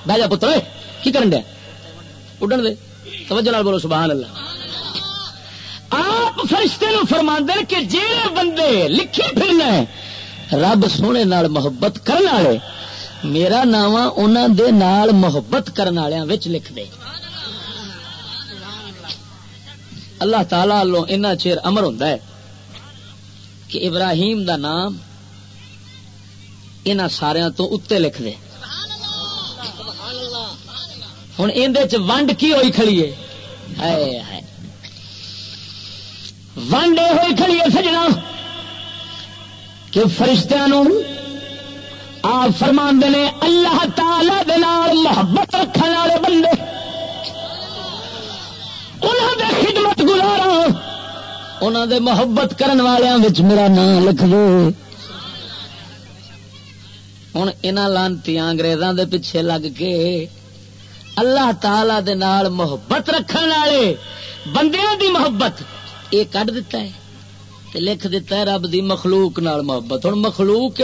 بہ جا پتر کی کرن دیا اڈن دے۔ توجہ نال بولو، سبحان اللہ۔ آپ آپ فرشتے نو فرما دے کہ جہے بندے لکھی پھرنا ہے رب سونے نال محبت کرنے والے، میرا نام انہوں دے نال محبت کرنے والوں لکھ دے۔ اللہ تعالی لو اینا چیر امر ہوں کہ ابراہیم دا نام ان سارا تو اتنے لکھ دے۔ ہوں اندر ونڈ کی ہوئی کھڑی ہے؟ ونڈ یہ ہوئی کھڑی ہے سجنا کہ فرشتوں آپ فرما نے اللہ تعالی دے محبت رکھنے والے بندے۔ انہوں دے خدمت گزارا انہوں دے محبت کرن والوں میرا نام لکھ دو ہوں یہاں لانتی اگریزاں دے پیچھے لگ کے اللہ تعالی دے نال محبت رکھنے والے بندیاں دی محبت یہ کٹ دتا ہے تے لکھ دیتا ہے رب دی مخلوق نال محبت۔ ہوں مخلوق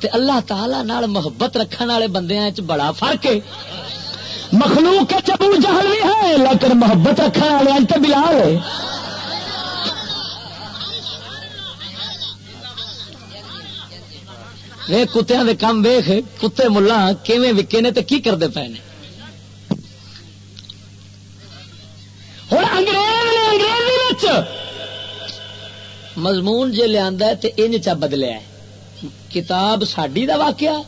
تے اللہ تعالی نال محبت رکھنے والے بندیاں بڑا فرق ہے۔ مخلوق ابو جہل بھی ہے، لیکن محبت رکھنے والے تو بلال ہے۔ وے کتیا دے کام ویخ کتے ملا کیویں وکے نے تو کی کرتے پے نے ہوں انگریز نے انگریزی مضمون جی لیا تو چا بدلیا کتاب ساڈی دا واقعہ؟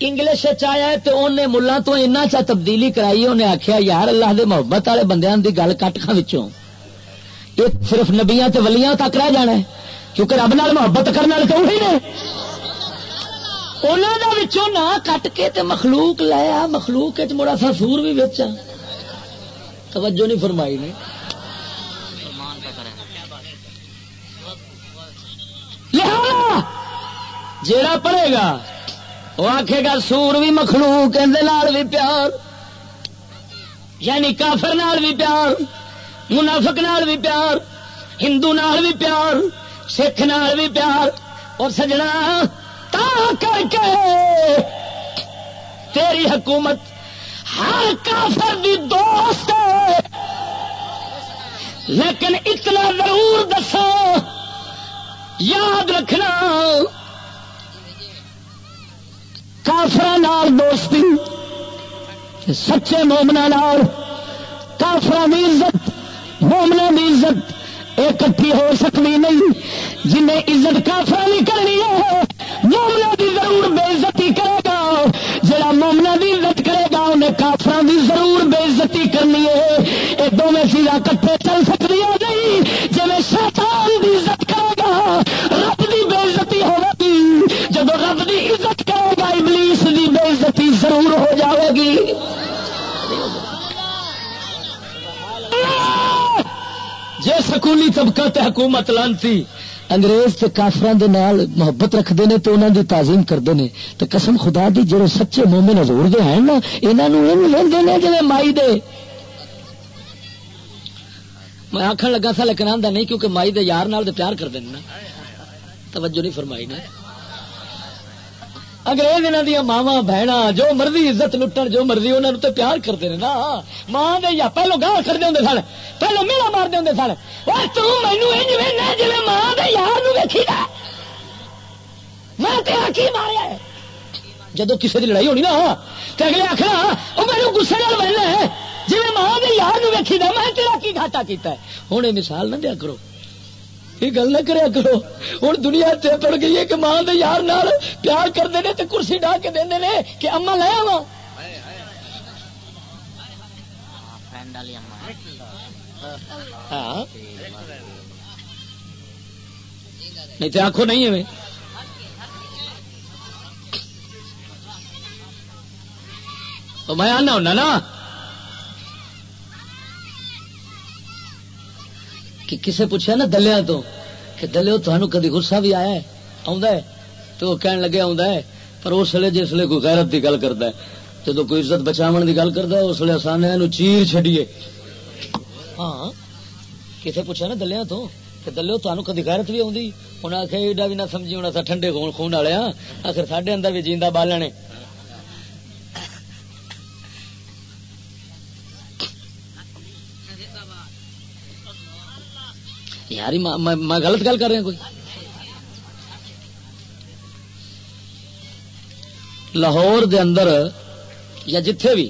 انگلش آیا تو انہیں ملا تو اینا چا تبدیلی کرائی انہیں آخیا یار اللہ دے محبت والے بندیاں دی گل کٹ کھا وچوں۔ یہ صرف نبیاں تے ولیاں تک رہ جانا ہے، کیونکہ رب نال محبت کرنے والے تو نے۔ انہوں دا وچوں نہ کٹ کے تے مخلوق لایا مخلوق مڑا سا سور بھی بچا توجہ نہیں فرمائی نے۔ جیڑا پڑے گا، وہ آخے گا، سور بھی مخلوق بھی پیار یعنی کافر نال بھی پیار، منافق نال بھی پیار، ہندو نال بھی پیار، سکھ نال بھی پیار، اور سجنا، تا کر کے تیری حکومت ہر کافر دی دوست لیکن اتنا ضرور دسو، یاد رکھنا کافر دوستی، سچے مومنا کافر کی عزت مومنا کی عزت یہ کٹھی ہو سکتی نہیں۔ جنہیں عزت کافر نہیں کرنی ہے مومنا کی ضرور بے عزتی کرے گا جڑا مومنا کی عزت کرے گا انہیں کافر ضرور بے عزتی کرنی ہے۔ یہ دونوں چیزاں کٹھے چل سکتی نہیں؟ جی شیطان کی عزت کرے گا، رب کی بے عزتی ہوگی جب رب کی عزت کرے گا، ابلیس کی بے عزتی ضرور ہو جائے گی۔ جی سکولی طبقہ تے حکومت لانتی انگریز تے کافران دے نال محبت رکھتے ہیں تو انہوں دی تعظیم کرتے ہیں تو قسم خدا دی جڑے سچے مومن ہزور دے ہیں نا انہوں نے جی مائی دے۔ میں آخر لگا تھا لیکن آدھا نہیں کیونکہ مائی دے یار نال دے پیار کر دینا توجہ نہیں فرمائی نے۔ انگریز انہوں دیا ماوا بہنا جو مرضی عزت لٹن، جو مرضی انہوں نے پیار کرتے ہیں نا، ماں دے یا پہلو گاہ کرتے ہوں سن، پہلو میرا مارتے ہوں سن۔ وہ جی ماں دے یار ویکھی میں ماریا جدو کسی کی لڑائی ہونی نا تو اگلے آخر وہ میرے گسے بننا ہے۔ جی ماں کے یار ویکھی دا، میں تیرا کی گھاٹا کیتا ہے؟ ہوں یہ مثال نہ دیا کرو۔ یہ گل نہ کریا کرو۔ ہوں دنیا اتنے پڑ گئی ہے کہ ماں کے یار نال پیار کرتے ہیں تو کرسی ڈا کے دے کہ اما لے آوا ہاں۔ نہیں تو آخو نہیں ہے میں آنا ہونا نا۔ کہ کسے پوچھا نا دلیا تو، کہ دلو تمہیں کدی غصہ بھی آیا ہے؟ ہے؟ تو وہ کہن لگے ہے، پر اس لیے جس لیے کوئی غیرت کی گل کرتا ہے جب کوئی عزت بچاو کی گل کرتا ہے، اس لیے آسان ہے چیر چڈیے ہاں کسے پوچھا نا دلیا تو، کہ دلو تمہیں کدی غیرت بھی آئی انہیں آخیا ایڈا بھی نہ سمجھی ہونا تھا ٹھنڈے خون خون والے ہاں، آخر ساڈے اندر بھی جیندہ بالنے یار میں غلط گل کر رہا کوئی؟ لاہور دے اندر یا جتھے بھی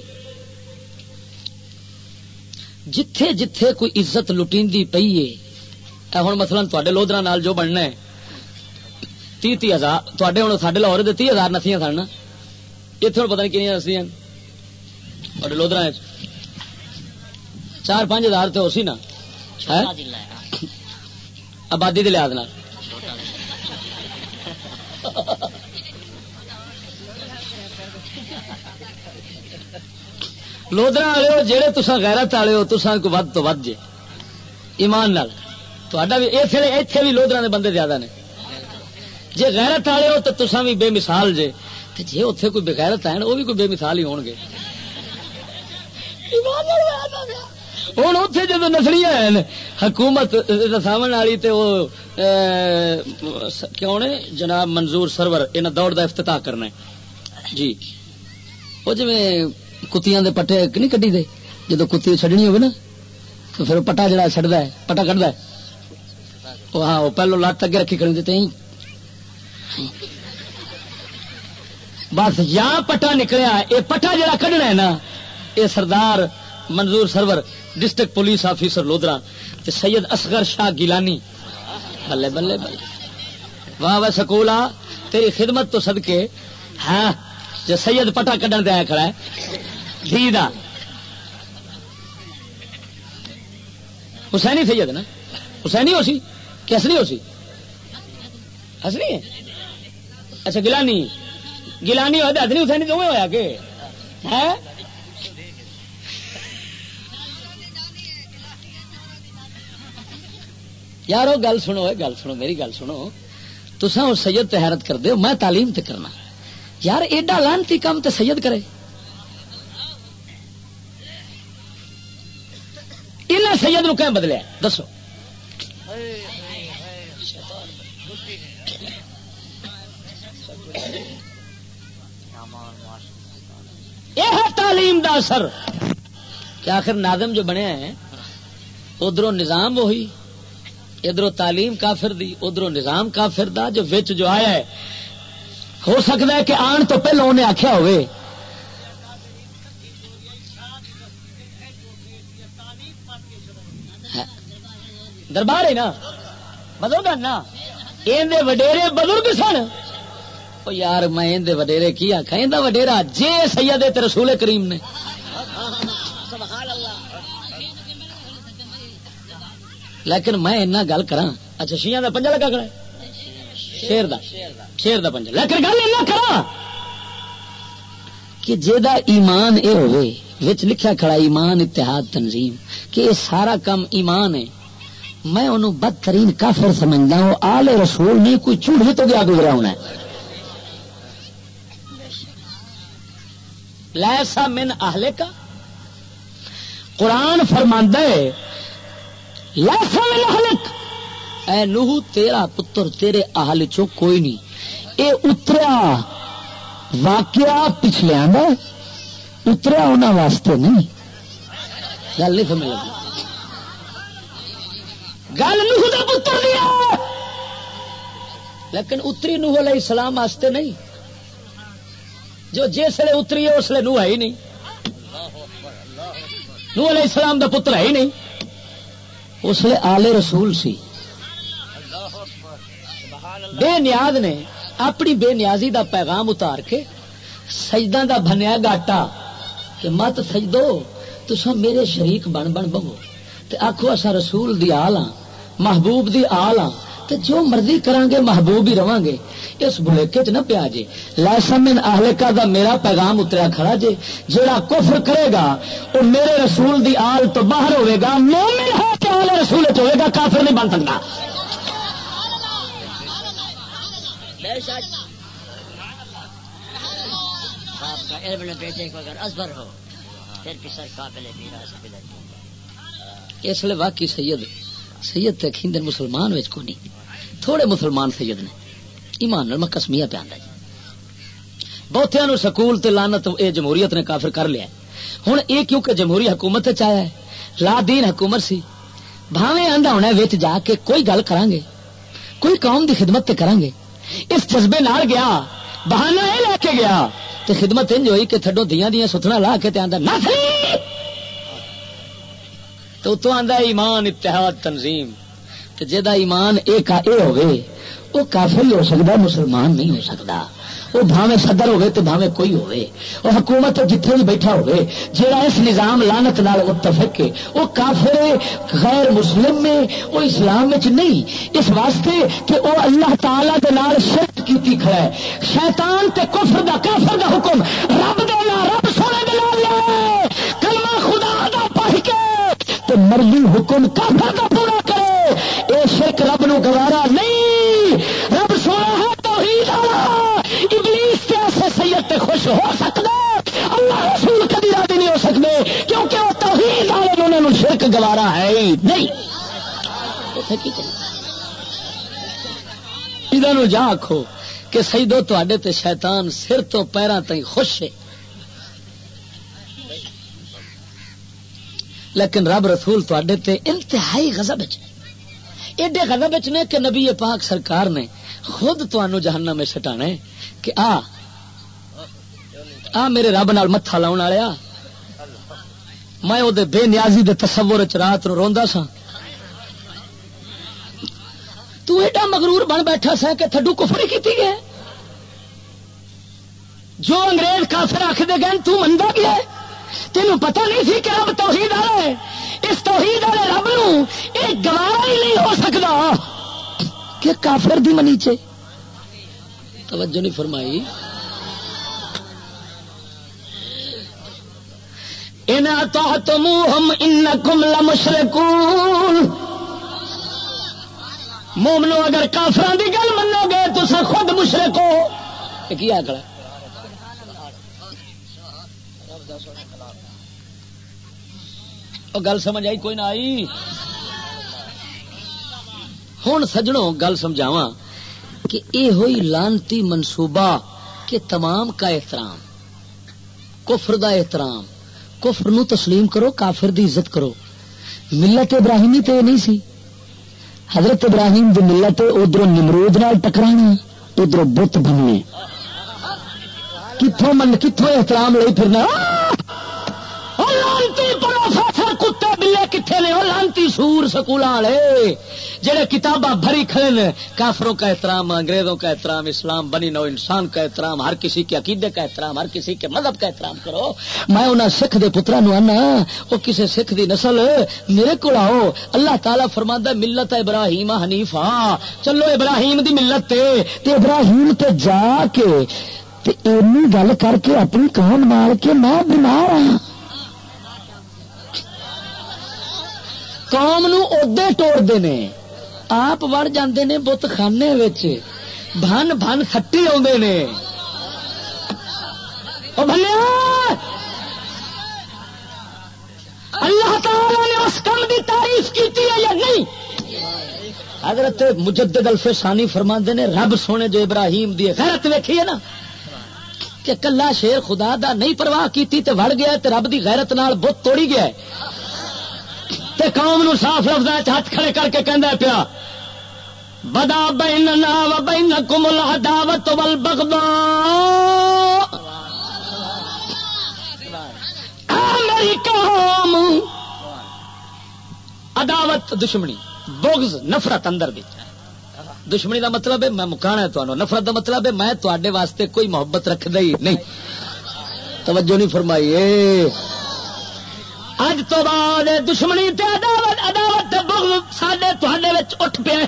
جتھے جتھے کوئی عزت لٹی پی ہے ہوں مثلا تے لودرا نال جو بننا ہے تی تی ہزار تے ہوں سڈے لاہور تی ہزار نسیاں سن اتنے پتا نہیں کنیا نسیاں لودرا چار پانچ ہزار تو اسی نا آبادی کے لحاظ لودرا والے جہے تسا غیرت والے ہو تسا کو ود تو ود جے۔ ایمان نال۔ بھی اتنے بھی لودرا کے بندے زیادہ نے۔ جی غیرت والے ہو تو تسا بھی بے مثال جے۔ جی اتنے کوئی بغیرت ہے وہ بھی کوئی بے مثال ہی ہون گے۔ ایمان نال ہوں اتنے جب نسلی ہیں حکومت رساو والی تو وہ کیوں نے جناب منظور سرور یہاں دوڑ کا افتتاح کرنا ہے جی وہ جی کتیاں دے پٹے نہیں کٹی دے جدو کتی چڈنی ہوگی نا تو پھر پٹا جڑا چڑھتا ہے پٹا کٹتا ہے وہ ہاں وہ پہلو لت اگے رکھی کھڑی دیتے بس یا پٹا نکلیا یہ پٹا جڑا کھڈنا ہے نا یہ Sardar Manzoor Sarwar district police officer Lodra Syed Asghar Shah Gilani. بلے بلے بلے۔ واہ واہ سکول آ تیری خدمت تو سدکے ہاں جو سید پٹا کڈن دیا کھڑا ہے۔ دھی دا۔ حسینی سید نا؟ حسینی ہو سی کہ اصلی ہو سی اصلی ہے؟ اچھا گلانی گلانی ہوا تو حسینی تو ہوا کہ ہے یار وہ گل سنو گل سنو، میری گل سنو۔ تسا وہ سید حیرت کر دو میں تعلیم تے کرنا۔ یار، ایڈا لانتی کام تے سید کرے۔ انہیں سید نو کہیں بدلیا؟ دسو۔ یہ تعلیم دا اثر۔ کہ آخر نادم جو بنیا ہے ادھر نظام وہی۔ ادھر تعلیم کافر دی ادھر نظام کافر دا، جو وچ جو آیا ہے۔ ہو سکتا ہے کہ آن تو پہلو انہیں آخیا ہوئے۔ دربار ہے نا؟ بزرگ نا؟ یہ وڈیرے بزرگ سن۔ یار، میں وڈیرے کی آخا وڈیرا جے سید رسول کریم نے۔ لیکن میں اینا گل کرا اچھا شیعہ دا پنجا لگا کھڑا شیر دا شیر دا پنجا لیکن گل اینا کرا کہ جیدا ایمان اے ہوئے وچ لکھا کھڑا ایمان اتحاد تنظیم۔ کہ یہ سارا کام ایمان ہے میں انہوں بدترین کافر سمجھتا ہوں۔ آل رسول نہیں کوئی چوڑ بھی تو گیا گزرا ہونا ہے۔ لیسا من اہلے کا قرآن فرماندہ ہے اے نوح، تیرا پتر تیرے اہل چو کوئی نہیں۔ اے اتریا، واقعہ پچھلے اتریا انہوں واسطے نہیں۔ گل نہیں سمجھ لگی۔ گل نوح کا پتر دیا لیکن اتری نوح علیہ السلام واسطے نہیں۔ جو جسے اتری ہے، اس لیے نو ہے ہی نہیں۔ نو علیہ السلام دا پتر ہے ہی نہیں۔ اس لیے آلے رسول سی۔ بے نیاز نے اپنی بے نیازی دا پیغام اتار کے سجدہ دا بنیا گاٹا کہ مت سجدو تو میرے شریک بن بن بہو آخو اصا رسول دی آل ہاں محبوب دی آل ہاں۔ تو جو مرضی کران گے محبوب ہی رہا گے اس بلیکے چ نہ پیا جی لائسمن اہلکا دا میرا پیغام اتریا کھڑا جی جڑا کفر کرے گا وہ میرے رسول دی آل تو باہر ہوئے گا مومن ہے کہ آل رسول ہوئے گا کافر نہیں بن سکتا۔ بیٹے کو اگر ازبر ہو۔ پھر پسر قابل اس لیے واقعی سید سید تے کھیندر مسلمان وچ کو نہیں تھوڑے مسلمان سید نے۔ ایمان میں کسمیا پہ آندا جی۔ بہتیاں نو سکول تے لعنت اے جمہوریت نے کافر کر لیا ہن اے کیونکہ جمہوری حکومت تے چاہیا ہے۔ لا دین حکومت سی۔ بھاویں آندا ہونا وچ جا کے کوئی گل کران گے کوئی قوم دی خدمت تے کران گے اس جذبے نال گیا۔ بہانہ اے لے کے گیا۔ تے خدمت انج ہوئی کہ تھڈو دیاں دیاں ستھنا لا کے تے آندا نہ تو تو آندا ایمان، اتحاد، تنظیم۔ تے ایمان اے کا اے ہوے وہ کافر ہی ہو سکتا مسلمان نہیں ہو سکتا وہ بھاوے صدر ہوئے تو بھاوے کوئی ہوئے وہ حکومت جتنے بھی بیٹھا ہوئے جہاں اس نظام لانت نال متفق ہے وہ کافر غیر مسلم میں وہ اسلام میں نہیں۔ اس واسطے کہ وہ اللہ تعالی دے نال شرط کیتی کھڑا ہے۔ شیطان تے کفر دا، کافر دا حکم، رب دے نال، رب سونے دے نال کلمہ خدا دا پڑھ کے تے مرضی حکم کافر دا پورا کرے اے شرک رب نو گوارا نہیں۔ رب سونا ہے توحید والا۔ ابلیس کے ایسے سید تے خوش ہو سکتا اللہ رسول کبھی راضی نہیں ہو سکتے کیونکہ وہ توحید والے انہوں نے شرک گوارا ہے ہی نہیں۔ جا آخو کہ سیدو تے شیطان سر تو پیروں تھی خوش ہے۔ لیکن رب رسول تے انتہائی غضب ایڈے غضب نے کہ نبی پاک سرکار نے خود تنوع جہانا میں سٹانا ہے کہ آ آ میرے رب نال متھا لاؤ والیا میں وہ بے نیازی دے تصور چ رات نو روندا سا تو ایڈا مغرور بن بیٹھا سا کہ تھڈو کفری کیتی گئے جو انگریز کافر آخر گئے تو منتا گیا تینوں پتہ نہیں سی کہ رب توحید والا ہے۔ اس توحید والے رب نو یہ گوارا ہی نہیں ہو سکتا کہ کافر دی منیچے توجہ نہیں فرمائی۔ ان تم ان کم لمشرکون مومنو اگر کافران دی گل منو گے تو خود مشرک ہو۔ کیا آکڑا گل سمجھ آئی؟ کوئی نہ آئی۔ ہوں سجڑوں گل سمجھاوا کہ یہ ہوئی لانتی منصوبہ کہ تمام کا احترام، کفر دا احترام، کفر نو تسلیم کرو، کافر دی عزت کرو۔ ملت ابراہیمی تو یہ نہیں سی۔ حضرت ابراہیم دی ملت ادھر نمرود نال ٹکرانا، ادھر بت بننے۔ کتوں من کتوں احترام لے پھرنا؟ وہ لانتی سور سکول والے جہے کتاباں بھری کھڑے کافروں کا احترام، انگریزوں کا احترام، اسلام بنی نو انسان کا احترام، ہر کسی کے عقیدے کا احترام، ہر کسی کے مذہب کا احترام کرو۔ میں انہیں سکھ دے پترا نو آنا وہ کسی سکھ دی نسل میرے کو آؤ۔ اللہ تعالیٰ فرما ملت ابراہیم حنیف ہاں چلو ابراہیم دی ملت تے تے ابراہیم تے جا کے، تے گل کر کے اپنی قوم مار کے میں بیمار ہوں قوم نو ادے توڑتے ہیں آپ وڑ جاندے نے بت خانے بن بن سٹی آدھے نے۔ اللہ تعالی نے اس کام کی تعریف کی یا نہیں؟ حضرت مجدد الفسانی فرما نے، رب سونے جو ابراہیم دی غیرت ویکھی ہے نا، کہ کلا شیر خدا دا نہیں پرواہ کی وڑ گیا تے رب دی غیرت نال بت توڑی گیا ہے۔ تے قوم نو صاف لفظ ہاتھ کھڑے کر کے کہہ پیا، بدا بیننا و بینکم العداوت والبغضاء. میری قوم اداوت دشمنی، بغض، نفرت اندر بھی۔ دشمنی دا مطلب ہے میں مکانا ہے تمہوں نفرت دا مطلب ہے میں تے واسطے کوئی محبت رکھ ہی نہیں۔ توجہ نہیں فرمائی اج تو بعد دشمنی تے عداوت عداوت تے بغض سڈے تے اٹھ پیا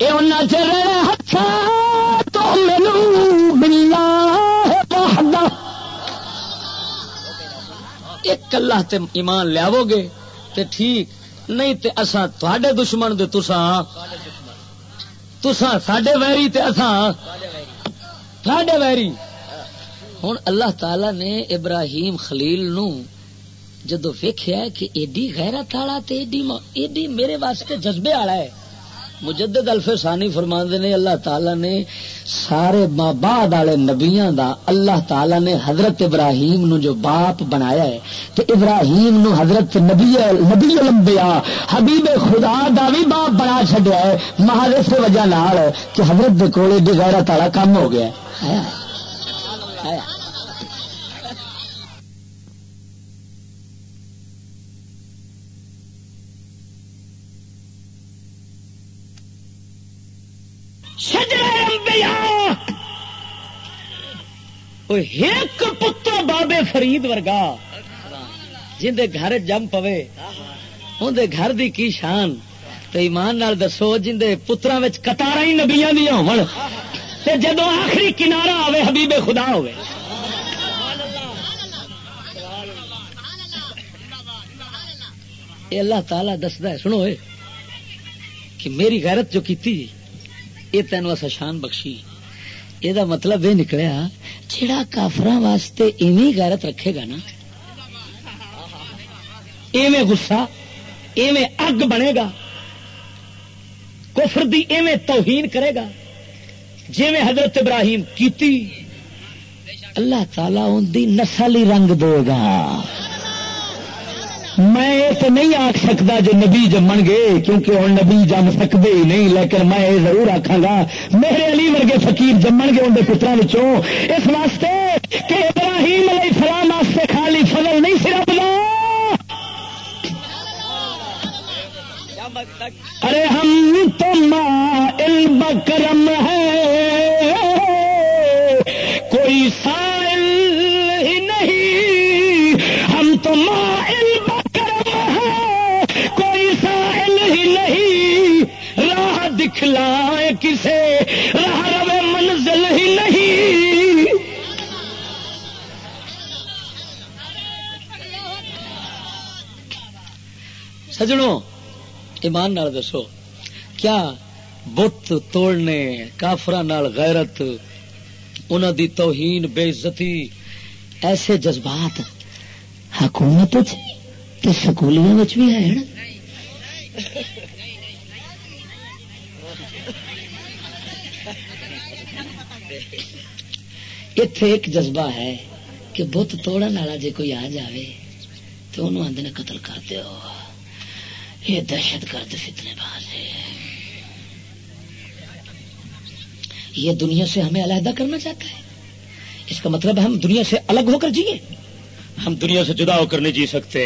یہ چر تو مینو ملا ایک اللہ تے ایمان لیاو گے تے ٹھیک نہیں تے اساں تھوڑے دشمن دے تساں تساں ساڈے ویری تے اساں ساڈے ویری ہوں اللہ تعالی نے ابراہیم خلیل نو جدو ویخیا کہ ایڈی غیرت والا تے ایڈی ایڈی میرے واسطے جذبے والا ہے، مجدد الف ثانی فرماندے نے اللہ تعالی نے سارے ماں بعد والے نبیاں دا اللہ تعالی نے حضرت ابراہیم نو جو باپ بنایا ہے تو ابراہیم نو حضرت نبی نبی لمبیا حبیب خدا دا بھی باپ بنا چڈیا ہے محل اس وجہ لال کہ حضرت دے کولے غیرت والا کام ہو گیا ہے۔ ایک پتر بابے فرید ورگا جندے گھر جم پوے اندر گھر دی کی شان؟ تو ایمان نال دسو جندے پترا کتار ہی نبیا دیا ہو جدو آخری کنارا آوے، حبیب خدا ہوئے اللہ تعالی دستا ہے، سنو اے، کہ میری غیرت جو کیتی یہ تینوں ایسا شان بخشی۔ یہ مطلب یہ نکلیا جڑا کافر واسطے ایویں غیرت رکھے گا نا ایویں گسا ایویں اگ بنے گا کفر دی ایویں توہین کرے گا جی میں حضرت ابراہیم کیتی اللہ تعالی ان دی نسل ہی رنگ دے گا میں یہ تو نہیں آخ سکتا جو نبی جمن گے کیونکہ ہوں نبی جم سکتے ہی نہیں، لیکن میں یہ ضرور آخا گا، میرے علی ورگے فقیر جمن گے اندر پترا اس واسطے کہ ابراہیم علیہ السلام واسطے خالی فضل نہیں، صرف ارے ہم تو ماں علم کرم ہے کوئی سائل دکھلائے کسے راہ رو منزل ہی نہیں۔ سجڑوں ایمان نال دسو، کیا بت توڑنے کافر غیرت انہوں دی توہین، بے عزتی، ایسے جذبات حکومت سکولیاں بھی ہے۔ اتے ایک جذبہ ہے کہ بت توڑن والا جی کوئی آ جائے تو انہوں آدھے قتل کر دو یہ دہشت گرد فتنے باز ہے یہ دنیا سے ہمیں علیحدہ کرنا چاہتا ہے اس کا مطلب ہم دنیا سے الگ ہو کر جیے ہم دنیا سے جدا ہو کر نہیں جی سکتے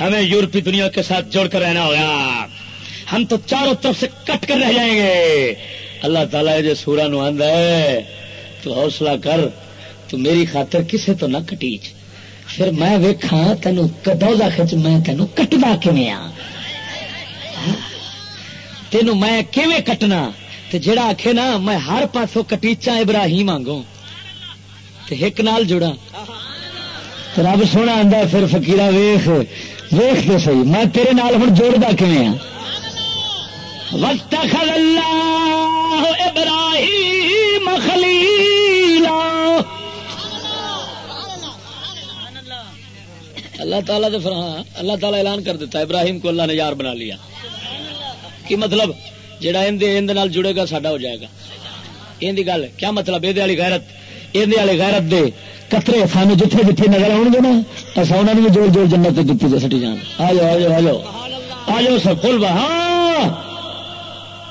ہمیں یورپی دنیا کے ساتھ جوڑ کر رہنا ہوگا ہم تو چاروں طرف سے کٹ کر رہ جائیں گے اللہ تعالیٰ جو سورا نو ہے تو حوصلہ کر، تو میری خاطر کسے تو نہ کٹیچ۔ پھر میں ویکھا تینوں کدوزا کھچ میں تینوں کٹنا کیویں آ تینوں میں کیویں کٹنا؟ تے جڑا آکھے نا، میں ہر پاسوں کٹیچا ابراہیم آنگوں۔ تے ایک نال جڑا۔ رب سونا آندا پھر فقیرہ ویخ ویخ تو صحیح، میں تیرے نال ہن جوڑدا کیویں آ وقت اللہ ابراہیم خلیلا اللہ تعالیٰ ہاں اللہ تعالیٰ اعلان کر دیتا ابراہیم کو اللہ نے یار بنا لیا۔ کی مطلب؟ جہاں اندر جڑے گا ساڈا ہو جائے گا۔ یہ گل کیا مطلب؟ یہ غیرت یہ غیرت دے کترے سانو جتھے جتھے نظر آؤ گے نا اصا انہوں نے بھی جوڑ جوڑ جنت دیتی سٹی جان۔ آ جاؤ آ جاؤ آ جاؤ آ جاؤ سب کھول ہاں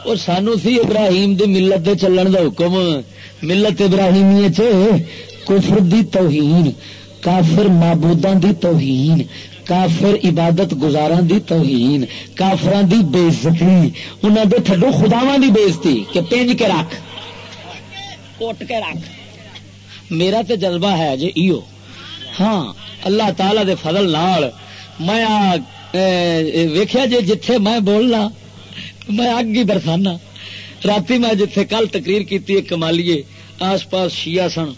اور سانو سی ابراہیم دی ملت دے چلن دا حکم ملت ابراہیمی کفر دی توہین کافر معبوداں دی توہین کافر عبادت گزاران دی توہین کافران دی بےزتی انہوں دے تھڈو خداواں دی بےزتی کہ پینج کے رکھ کوٹ کے رکھ میرا تے جذبہ ہے جی ایو ہاں اللہ تعالی دے فضل نال میں ویخیا جی جتھے میں بولنا میں اگ ہی برسانا۔ رات میں جتھے کل تقریر کی کمالیے، آس پاس شیعہ سن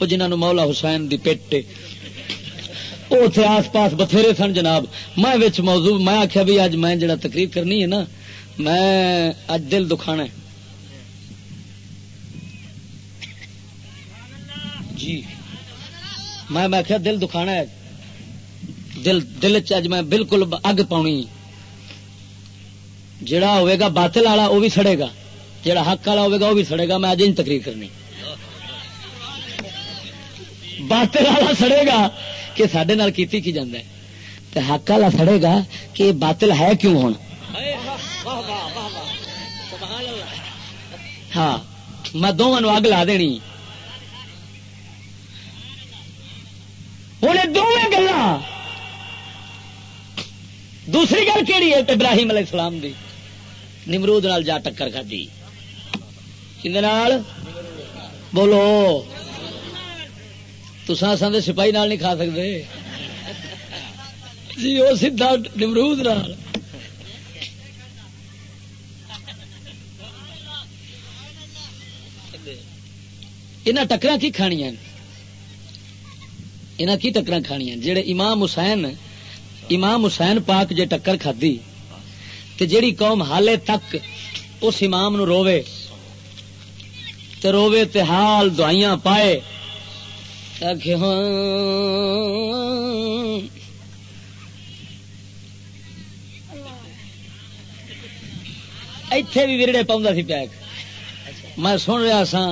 وہ جنہوں مولا حسین دی پیٹے وہ اتنے آس پاس بتھیرے سن جناب۔ میں موضوع، میں آخیا بھی اج میں جڑا تقریر کرنی ہے نا، میں اج دل دکھانا جی۔ میں آخیا دل دکھانا ہے۔ دل دل چ میں بالکل اگ پاؤنی جڑا ہوئے گا باطل والا وہ بھی سڑے گا، جڑا حق والا ہوئے گا وہ بھی سڑے گا، میں اج نہیں تقریر کرنی۔ باطل والا سڑے گا کہ سڈے کی کی جانا ہے؟ حق والا سڑے گا کہ باطل ہے کیوں ہوں ہاں میں دونوں اگ لا دینی۔ ہوں دونوں گلا دوسری گل کہڑی ہے ابراہیم علیہ السلام دی؟ نمرود نال جا ٹکر کھدی بولو۔ تسا سن سپاہی نال نہیں کھا سکتے جی وہ سیدا نمرود نال۔ یہاں ٹکر کی کھانیاں یہاں کی ٹکر کھانیاں؟ جہے امام حسین امام حسین پاک جے ٹکر کھدی تے جیڑی قوم حالے تک اس امام نو روے تے روے تے حال دعائیاں پائے ہاں ایتھے بھی ورڑے پاؤں سی پیک میں سن رہا سا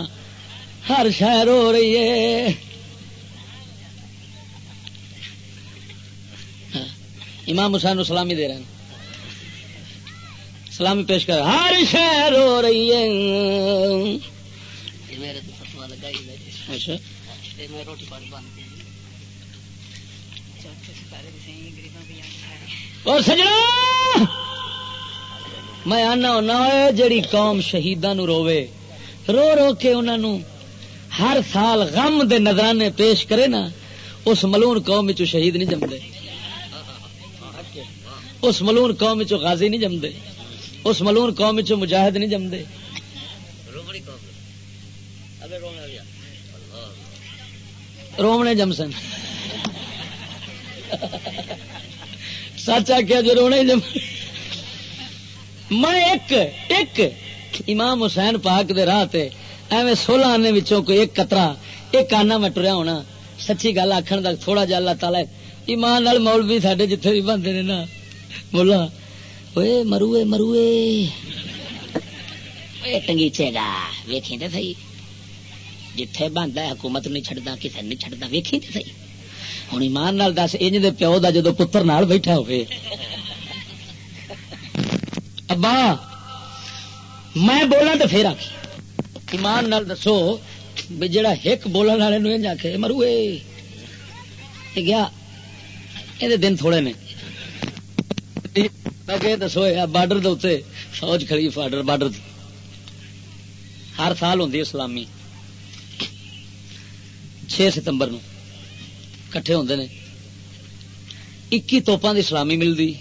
ہر شہر ہو رہی ہے۔ ہاں، امام حسین سلامی دے رہے ہیں۔ سلامی پیش کر ہر شہر ہو رہی ہے اچھا۔ سجنا میں آنا ہونا جڑی قوم شہیدان روے رو رو کے انہوں ہر سال غم دے نظرانے پیش کرے نا اس ملون قوم شہید نہیں جمتے اس ملون قوم غازی نہیں جمدے اس ملون قوم چ مجاہد نہیں جمدے۔ رومنے جم سن۔ سچ آخیا جو رونے جم۔ میں ایک ایک۔ امام حسین پاک دے راہ تے ایویں سولہ آنے وچوں کوئی ایک قطرہ ایک آنا میں ٹریا ہونا۔ سچی گل آخر تک تھوڑا جا اللہ تعالی ایمان مولوی ساڈے جتھے بھی بنتے نے نا بولا اوے مروے مروے ٹنگیچے گا ویکھی تو سی جتھے بنتا ہے حکومت نہیں چڑھتا کسی نہیں چڑھتا ویکھی تو سی ہوں ایمان نال دس انج دے پیو دا جدو پتر نال بیٹھا ہوئے ابا میں بولا تو پھر آخ ایمان نال دسو بھی جڑا ایک بولن والے نو آخ مروے گیا یہ دن تھوڑے نے دسو بارڈر دے فوج کھڑی بارڈر بارڈر ہر سال ہوں اسلامی۔ چھ ستمبر کٹھے ہوتے ہیں اکی توپا دی سلامی ملتی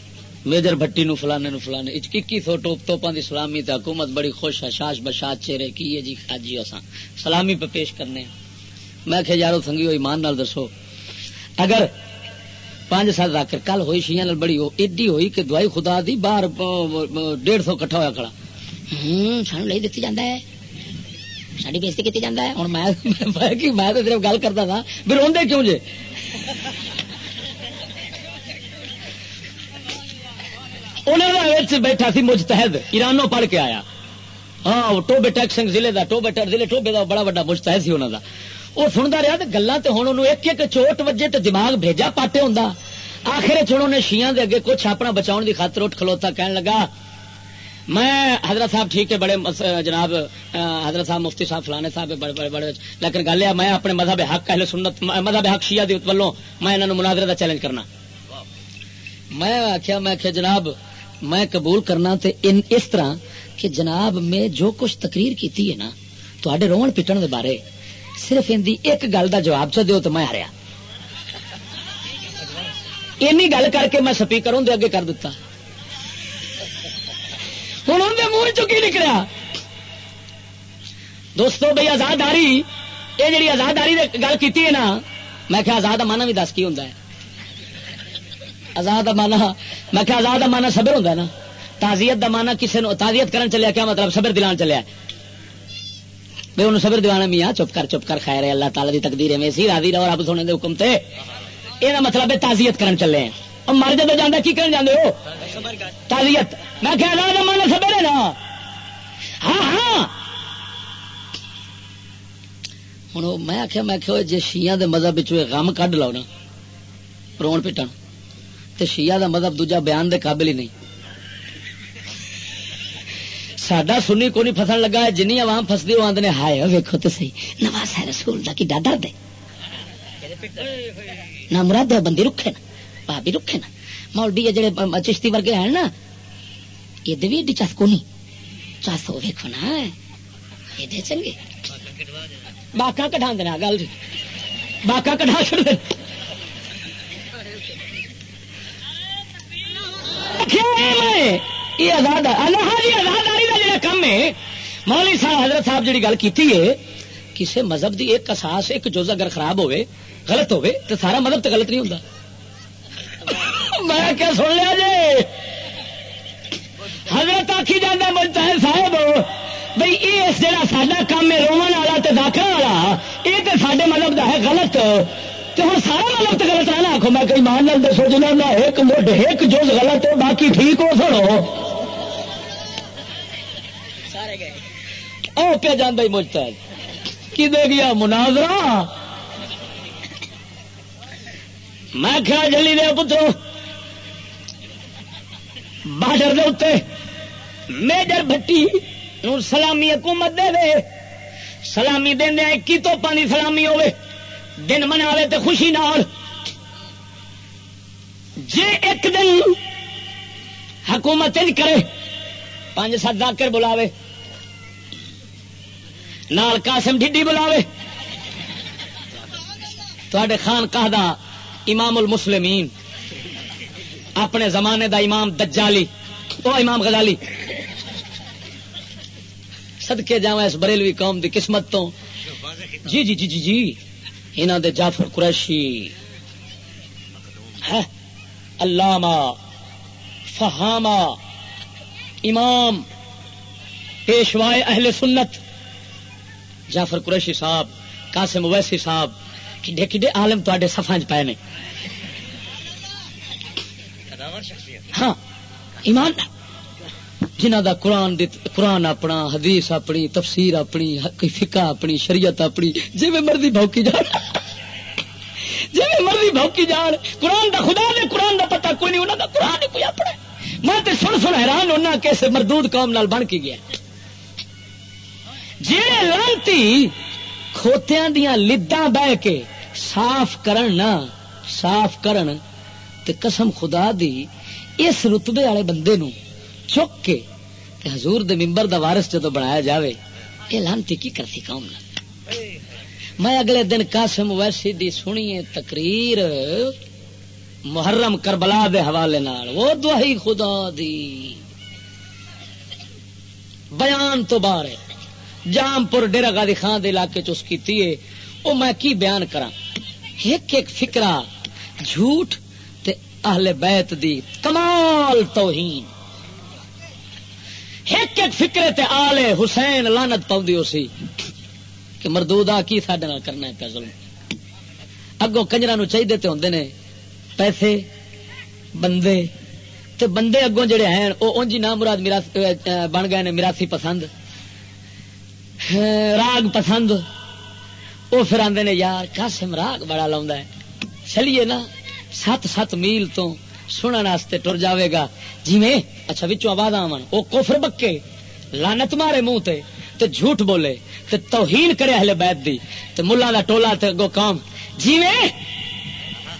میجر بٹی نو، فلانے نو، فلانے۔ اکی سو ٹوپ توپا دی سلامی تے حکومت بڑی خوش ہے، شاش بشاش چہرے، کی ہے جی خاجی اساں سلامی پہ پیش کرنے۔ میں کہ یارو سنگی ہوئی مان نال دسو۔ اگر پانچ سال ذاکر کل ہوئی شیاں بڑی ہو، ایڈی ہوئی کہ دوائی خدا دی باہر ڈیڑھ سو کٹھا ہوا کھڑا۔ سان لے دیتی جانا ہے۔ ساری بےزتی کی جانا ہے۔ ہوں میں تو صرف گل کرتا تھا بھی روندے کیوں جے؟ انہوں بیٹھا سی مجتہد، ایرانوں پڑھ کے آیا۔ ہاں ٹوبے ٹیکسنگ ضلع کا ٹوبے ضلع، ٹوبے کا بڑا بڑا مجتہد سی انہوں کا وہ سنتا رہا تو گلا تو ہوں ایک ایک چوٹ وجے تو دماغ بھیجا پاٹے ہوں آخر چڑوں نے شیاں دے اگے کچھ اپنا بچاؤ دی خاطر اٹھ کھلوتا کہن لگا میں حضرت صاحب ٹھیک ہے بڑے جناب حضرت صاحب مفتی صاحب فلانے صاحب بڑے بڑے بڑے لیکن گل ہے میں اپنے مذہب حق اہل سنت مذہب حق شیعہ دی ولوں میں انہاں نو مناظرے دا چیلنج کرنا میں آخیا میں کہ جناب میں قبول کرنا تے ان اس طرح کہ جناب میں جو کچھ تقریر کیتی ہے نا تے روہن پٹن دے بارے صرف ان ایک گل دا جواب چ دیو تو میں ہریا اینی گل کر کے میں سپیکر دے اگے کر دیتا ہوں اندر منہ چکی نکلیا؟ دوستو بھائی آزاداری، یہ جی آزاداری گل کی ہے نا، میں کہ آزاد مانا بھی دس کی ہوں آزاد مانا میں کہ آزاد مانا سبر ہوں نا۔ تازیت کا مانا کسی نے تازیت کرن چلیا، کیا مطلب سبر دلان چلیا بھائی انہوں سبر دیوانا میاں، چپ کر چپ کر، خیر ہے، اللہ تعالی کی تقدیر میں سی راضی رہو، رب سونے دے حکم تے۔ یہ مطلب ہے تازیت کرن چلے ہیں۔ اور مر جب جانا کی کرن جاندے ہو؟ تازیت میں کہ اللہ مانا سبر ہے نا۔ ہاں ہاں۔ ہوں میں آخیا میں کہ جی شیا کے مذہب غم کھ لو نا رو پٹن تو شیا کا مذہب دوجا بیان دے قابل ہی نہیں۔ سڈا سنی کو نہیں فسن لگا ہے جنی عوام فسدی وہ آدھے ہائے ویکو تو سی نواز ہے رسول کا کی ڈاڈا دے نہ مراد بندے رکھے نا بھابی رکھے نا مولڈی جڑے چشتی ورگے ہیں نا یہ بھی ایڈی چس کو نہیں چس وہ ویکو نا یہ چنگے باقا کٹا دینا گل باقا کٹا چڑ دے یہ آزاد ہاں جی آزاداری کا جڑا کام ہے، مولوی صاحب، حضرت صاحب جی گل کی ہے کسی مذہب دی ایک اساس، ایک جز اگر خراب ہوئے، غلط ہوئے، تو سارا مذہب تو غلط نہیں ہوتا میں کیا سن لیا جی؟ حضرت آخی جانا ملتا صاحب بھائی یہ جا سا کام ہے، رومن والا تو داخلہ والا، یہ تو سارے مذہب کا ہے غلط تو ہوں سارا مطلب تو غلط ہے نا آخو، میں کئی مان لال دسو جنہوں ایک مڈ، ایک جوز غلط ہے باقی ٹھیک ہو سڑو او پہ جانا ہی مجھتا ہے کی دے گیا مناظرہ؟ میں کیا جلی دیا پترو، بارڈر دے اتنے میجر بھٹی سلامی حکومت دے دے۔ سلامی دیا اکی تو پانی سلامی ہوئے دن منا تو خوشی نال۔ جی ایک دن حکومت کرے پانچ سات ڈاکر بلاوے۔ نال قاسم ڈڈی بلاوے۔ تے خان کہ امام المسلمین، اپنے زمانے دا امام دجالی وہ امام غزالی۔ سدکے جا اس بریلوی قوم دی قسمت تو۔ جی جی جی جی جی۔ انہوں دے جعفر قریشی۔ علامہ فہامہ امام پیشوائے اہل سنت۔ جعفر قریشی صاحب قاسم اویسی صاحب کڈے کڈے عالم تے سفا چ پائے نے۔ ہاں ایمان جنہ دا قرآن قرآن اپنا حدیث اپنی تفسیر اپنی فکا اپنی شریعت اپنی جی میں مرضی بھوکی جان۔ جی میں مرضی بھوکی جان قرآن دا خدا دے قرآن دا پتہ کوئی نہیں انہوں دا قرآن کوئی اپنا میں تے سن سن حیران ہونا کیسے مردود قوم نال بن کے گیا۔ جی لانتی، کھوتیاں دیاں لداں بہ کے صاف کرن نا، صاف کرن تے قسم خدا دی، اس رتبے والے بندے نو چک کے حضور دے ممبر دا وارث جدو بنایا جاوے یہ لانتی کی کرتی قوم نہ میں اگلے دن قاسم ویسی دی سنیے تقریر محرم کربلا دے حوالے نال، وہ دہی خدا دی۔ بیان تو باہر جام پور ڈیرا گادی خان دے علاقے چ اس کی وہ میں کی بیان کرا ایک ایک فکرا جھوٹ تے اہل بیت دی کمال توہین۔ ایک ایک فکرے تے آلے حسین لانت پاؤں سی کہ مردودا کی سڈے کرنا ہے پیا ظلم؟ اگوں کنجرا نو چاہیے تے ہوندے نے پیسے، بندے، تے بندے اگوں جڑے ہیں وہ اونجی نام مراد بن گئے نے میراسی پسند۔ راگ پسند وہ پھر آدھے نے، یار، قاسم، راگ بڑا لا چلیے نا، سات سات میل تو سننے ٹر جاوے گا۔ جی میں اچھا بچوں آواز آن وہ کوفر بکے لانت مارے منہ تے تے جھوٹ بولے تے توہین کرے اہل بیت دی تے ملا دا ٹولا تے گو کام جی میں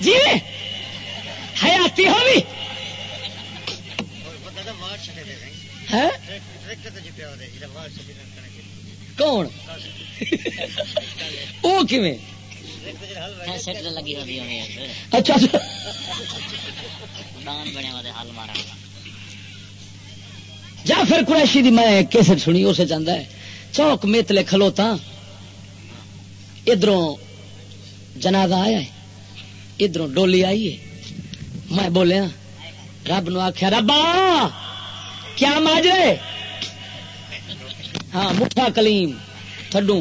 جی میں حیاتی ہوئی کون؟ وہ اچھا اچھا۔ جا پھر قریشی دی میں کیسٹ سنی، اسے چاہتا ہے۔ چوک میتلے کھلوتا ادھر جنازہ آیا ہے۔ ادھر ڈولی آئی ہے۔ میں بولیا، رب نو آخیا ربا، کیا ماجرے؟ ہاں مٹھا کلیم تھڈو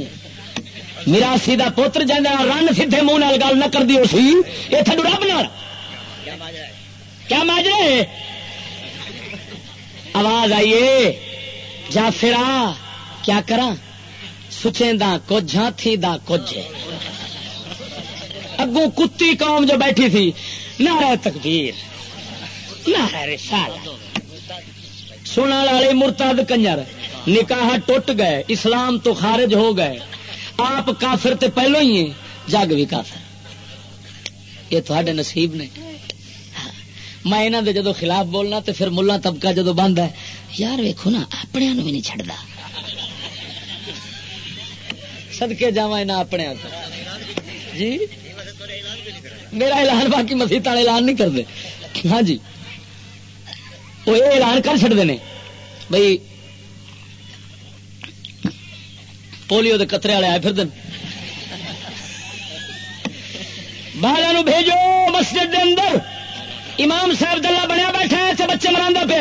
میرا سیدھا پوتر جانا رن سیدھے منہ نال گل نہ کر دی سی۔ یہ تھڈو رب نال۔ کیا ماجرے آواز آئیے۔ جا فرا کیا کرا سچے دا کچھ ہاں تھی دا کچھ اگوں کتی قوم جو بیٹھی تھی نہ تکبیر نہ رسالہ۔ سنا والے مرتاد کنجر۔ نکاح ٹوٹ گئے، اسلام تو خارج ہو گئے۔ آپ کافر تے پہلو ہی ہیں، جگ بھی کافر۔ یہ تھوڑے نصیب نے۔ میں یہاں دے جدو خلاف بولنا تو پھر ملا طبقہ جدو بند ہے، یار ویکو نا، اپنے بھی نہیں چڑھتا سدکے جا اپنے جی؟ میرا اعلان باقی مسیح اعلان نہیں کرتے ہاں جی۔ وہ یہ اعلان کر چڑتے ہیں بھائی پولیو کے قطرے والے آئے پھر دن باہر بھیجو مسجد دے اندر۔ امام صاحب دلہ بنیا بیٹھا ایسے بچے مرا پہ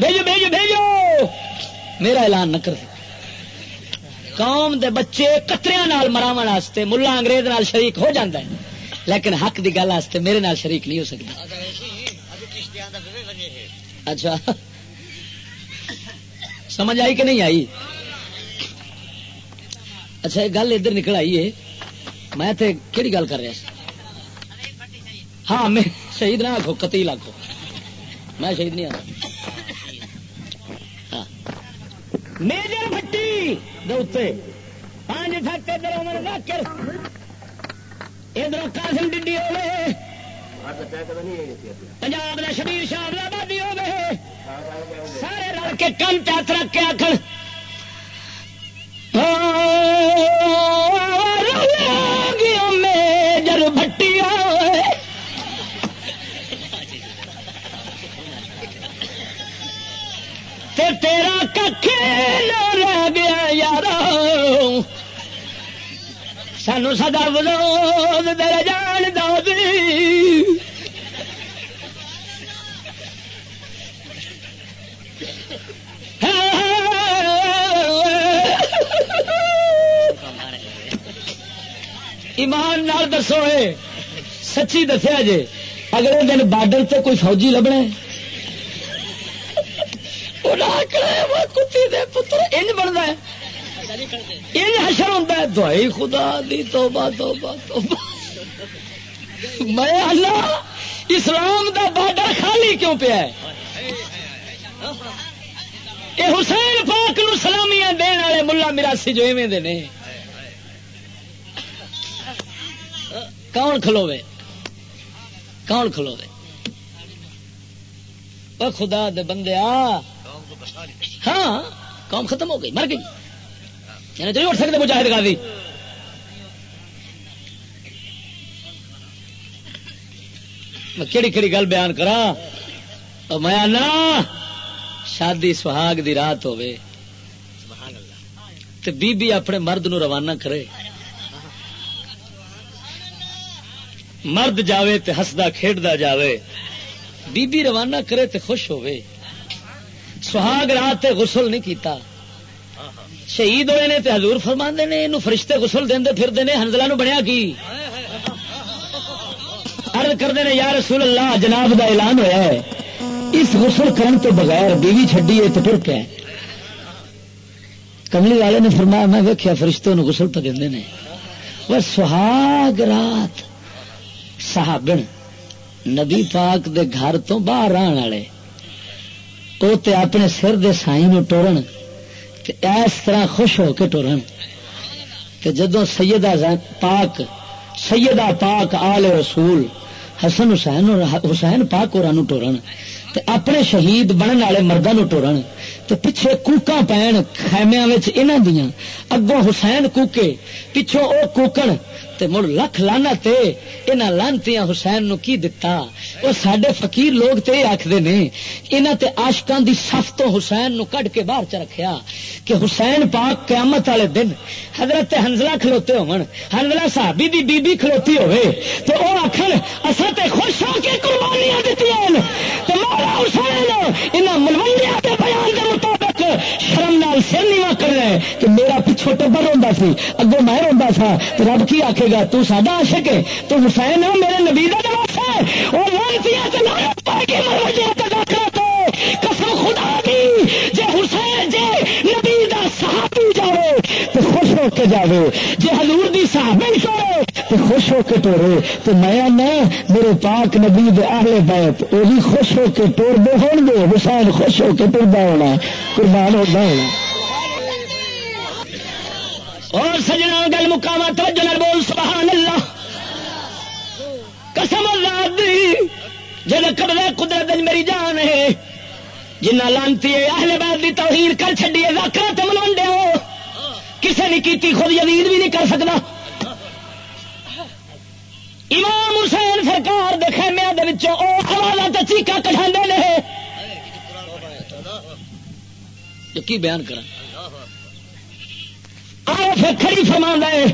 بھیجو بھیجو بھیجو۔ میرا اعلان نہ کر قوم دے بچے قطرے مراو واسطے ملا انگریز نال شریک ہو جاندہ ہے۔ لیکن حق دی گل واسطے میرے نال شریک نہیں ہو سکتا اچھا۔ سمجھ آئی کہ نہیں آئی؟ اچھا یہ گل ادھر نکل آئی ہے۔ میں کہڑی گل کر رہا ہاں میں شہید نہ آخو قتیل آخو میں شہید نہیں آتا ہاں۔ میجر بھٹی دے پانچ تھک ادھر عمر ذاکر ادھر قاسم ڈڈی ہوئے۔ پنجاب کا شبیر شاہ آبادی ہوئے۔ سارے رل کے کن چت رکھ کے آخر میجر بھٹی تیرا رہ گیا یار سانو سدا بلو دل جان دو ایمان نال دسو سچی دسیا جے، اگلے دن بارڈر سے کوئی فوجی لبنا کتی دے پتر انج بنتا ہے۔ انج حشر ہوتا ہے دوائی خدا دی، توبہ توبہ توبہ۔ میں اللہ، اسلام دا بارڈر خالی کیوں پیا ہے؟ یہ حسین پاک نو سلامیاں دین والے ملا مراسی جو ایویں دے نے۔ کون کھلوے؟ کون کھلوے؟ او خدا دے بندے، آ۔ ہاں قوم ختم ہو گئی، مر گئی۔ یعنی تو اٹھ سکتے مجاہد غازی۔ میں کہڑی کہڑی گل بیان کرا میں آنا، شادی سہاگ دی رات ہوے تو بی بی اپنے مرد نو روانہ کرے۔ مرد جاوے تے ہسدا کھیڈدا جاوے۔ بی بی روانہ کرے تے خوش ہوئے سہاگ رات تے غسل نہیں کیتا۔ شہید ہوئے نے تے حضور فرما نے یہ فرشتے غسل دے پھر دے ہنزلہ نو بنیا کی؟ عرض کرتے ہیں یا رسول اللہ، جناب دا اعلان ہوا ہے۔ اس غسل کرن تو بغیر بیوی چڈی ہے تو پھر کیا کملی والے نے فرمایا، میں ویکیا فرشتوں نے غسل تو دے وہ سہاگ رات صحابن، نبی پاک دے گھر تو باہر آن والے۔ وہ تے اپنے سر دے سائی نو ٹورن، تے اس طرح خوش ہو کے ٹورن۔ تے جدو سیدہ پاک سیدہ پاک آل رسول، حسن حسین حسین پاک اور ٹورن۔ تے اپنے شہید بننے والے مردوں ٹورن۔ تے پیچھے کوکا پین خیمیا اگوں حسین کوکے پچھوں او کوکن تے مڑ لکھ لانا تے انہاں لانتیاں حسین نو کی دتا؟ او ساڈے فقیر لوگ تے آکھدے نے، انہاں تے عاشقاں دی صف تو حسین نو کڈ کے باہر چ رکھیا کہ حسین پاک قیامت والے دن حضرت حنزلہ کھلوتے ہون، حنزلہ صحابی دی بی بی کھلوتی ہوئے، تے او آکھن، اساں تے خوش ہو کے قربانیاں دتیاں تے مولا حسین، انہاں ملوندیاں تے بیان دے مطابق شرم نال سر نیوا کر رہے کہ میرا پچھو ٹبر ہوتا سی، اگوں میں ہوتا تھا تو رب کی آخے گا، تو ساڈا عاشق ہے، تو حسین ہے، میرے نبی کا دوست ہے وہ لانتیاں تے لعنت پا کے مروجیاں تے قسم خدا دی، جے حسین دا صحابی جاوے تے خوش ہو کے جاوے۔ جے حضور دی صحابی ٹورے تے خوش ہو کے ٹورے۔ تے میں نہ میرے پاک نبی دے اہل بیت وہی خوش ہو کے ٹور دے ہون گے۔ حسین خوش ہو کے ٹردا ہونا قربان ہونا ہونا اور سجنا گل مکاوا توجہ نال بول سبحان اللہ قسم اللہ دی جب قبضہ قدرت میری جان ہے۔ جنہ لانتی ہے، اہل بیت دی توہین کر چھڈی ہے، ذاکرہ تے ملونڈے ہو۔ کسے نہیں کیتی خود یزید بھی نہیں کر سکتا امام حسین سرکار دے خیمے دے وچوں او آواز تے چیکا کڈھاندے نے۔ کی بیان کرا آؤ پھر کھڑی فرما ہے۔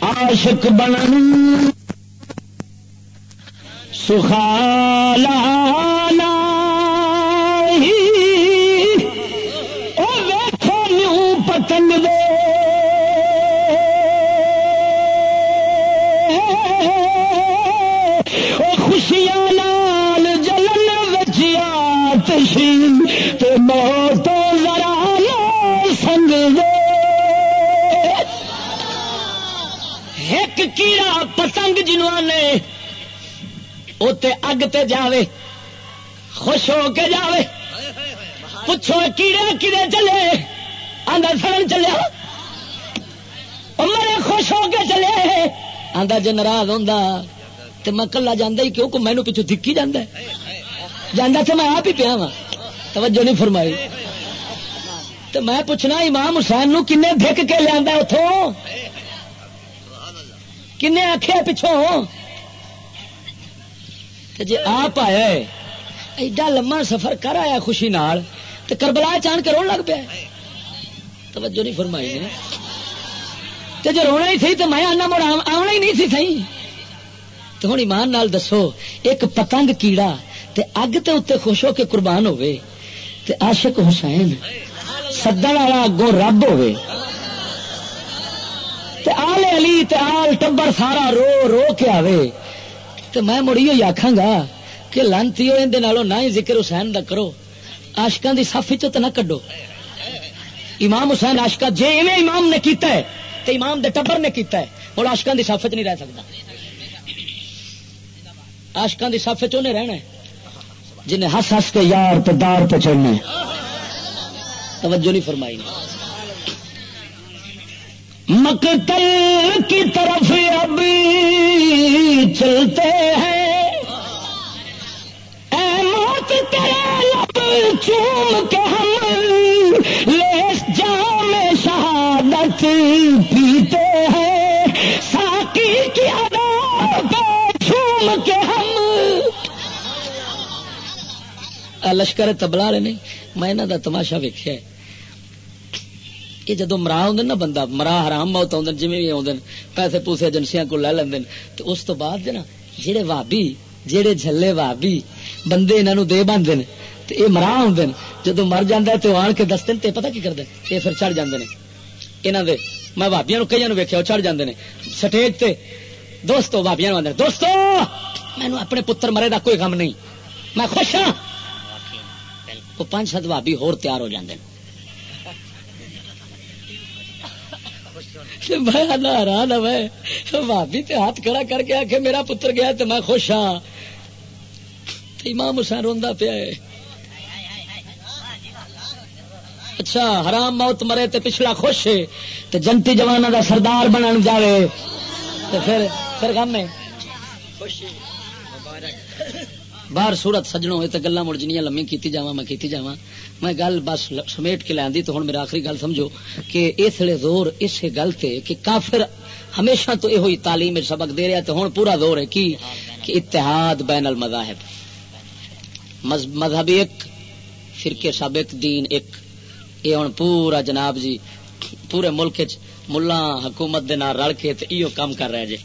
عاشق بنن۔ سخالا موت ذرا سنگ دے۔ ایک کیڑا پتنگ جنوان نے تے اگ تے جاوے، خوش ہو کے جاوے۔ پوچھو کیڑے کیڑے چلے؟ آدھا سڑن چلیا۔ مرے خوش ہو کے چلے۔ آدھا جی ناراض ہوں تو میں کلا جانا ہی کیوں؟ کہ مینو پچھو دکی جانا جانا تو میں آپ ہی پیا وا توجہ نہیں فرمائی۔ تو میں پوچھنا، امام حسین نو کنے کے لیا اتوں کنے آخیا پچھوں؟ جی آپ آیا ایڈا لما سفر کر آیا خوشی نال، تو کربلا چان کے رو لگ پیا توجہ نہیں فرمائی نے۔ تو جو رونا ہی سی تو میں آنا، مڑ آنا ہی نہیں سی سی تو ہوں ایمان نال دسو، ایک پتنگ کیڑا، تے اگ تے اتنے خوش ہو کے قربان ہوئے۔ تے عاشق حسین۔ سدن والا اگوں رب ہوئے۔ تے آل علی تے آل ٹبر سارا رو رو کے آوے۔ تو میں مڑی ہوئی آخا گا کہ لانتی ہو نہ ہی ذکر حسین دا کرو۔ آشکان دی صف چ نہ کڈو۔ امام حسین آشکا جی ایویں امام نے کیتا ہے تو امام دے ٹبر نے کیتا ہے اور آشکان دی صف نہیں رہ سکتا آشکان دی صف چ رہنا ہے۔ جنہیں ہس ہس کے یار تو دار پہ چڑھنا توجہ نہیں فرمائی۔ مقتل کی طرف اب چلتے ہیں۔ اے موت تیرے لب چوم کے ہم لے جام شہادت پیتے ہیں۔ لشکر تبلا والے نہیں میں انہوں کا تماشا ویکیا یہ جدو مرا آدھے نا بندہ، مرا حرام موت آدھے جی بھی آدھے پیسے پوسے ایجنسیاں کو لے لیں تو اس تو بعد نا جہے وابی جہے جلے وابی، بندے انہوں دے باندھے تو یہ مرا آدھے جدو مر جا تو آن کے دس دن تے پتا کی کرتے یہ پھر چڑھ جاتے ہیں یہاں دے، میں بابیا کئی ویکیا وہ چڑھ جاتے ہیں سٹیج تے، دوستو بابیا آدھے دوستو! مینو اپنے پتر مرے کا کوئی کام نہیں۔ میں خوش ہاں۔ وہ پانچ سات بھابی ہور تیار ہو جاندے ہاں بھابی تے ہاتھ کھڑا کر کے آ میرا پتر گیا تو میں خوش ہاں۔ امام حسین روا پیا اچھا حرام موت مرے تے پچھلا خوش ہے۔ تے جنتی جوانا دا سردار بنن جاوے۔ تے پھر پھر غم ہے۔ باہر سورت سجنوں، یہ گلا مڑ جنیا لمبی کی جا میں کیتی جا میں گل بس سمیٹ کے لیا تو ہوں میرا آخری گل سمجھو کہ اس لیے زور اس گل تے کہ کافر ہمیشہ تو یہ تعلیم سبق دے رہا تو ہوں پورا زور ہے کی؟ کہ اتحاد بین المذاہب۔ مذہبی ایک، فرقے سابق دین ایک۔ یہ ہوں پورا جناب جی پورے ملک ملا حکومت دے رل کے ایو کام کر رہے جی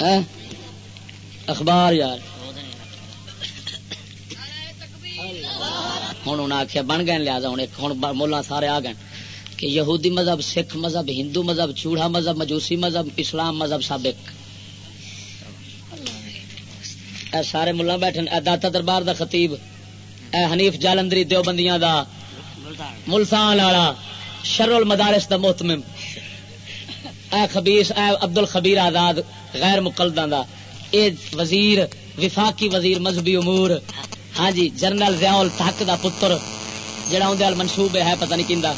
اخبار یار. ہوں انہیں آخیا بن گئے لیا ہوں مولا سارے آ گئے. کہ یہودی مذہب، سکھ مذہب، ہندو مذہب، چوڑا مذہب، مجوسی مذہب، اسلام مذہب سابق. اے سارے ملا بیٹھے اے داتا دربار دا خطیب، اے حنیف جالندری دیوبندیاں دا ملتان والا شر المدارس دا محتمم اے خبیس اے عبد الخبیر آزاد غیر مقلدہ دا، اے وزیر، وفاقی وزیر مذہبی امور ہاں جی جنرل ضیاء الحق دا پتر، جڑا اندر منصوب ہے، پتہ نہیں کیندا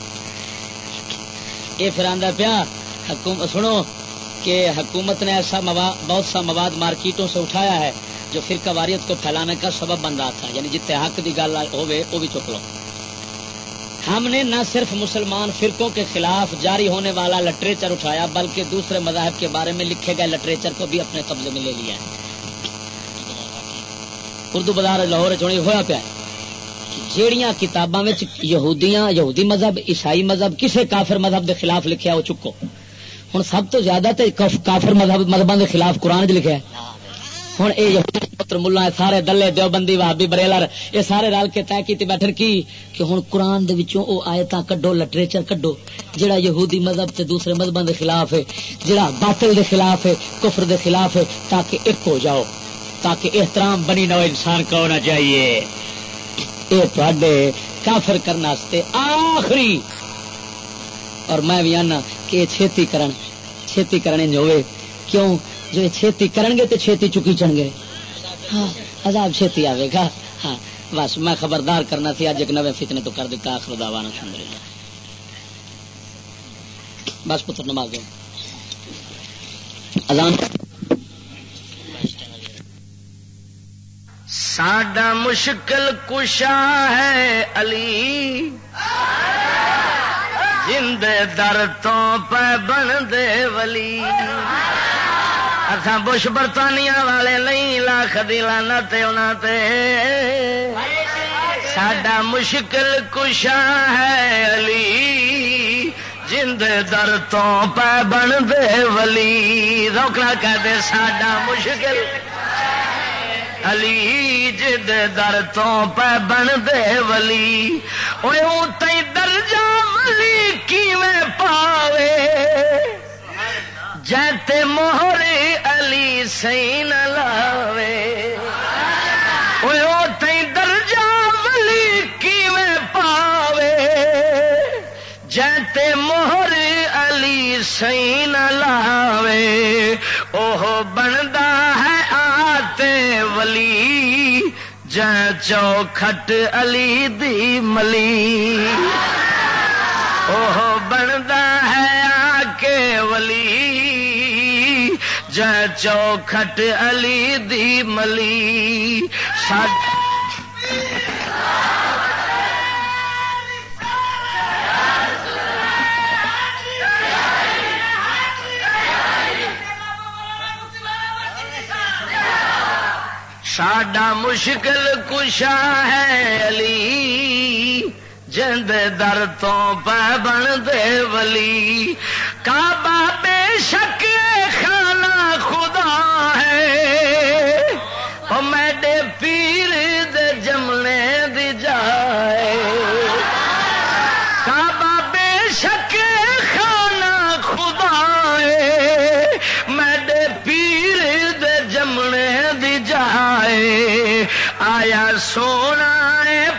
یہ پھر آدھا پیا سنو کہ حکومت نے ایسا مواد بہت سا مواد مارکیٹوں سے اٹھایا ہے جو فرقہ واریت کو پھیلانے کا سبب بن رہا تھا یعنی جتنے حق کی گل ہوے وہ بھی چک لو۔ ہم نے نہ صرف مسلمان فرقوں کے خلاف جاری ہونے والا لٹریچر اٹھایا، بلکہ دوسرے مذاہب کے بارے میں لکھے گئے لٹریچر کو بھی اپنے قبضے میں لے لیا ہے۔ اردو بازار لاہور چونی ہوا پیا جیڑیاں کتاباں یہودیاں، یہودی مذہب، عیسائی مذہب، کسے کافر مذہب دے خلاف لکھیا وہ چکو۔ ہوں سب تو زیادہ تے کافر مذہب مذہبوں دے خلاف قرآن چ لکھا ہوں یہ پتر ملا سارے دلے دیوبندی وابی بریلر یہ سارے رل کے طے کی بیٹھن کی کہ ہوں قرآن دے وچوں او آیت کڈو لٹریچر کڈو، جڑا یہودی مذہب تے دوسرے مذہبوں دے خلاف ہے، جڑا باطل دے خلاف ہے، کفر دے خلاف ہے، تاکہ ایک ہو جاؤ، تاکہ احترام بنی نہ انسان کا ہونا چاہیے یہ کافر کرنے آخری۔ اور میں بھی آنا کہ یہ چھتی کرن، چھتی کرنے جو ہوئے، کیوں؟ جو چھتی کرن گے تو چھتی چکی چڑھ گئے ہاں عذاب چھتی آئے گا۔ ہاں بس میں خبردار کرنا تھی اج ایک نوے فتنے تو کر دیتا، آخر دعوانا الحمد للہ بس پتر، نماز دو۔ اذان۔ ساڈا مشکل کشا ہے علی۔ جند در تو پہ بن دے ولی۔ اصا بش برطانیہ والے نہیں، لاکھ دلانا تے۔ ساڈا مشکل کشا ہے علی جند در تو پہ بن دے ولی۔ روکنا کہہ دے ساڈا مشکل۔ علی جد در تو پہ بن دے ولی۔ تی درجہ ولی کی میں پاوے؟ جیتے موہری علی سی نہ لاوے تی درجہ ولی کیویں پاوے؟ جیتے موہر علی سی نہ لاوے۔ وہ بنتا ہے آتے ولی۔ چوکھٹ علی دی ملی۔ وہ بنتا ولی چوکھٹ علی دی ملی۔ ساڈا مشکل کشا ہے علی۔ جند در تو پہ بن دے ولی۔ کعبہ بے شک سونا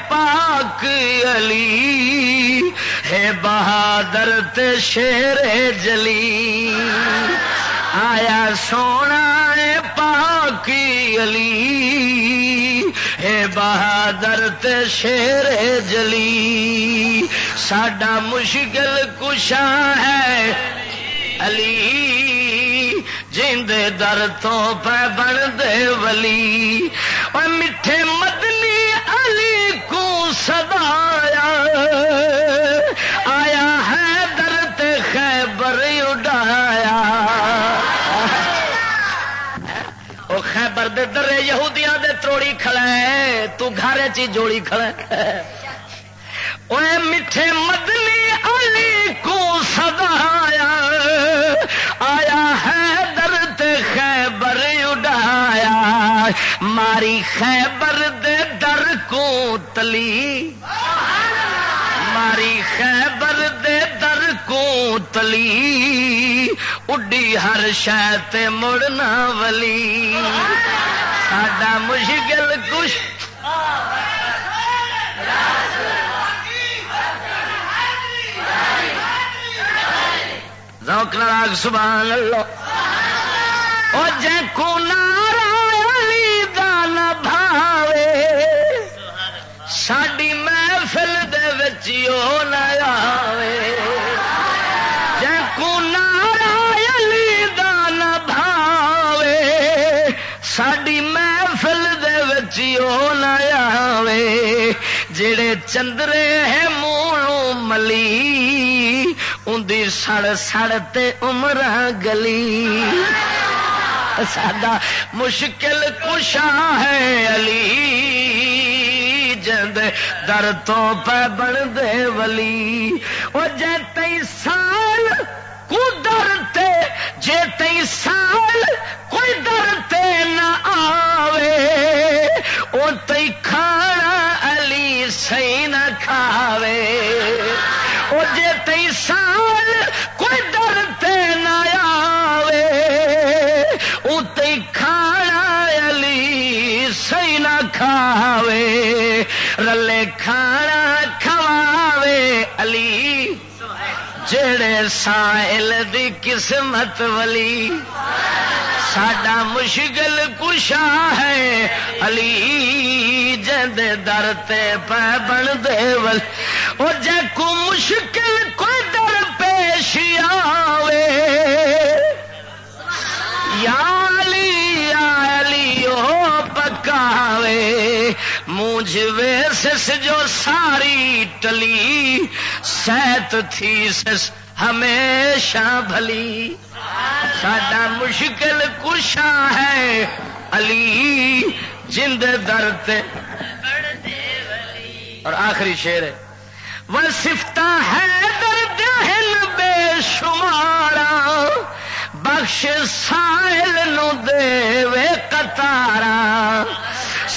پاک علی ہے بہادر تے شیر جلی آیا سونا پاک علی ہے بہادر تے شیر جلی ساڈا مشکل کشا ہے علی جند در تو پہ بن دے ولی اور میٹھے مدنی آیا ہے درد خیبر اڈایا۔ وہ خیبر دے درے یہودیاں دے تروڑی کھڑا ہے، تو گھر چی جوڑی کھڑا ہے۔ میٹھے مدنی علی کو سدایا آیا۔ ہے درد خیبر اڈایا۔ ماری خیبر دے در کو تلی۔ ماری خیبر دے در کو تلی اڈی ہر شہ مڑنا ولی۔ ساڈا مشکل کچھ روک راگ سبحان اللہ۔ او جے کو دے وچ نہ آوے۔ جے کو دان بھاوے، ساڈی محفل دے وچ نہ آوے۔ جڑے چندرے ہے مونوں ملی اندی سڑ سڑ تے عمر گلی۔ ساڈا مشکل کشا ہے علی۔ جد در تو پہ بن دے ولی وہ جے تئی سال کو ڈرتے جے تئی سال کوئی ڈرتے نہ آوے، او تئی کھانا علی سی نہ کھاوے۔ او جے تئی سال کوئی ڈرتے نہ آوے، او تئی سی نہ کھاوے، رلے کھانا کھواوے۔ علی، جڑے سائل دی قسمت ولی، ساڈا مشکل کشا ہے۔ علی جد در تے پہ بن دے ول۔ او جے کو مشکل کوئی در پیش آوے۔ یا علی یا علی او پکاوے، مونج ویسس جو ساری ٹلی، سیت تھی سس ہمیشہ بھلی۔ ساڈا مشکل کشا ہے علی جند درد اور آخری شیر ہے وہ سفتا ہے درد ہل بے شمارا بخش سائل نو دے وے کتارا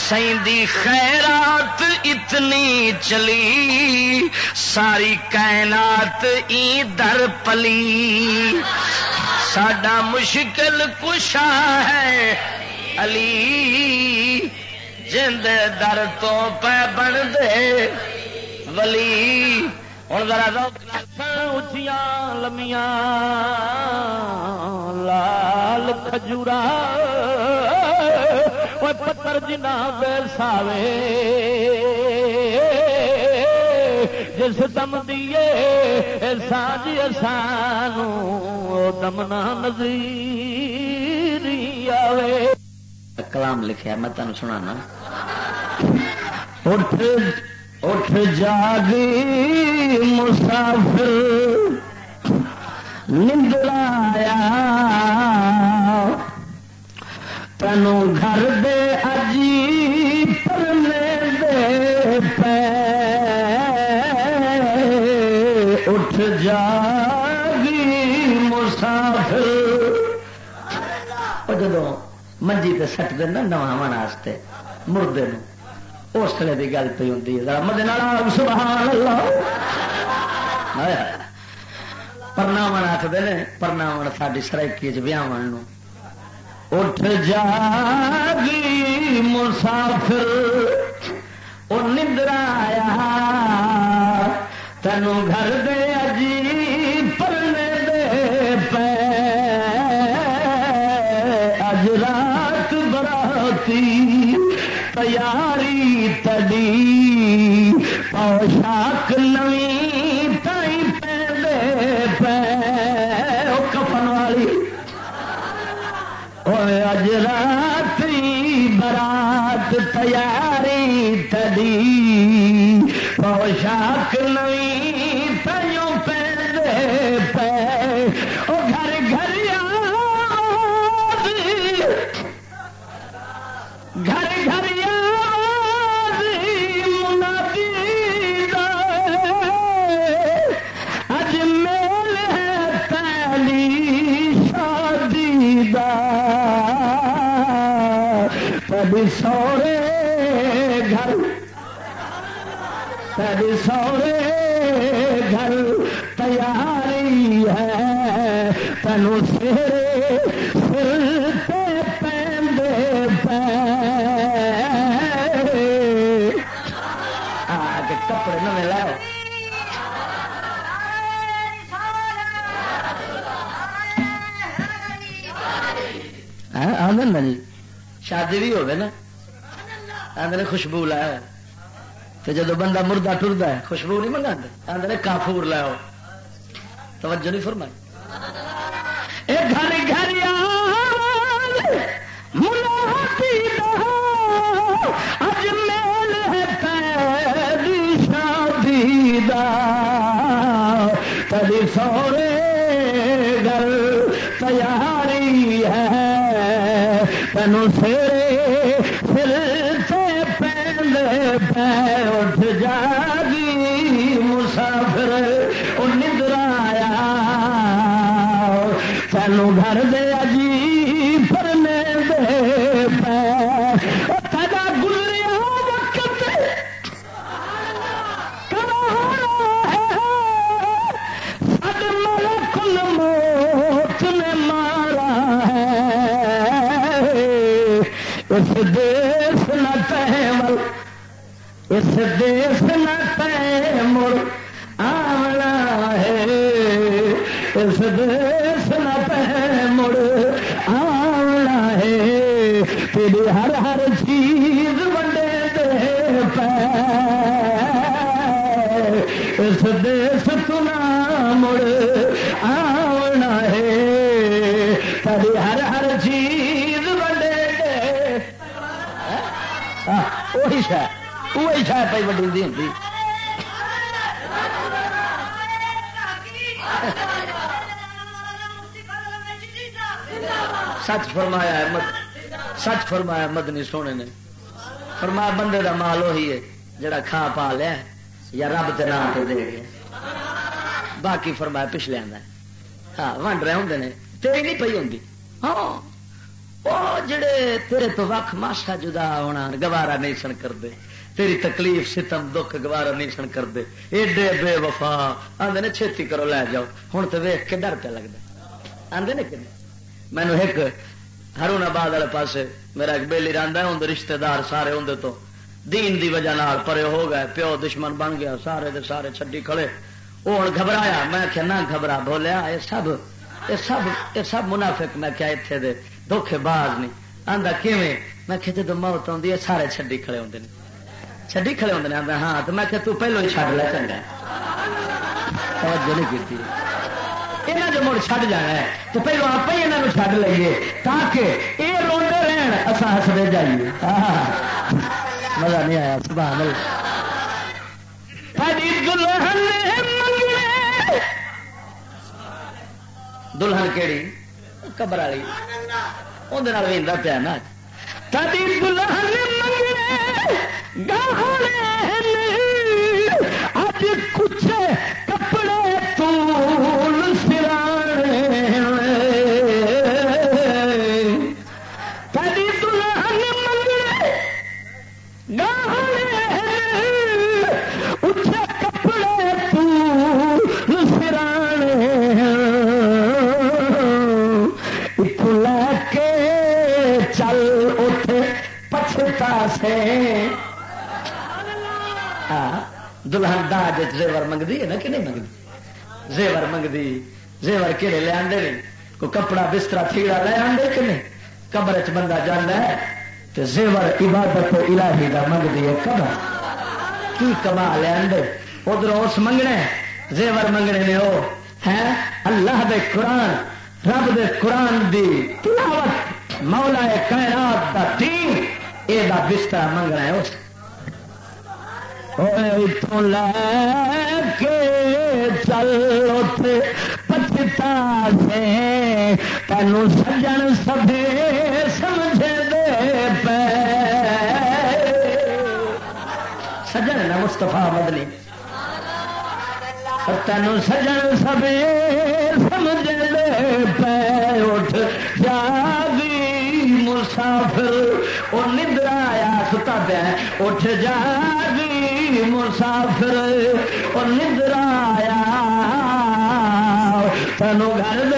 سیندی خیرات اتنی چلی، ساری کائنات ای در پلی۔ ساڈا مشکل کشا ہے علی جند در تو پہ بن دے ولی۔ ہوں ذرا اچیاں لمیاں لال کھجورا پتر جنا بیساوے جس دم دیے سانج سانو دمنا نظیر آوے کلام لکھا میں تمہیں سنا اٹھ اٹھ جاگی مسافر نندرایا تینوں گھر دے اجی پرنے دے پے۔ اٹھ جاگی مسافر۔ جدو منجی تے سٹ دینا نواں واسطے مردے اس طرح کی گل پہ ہوتی ہے۔ مدد سبحان اللہ پرناو آخر نے پرناو ساری سرائکی چیاو اٹھ جاگی مسافر وہ نندرا آیا۔ تینوں گھر دے اجی پرنے دے پے۔ اج رات براتی یاری تڑی، پوشاک نوی تائی پہ دے کفن والی۔ اج رات برات تیاری تڑی، پوشاک نوی تبھی سورے گھر تیاری ہے تینوں سیرے سر پہ پیندے کپڑے نویں لاؤ۔ آدھے نا جی شادی بھی ہوگی نا؟ آدھے خوشبو لایا۔ تو جدو بندہ مردہ ٹرتا ہے، خوشبو نہیں منگا آدھے کافور لاؤ توجہ نہیں فرمائی۔ اے گھر گھر اج میل ہے شادی دا۔ کبھی سورے گھر تیاری ہے۔ تینوں سیرے سر سے پہلے پہ جاگی مسافر وہ نندر آیا سانو گھر دے اجی پرنے دے پہ تھا گزریا وقت۔ سد ملک موت نے مارا ہے۔ اس دیس اس دیس نہ تیمر آنا ہے۔ اس دیس نہ تیمر آنا ہے۔ تیری ہر ہر چیز ونڈے دے پہ اس دیس تنا مڑ آنا ہے۔ تیری ہر ہر چیز ونڈے دے۔ وہی شاید وہی شاید پی وڈی ہوتی سچ فرمایا ہے سچ فرمایا مدنی سونے نے۔ فرمایا بندے دا مال وہی ہے جڑا کھا پا لیا یا رب کے نام سے دے گیا۔ باقی فرمایا پچھلے آدھا ہاں ونڈ رہے ہوں نے۔ تیری نہیں پی ہوں ہاں وہ جڑے تیرے تو وقت ماشا جدا ہونا، گوارا نہیں سن کرتے تیری تکلیف ستم دکھ گوارا نہیں سن کرتے۔ ایڈے بے وفا۔ آدھے نے چھتی کرو لے جاؤ۔ ہوں تو ویخ کے ڈر پہ لگتا آدھے نے کہ مینو ایک ہرون آباد والے پاس میرا ایک بےلی رہتا ہے اندر رشتے دار سارے اندر تو دین دی وجہ نال پرے ہو گئے، پیو دشمن بن گیا، سارے دے سارے چڈی کھڑے۔ وہ ہوں گھبرایا، میں کہ نہ گھبرا بولیا یہ سب یہ سب یہ سب منافق۔ میں کیا اتنے دے دکھے باز نہیں۔ آدھا کیویں؟ میں کہ جب موت آتی ہے، سارے چڈی کھڑے ہوتے ہیں چڈی کھڑے ہوتے ہیں ہاں تو میں کہ تو پہلو ہی چڈ لے چنگا توجہ نہیں کی یہاں جو مڑ چڈ جانا ہے تو پہلو آپ ہی یہاں چڈ لئیے تاکہ یہ روڈے رہن اصا ہستے جائیے مزہ نہیں آیا سبحان اللہ دلہن منگنے دلہن کہڑی قبر والی اندر ویدا پیا نا تاری دلہن منگنے گاہنے اج کچھ داج زیور منگتی ہے نا کہ نہیں منگتی زیور منگتی زیور کہڑے لے آدھے کوئی کپڑا بستر تھیڑا لے آدھے کہ نہیں قبر چ بندہ جانا ہے تو زیور عبادت الہی دا منگتی ہے قبر کی کما لے آدھے ادھر اس منگنے زیور منگنے نے وہ ہے اللہ دے قرآن رب دے قرآن دی تلاوت مولا کائنات دا دین یہ بستر منگنا ہے اس اتوں لے کے چل پچتا سے تینوں سجن سبے سمجھ دے پے، سجن نا مستفا مدنی تینوں سجن سبے سمجھ دے پے، اٹھ جاگی مسافر وہ نندرا آیا ستا پیا، اٹھ جاگی مسافر اور نندر آیا۔ تینوں گھر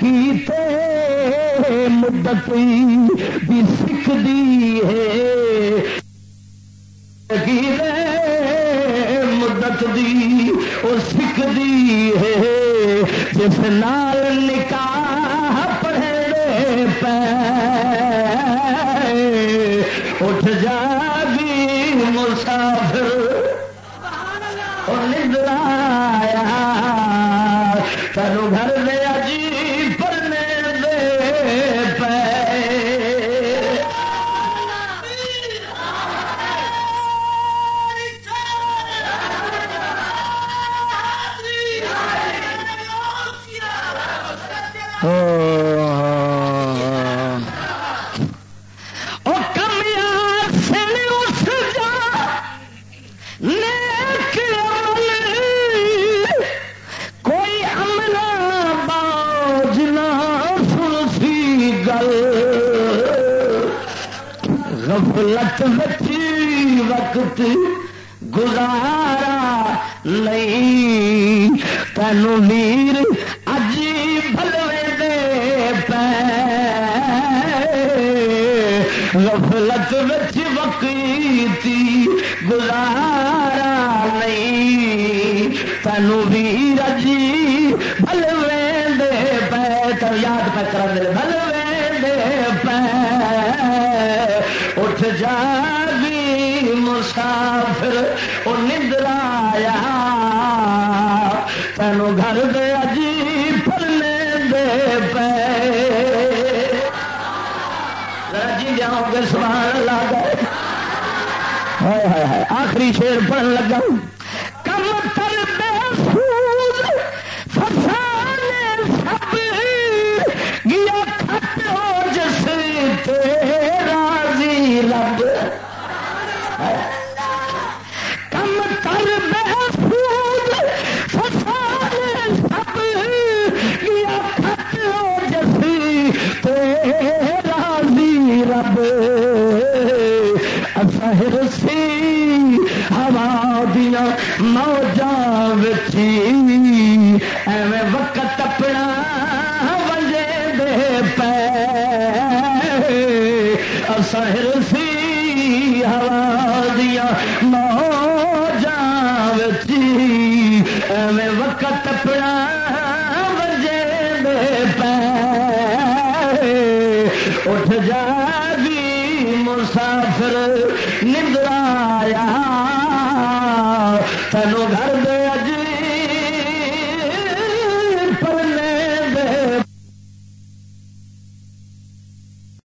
کی مدت بھی سکھ دی ہے۔ مدت دی وہ سکھ دی ہے۔ جس نال نکاح پڑھے پہ اٹھ آخری شیر پڑھن لگا